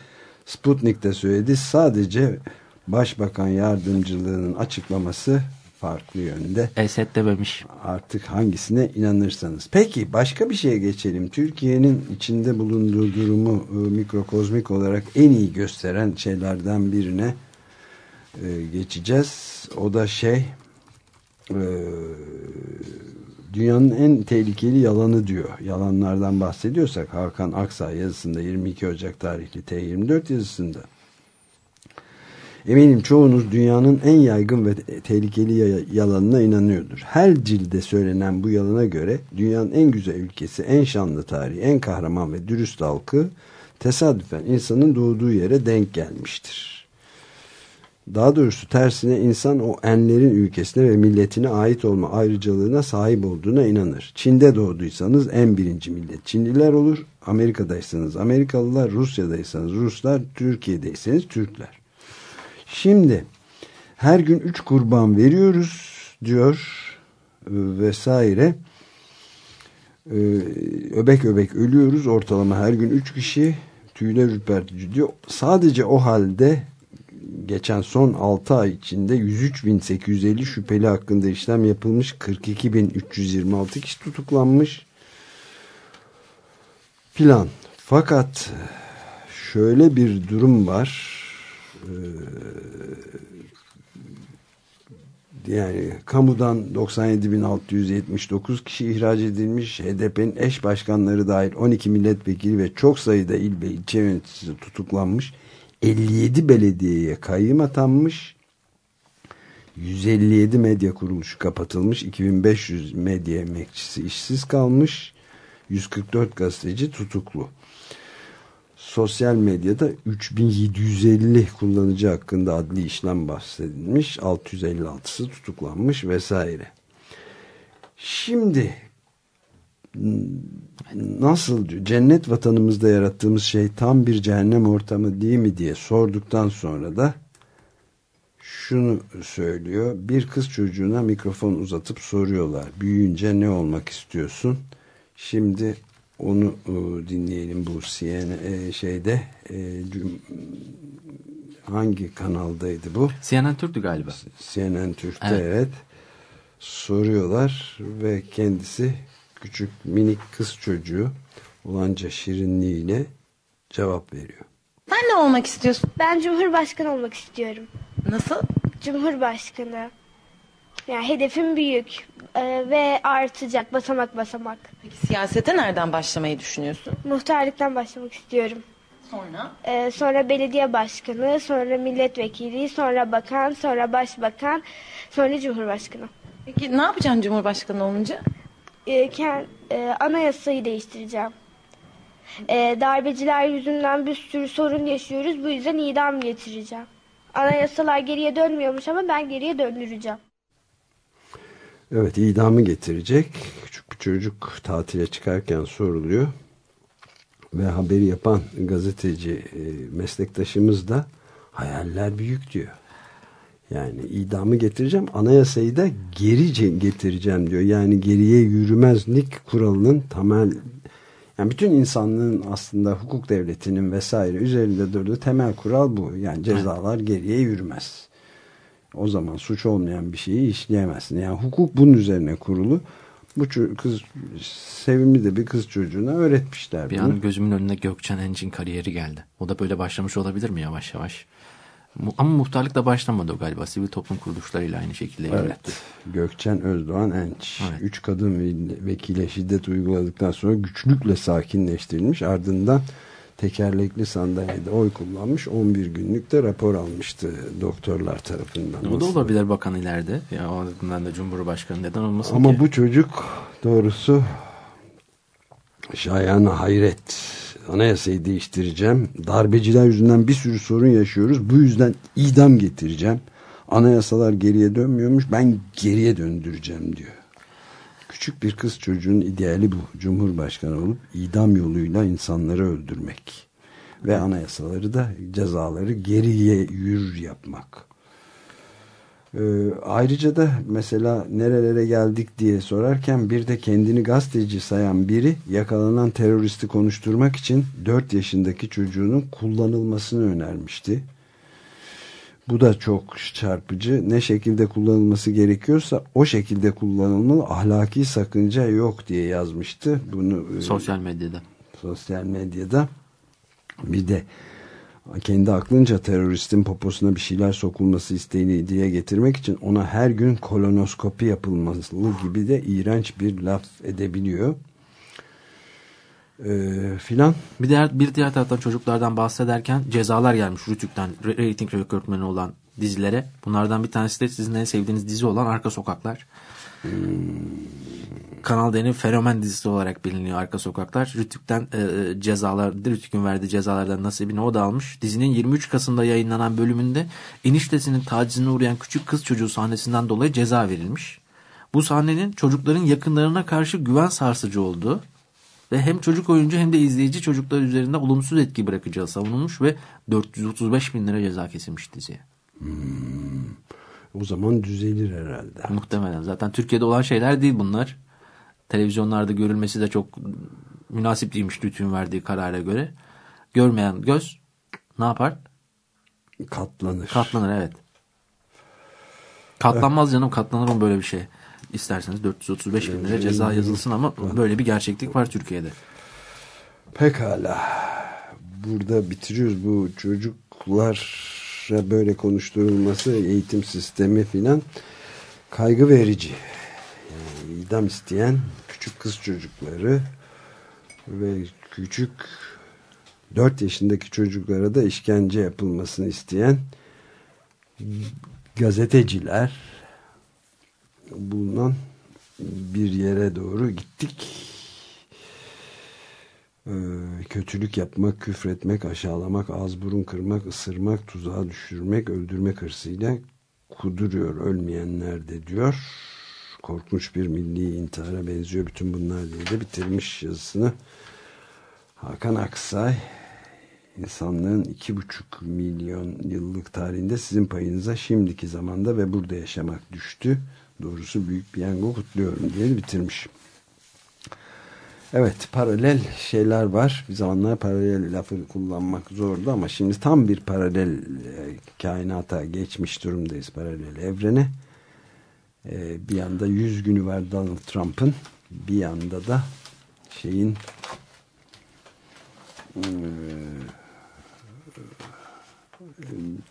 Sputnik de söyledi. Sadece Başbakan Yardımcılığının açıklaması farklı yönde. Esed dememiş. Artık hangisine inanırsanız. Peki başka bir şeye geçelim. Türkiye'nin içinde bulunduğu durumu e, mikrokozmik olarak en iyi gösteren şeylerden birine e, geçeceğiz. O da şey e, dünyanın en tehlikeli yalanı diyor. Yalanlardan bahsediyorsak Hakan Aksay yazısında 22 Ocak tarihli T24 yazısında Eminim çoğunuz dünyanın en yaygın ve tehlikeli ya- yalanına inanıyordur. Her cilde söylenen bu yalana göre dünyanın en güzel ülkesi, en şanlı tarihi, en kahraman ve dürüst halkı tesadüfen insanın doğduğu yere denk gelmiştir. Daha doğrusu tersine insan o enlerin ülkesine ve milletine ait olma ayrıcalığına sahip olduğuna inanır. Çin'de doğduysanız en birinci millet Çinliler olur. Amerika'daysanız Amerikalılar, Rusya'daysanız Ruslar, Türkiye'deyseniz Türkler. Şimdi her gün üç kurban veriyoruz diyor e, vesaire. Ee, öbek öbek ölüyoruz ortalama her gün 3 kişi tüyler ürpertici diyor. Sadece o halde geçen son 6 ay içinde 103.850 şüpheli hakkında işlem yapılmış 42.326 kişi tutuklanmış filan. Fakat şöyle bir durum var. Yani kamudan 97.679 kişi ihraç edilmiş. HDP'nin eş başkanları dahil 12 milletvekili ve çok sayıda il ve ilçe yöneticisi tutuklanmış. 57 belediyeye kayyım atanmış. 157 medya kuruluşu kapatılmış. 2500 medya emekçisi işsiz kalmış. 144 gazeteci tutuklu. Sosyal medyada 3750 kullanıcı hakkında adli işlem bahsedilmiş. 656'sı tutuklanmış vesaire. Şimdi nasıl cennet vatanımızda yarattığımız şey tam bir cehennem ortamı değil mi diye sorduktan sonra da şunu söylüyor. Bir kız çocuğuna mikrofon uzatıp soruyorlar. Büyüyünce ne olmak istiyorsun? Şimdi onu e, dinleyelim bu CNN e, şeyde e, hangi kanaldaydı bu? CNN Türk'tü galiba. CNN Türk'te evet. evet. Soruyorlar ve kendisi küçük minik kız çocuğu olanca şirinliğiyle cevap veriyor. Sen ne olmak istiyorsun? Ben Cumhurbaşkanı olmak istiyorum. Nasıl? Cumhurbaşkanı. Yani hedefim büyük ee, ve artacak basamak basamak. Peki siyasete nereden başlamayı düşünüyorsun? Muhtarlıktan başlamak istiyorum. Sonra? Ee, sonra belediye başkanı, sonra milletvekili, sonra bakan, sonra başbakan, sonra cumhurbaşkanı. Peki ne yapacaksın cumhurbaşkanı olunca? Ee, kend, e, anayasayı değiştireceğim. Ee, darbeciler yüzünden bir sürü sorun yaşıyoruz. Bu yüzden idam getireceğim. Anayasalar geriye dönmüyormuş ama ben geriye döndüreceğim. Evet idamı getirecek. Küçük bir çocuk tatile çıkarken soruluyor. Ve haberi yapan gazeteci e, meslektaşımız da hayaller büyük diyor. Yani idamı getireceğim anayasayı da geri getireceğim diyor. Yani geriye yürümezlik kuralının temel yani bütün insanlığın aslında hukuk devletinin vesaire üzerinde durduğu temel kural bu. Yani cezalar geriye yürümez. O zaman suç olmayan bir şeyi işleyemezsin. Yani hukuk bunun üzerine kurulu. Bu kız sevimli de bir kız çocuğuna öğretmişler. Bir an gözümün önüne Gökçen Encin kariyeri geldi. O da böyle başlamış olabilir mi yavaş yavaş? Ama muhtarlıkla başlamadı o galiba. Sivil toplum kuruluşlarıyla aynı şekilde evet. yönetti. Gökçen Özdoğan Enç. Evet. Üç kadın vekile şiddet uyguladıktan sonra güçlükle sakinleştirilmiş. Ardından tekerlekli sandalyede oy kullanmış 11 günlük de rapor almıştı doktorlar tarafından. O da olabilir bakan ileride. Ya o adından da Cumhurbaşkanı neden olmasın Ama ki? bu çocuk doğrusu şayana hayret anayasayı değiştireceğim. Darbeciler yüzünden bir sürü sorun yaşıyoruz. Bu yüzden idam getireceğim. Anayasalar geriye dönmüyormuş. Ben geriye döndüreceğim diyor. Küçük bir kız çocuğun ideali bu. Cumhurbaşkanı olup idam yoluyla insanları öldürmek. Ve anayasaları da cezaları geriye yürür yapmak. Ee, ayrıca da mesela nerelere geldik diye sorarken bir de kendini gazeteci sayan biri yakalanan teröristi konuşturmak için 4 yaşındaki çocuğunun kullanılmasını önermişti. Bu da çok çarpıcı. Ne şekilde kullanılması gerekiyorsa o şekilde kullanılmalı. Ahlaki sakınca yok diye yazmıştı. Bunu e, sosyal medyada. Sosyal medyada. Bir de kendi aklınca teröristin poposuna bir şeyler sokulması isteğini dile getirmek için ona her gün kolonoskopi yapılması gibi de iğrenç bir laf edebiliyor. Ee, filan. Bir diğer, bir diğer taraftan çocuklardan bahsederken cezalar gelmiş Rütük'ten rating rekortmeni olan dizilere. Bunlardan bir tanesi de sizin en sevdiğiniz dizi olan Arka Sokaklar. Hmm. Kanal D'nin fenomen dizisi olarak biliniyor Arka Sokaklar. Rütük'ten e, e cezalar, Rütük'ün verdiği cezalardan nasibini o da almış. Dizinin 23 Kasım'da yayınlanan bölümünde eniştesinin tacizine uğrayan küçük kız çocuğu sahnesinden dolayı ceza verilmiş. Bu sahnenin çocukların yakınlarına karşı güven sarsıcı olduğu ve hem çocuk oyuncu hem de izleyici çocuklar üzerinde olumsuz etki bırakacağı savunulmuş ve 435 bin lira ceza kesilmiş diziye. Hmm. O zaman düzelir herhalde. Muhtemelen. Zaten Türkiye'de olan şeyler değil bunlar. Televizyonlarda görülmesi de çok münasip değilmiş Rütü'nün verdiği karara göre. Görmeyen göz ne yapar? Katlanır. Katlanır evet. Katlanmaz canım katlanır mı böyle bir şey. İsterseniz 435 bin lira ceza yazılsın ama böyle bir gerçeklik var Türkiye'de. Pekala. Burada bitiriyoruz bu çocuklara böyle konuşturulması, eğitim sistemi filan kaygı verici. Yani idam isteyen küçük kız çocukları ve küçük 4 yaşındaki çocuklara da işkence yapılmasını isteyen gazeteciler bulunan bir yere doğru gittik. Ee, kötülük yapmak, küfretmek, aşağılamak, ağız burun kırmak, ısırmak, tuzağa düşürmek, öldürmek hırsıyla kuduruyor ölmeyenler de diyor. Korkunç bir milli intihara benziyor bütün bunlar diye de bitirmiş yazısını. Hakan Aksay insanlığın iki buçuk milyon yıllık tarihinde sizin payınıza şimdiki zamanda ve burada yaşamak düştü. Doğrusu büyük piyango kutluyorum diye bitirmiş. Evet paralel şeyler var. Bir zamanlar paralel lafı kullanmak zordu ama şimdi tam bir paralel e, kainata geçmiş durumdayız. Paralel evrene. E, bir yanda 100 günü var Donald Trump'ın. Bir yanda da şeyin e,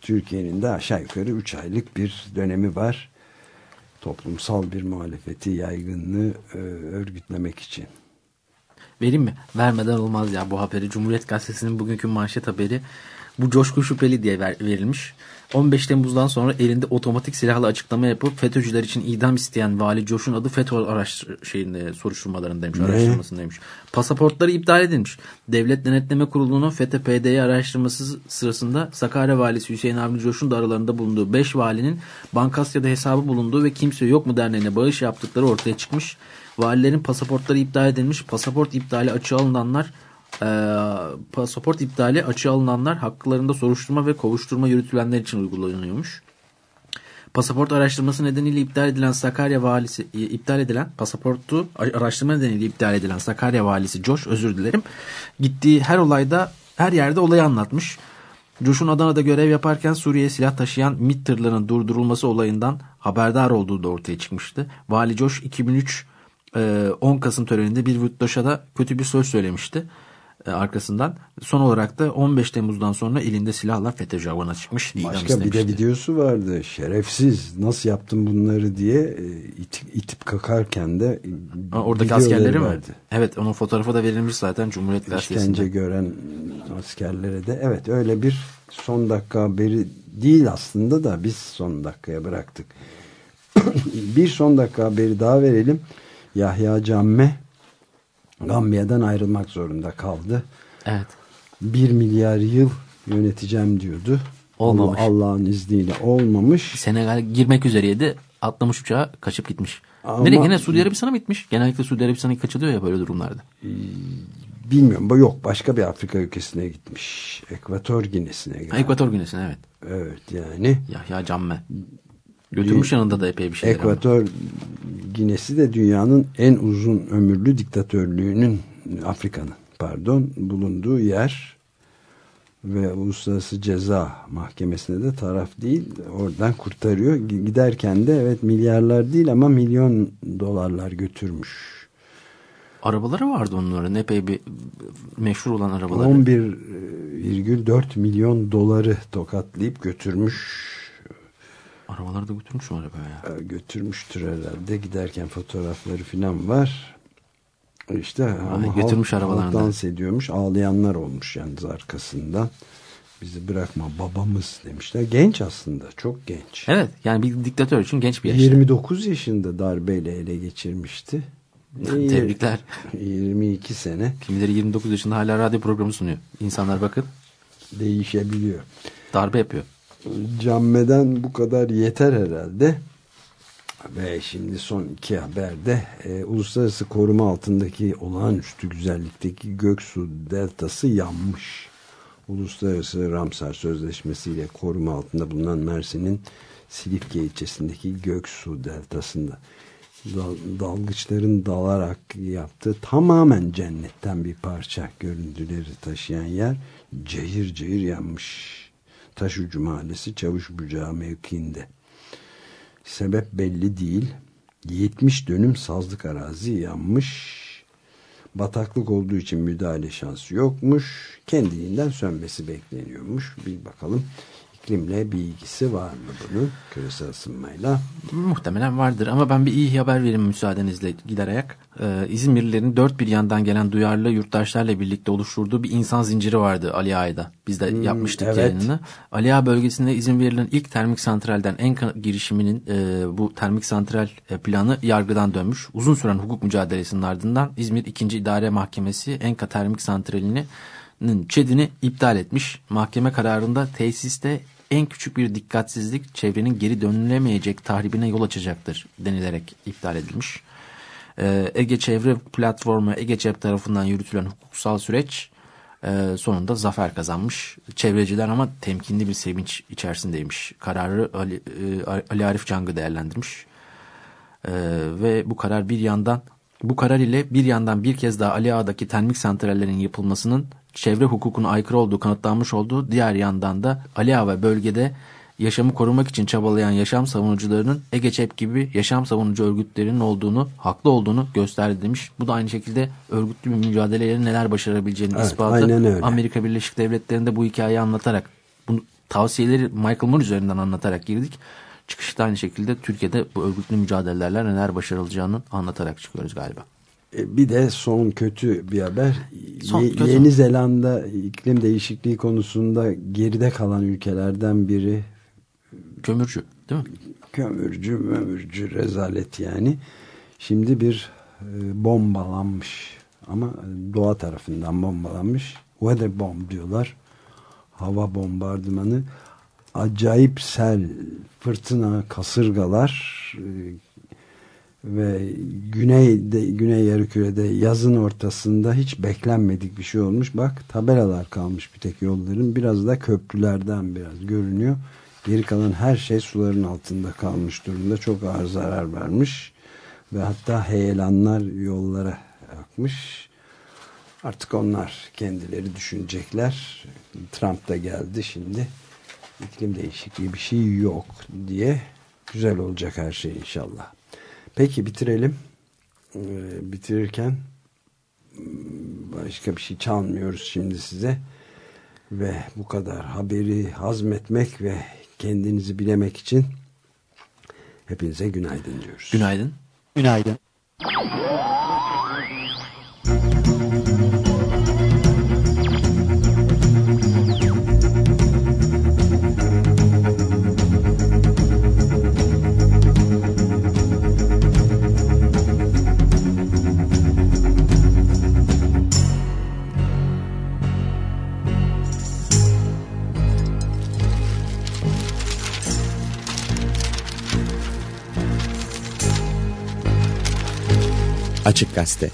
Türkiye'nin de aşağı yukarı 3 aylık bir dönemi var. Toplumsal bir muhalefeti yaygınlığı e, örgütlemek için. Vereyim mi? Vermeden olmaz ya bu haberi. Cumhuriyet Gazetesi'nin bugünkü manşet haberi bu coşku şüpheli diye ver, verilmiş. 15 Temmuz'dan sonra elinde otomatik silahla açıklama yapıp FETÖ'cüler için idam isteyen Vali Coş'un adı FETÖ araştır şeyinde soruşturmalarındaymış, Ne? araştırmasındaymış. Pasaportları iptal edilmiş. Devlet Denetleme Kurulu'nun FETÖ PD'yi araştırması sırasında Sakarya Valisi Hüseyin Avni Coş'un da aralarında bulunduğu 5 valinin Bankasya'da hesabı bulunduğu ve kimse yok mu derneğine bağış yaptıkları ortaya çıkmış. Valilerin pasaportları iptal edilmiş. Pasaport iptali açığa alınanlar e, pasaport iptali açığa alınanlar haklarında soruşturma ve kovuşturma yürütülenler için uygulanıyormuş. Pasaport araştırması nedeniyle iptal edilen Sakarya valisi e, iptal edilen pasaportu araştırma nedeniyle iptal edilen Sakarya valisi Coş özür dilerim. Gittiği her olayda her yerde olayı anlatmış. Coş'un Adana'da görev yaparken Suriye'ye silah taşıyan MİT tırlarının durdurulması olayından haberdar olduğu da ortaya çıkmıştı. Vali Coş 2003 e, 10 Kasım töreninde bir Vüttoş'a da kötü bir söz söylemişti e, arkasından. Son olarak da 15 Temmuz'dan sonra elinde silahla FETÖ'cü avına çıkmış. Başka bir de videosu vardı. Şerefsiz nasıl yaptın bunları diye e, itip, itip kakarken de e, Ha, Oradaki askerleri mi? vardı. Evet onun fotoğrafı da verilmiş zaten Cumhuriyet İşkence Gazetesi'nde. gören askerlere de evet öyle bir son dakika haberi değil aslında da biz son dakikaya bıraktık. bir son dakika haberi daha verelim. Yahya Camme Gambiya'dan ayrılmak zorunda kaldı. Evet. Bir milyar yıl yöneteceğim diyordu. Olmamış. Allah- Allah'ın izniyle olmamış. Senegal girmek üzereydi. Atlamış uçağa kaçıp gitmiş. Ama- Nereye? Gene Suudi Arabistan'a mı gitmiş? Genellikle Suudi Arabistan'a kaçılıyor ya böyle durumlarda. Bilmiyorum. bu Yok başka bir Afrika ülkesine gitmiş. Ekvator Ginesi'ne geldi. Ekvator Günesi'ne evet. Evet yani. Yahya Camme. Götürmüş yanında da epey bir ama. Ekvator Ginesi de dünyanın en uzun ömürlü diktatörlüğünün Afrika'nın pardon bulunduğu yer ve Uluslararası Ceza Mahkemesi'ne de taraf değil oradan kurtarıyor. Giderken de evet milyarlar değil ama milyon dolarlar götürmüş. Arabaları vardı onların epey bir meşhur olan arabaları. 11,4 milyon doları tokatlayıp götürmüş. Arabaları da götürmüş o arabaya. E, götürmüştür herhalde. Giderken fotoğrafları falan var. İşte ama götürmüş halk- arabalarını da. dans ediyormuş. Ağlayanlar olmuş yalnız arkasından. Bizi bırakma babamız demişler. Genç aslında. Çok genç. Evet yani bir diktatör için genç bir yaşta. 29 yaşında darbeyle ele geçirmişti. Tebrikler. 22 sene. Kimileri 29 yaşında hala radyo programı sunuyor. İnsanlar bakın Değişebiliyor. darbe yapıyor. Cammeden bu kadar yeter herhalde. Ve şimdi son iki haberde e, uluslararası koruma altındaki olağanüstü güzellikteki Göksu Deltası yanmış. Uluslararası Ramsar Sözleşmesi ile koruma altında bulunan Mersin'in Silifke ilçesindeki Göksu Deltası'nda dal- dalgıçların dalarak yaptığı tamamen cennetten bir parça görüntüleri taşıyan yer cayır cayır yanmış. Taşucu Mahallesi Çavuş Bucağı mevkiinde. Sebep belli değil. 70 dönüm sazlık arazi yanmış. Bataklık olduğu için müdahale şansı yokmuş. Kendiliğinden sönmesi bekleniyormuş. Bir bakalım iklimle bir ilgisi var mı bunun küresel ısınmayla? Muhtemelen vardır ama ben bir iyi haber vereyim müsaadenizle giderek. Ee, İzmirlilerin dört bir yandan gelen duyarlı yurttaşlarla birlikte oluşturduğu bir insan zinciri vardı Ali Ağa'da. Biz de yapmıştık evet. yayınını. Ali Ağa bölgesinde izin verilen ilk termik santralden Enka girişiminin e, bu termik santral e, planı yargıdan dönmüş. Uzun süren hukuk mücadelesinin ardından İzmir 2. İdare Mahkemesi Enka termik santralini ÇED'ini iptal etmiş. Mahkeme kararında tesiste en küçük bir dikkatsizlik çevrenin geri dönülemeyecek tahribine yol açacaktır denilerek iptal edilmiş. Ee, Ege Çevre Platformu Ege Cep tarafından yürütülen hukuksal süreç e, sonunda zafer kazanmış. Çevreciler ama temkinli bir sevinç içerisindeymiş. Kararı Ali, e, Ali Arif Cang'ı değerlendirmiş. Ee, ve bu karar bir yandan bu karar ile bir yandan bir kez daha Ali Ağa'daki termik santrallerin yapılmasının çevre hukukuna aykırı olduğu kanıtlanmış olduğu diğer yandan da Ali Ağa ve bölgede yaşamı korumak için çabalayan yaşam savunucularının Ege Çep gibi yaşam savunucu örgütlerinin olduğunu, haklı olduğunu gösterdi demiş. Bu da aynı şekilde örgütlü bir mücadeleleri neler başarabileceğini Evet, ispatı. Amerika Birleşik Devletleri'nde bu hikayeyi anlatarak, bunu tavsiyeleri Michael Moore üzerinden anlatarak girdik. Çıkışta aynı şekilde Türkiye'de bu örgütlü mücadelelerle neler başarılacağını anlatarak çıkıyoruz galiba. E, Bir de son kötü bir haber. Son Ye- kötü. Yeni Zelanda iklim değişikliği konusunda geride kalan ülkelerden biri Kömürcü değil mi? kömürcü, mömürcü rezalet yani. Şimdi bir e, bombalanmış ama doğa tarafından bombalanmış. Weather bomb diyorlar. Hava bombardımanı. Acayip sel, fırtına, kasırgalar e, ve güneyde güney yarımkürede yazın ortasında hiç beklenmedik bir şey olmuş. Bak tabelalar kalmış bir tek yolların. Biraz da köprülerden biraz görünüyor. Geri kalan her şey suların altında kalmış durumda. Çok ağır zarar vermiş. Ve hatta heyelanlar yollara akmış. Artık onlar kendileri düşünecekler. Trump da geldi şimdi. İklim değişikliği bir şey yok diye. Güzel olacak her şey inşallah. Peki bitirelim. Ee, bitirirken hmm, başka bir şey çalmıyoruz şimdi size. Ve bu kadar haberi hazmetmek ve kendinizi bilemek için hepinize günaydın diyoruz. Günaydın. Günaydın. Açık Gazete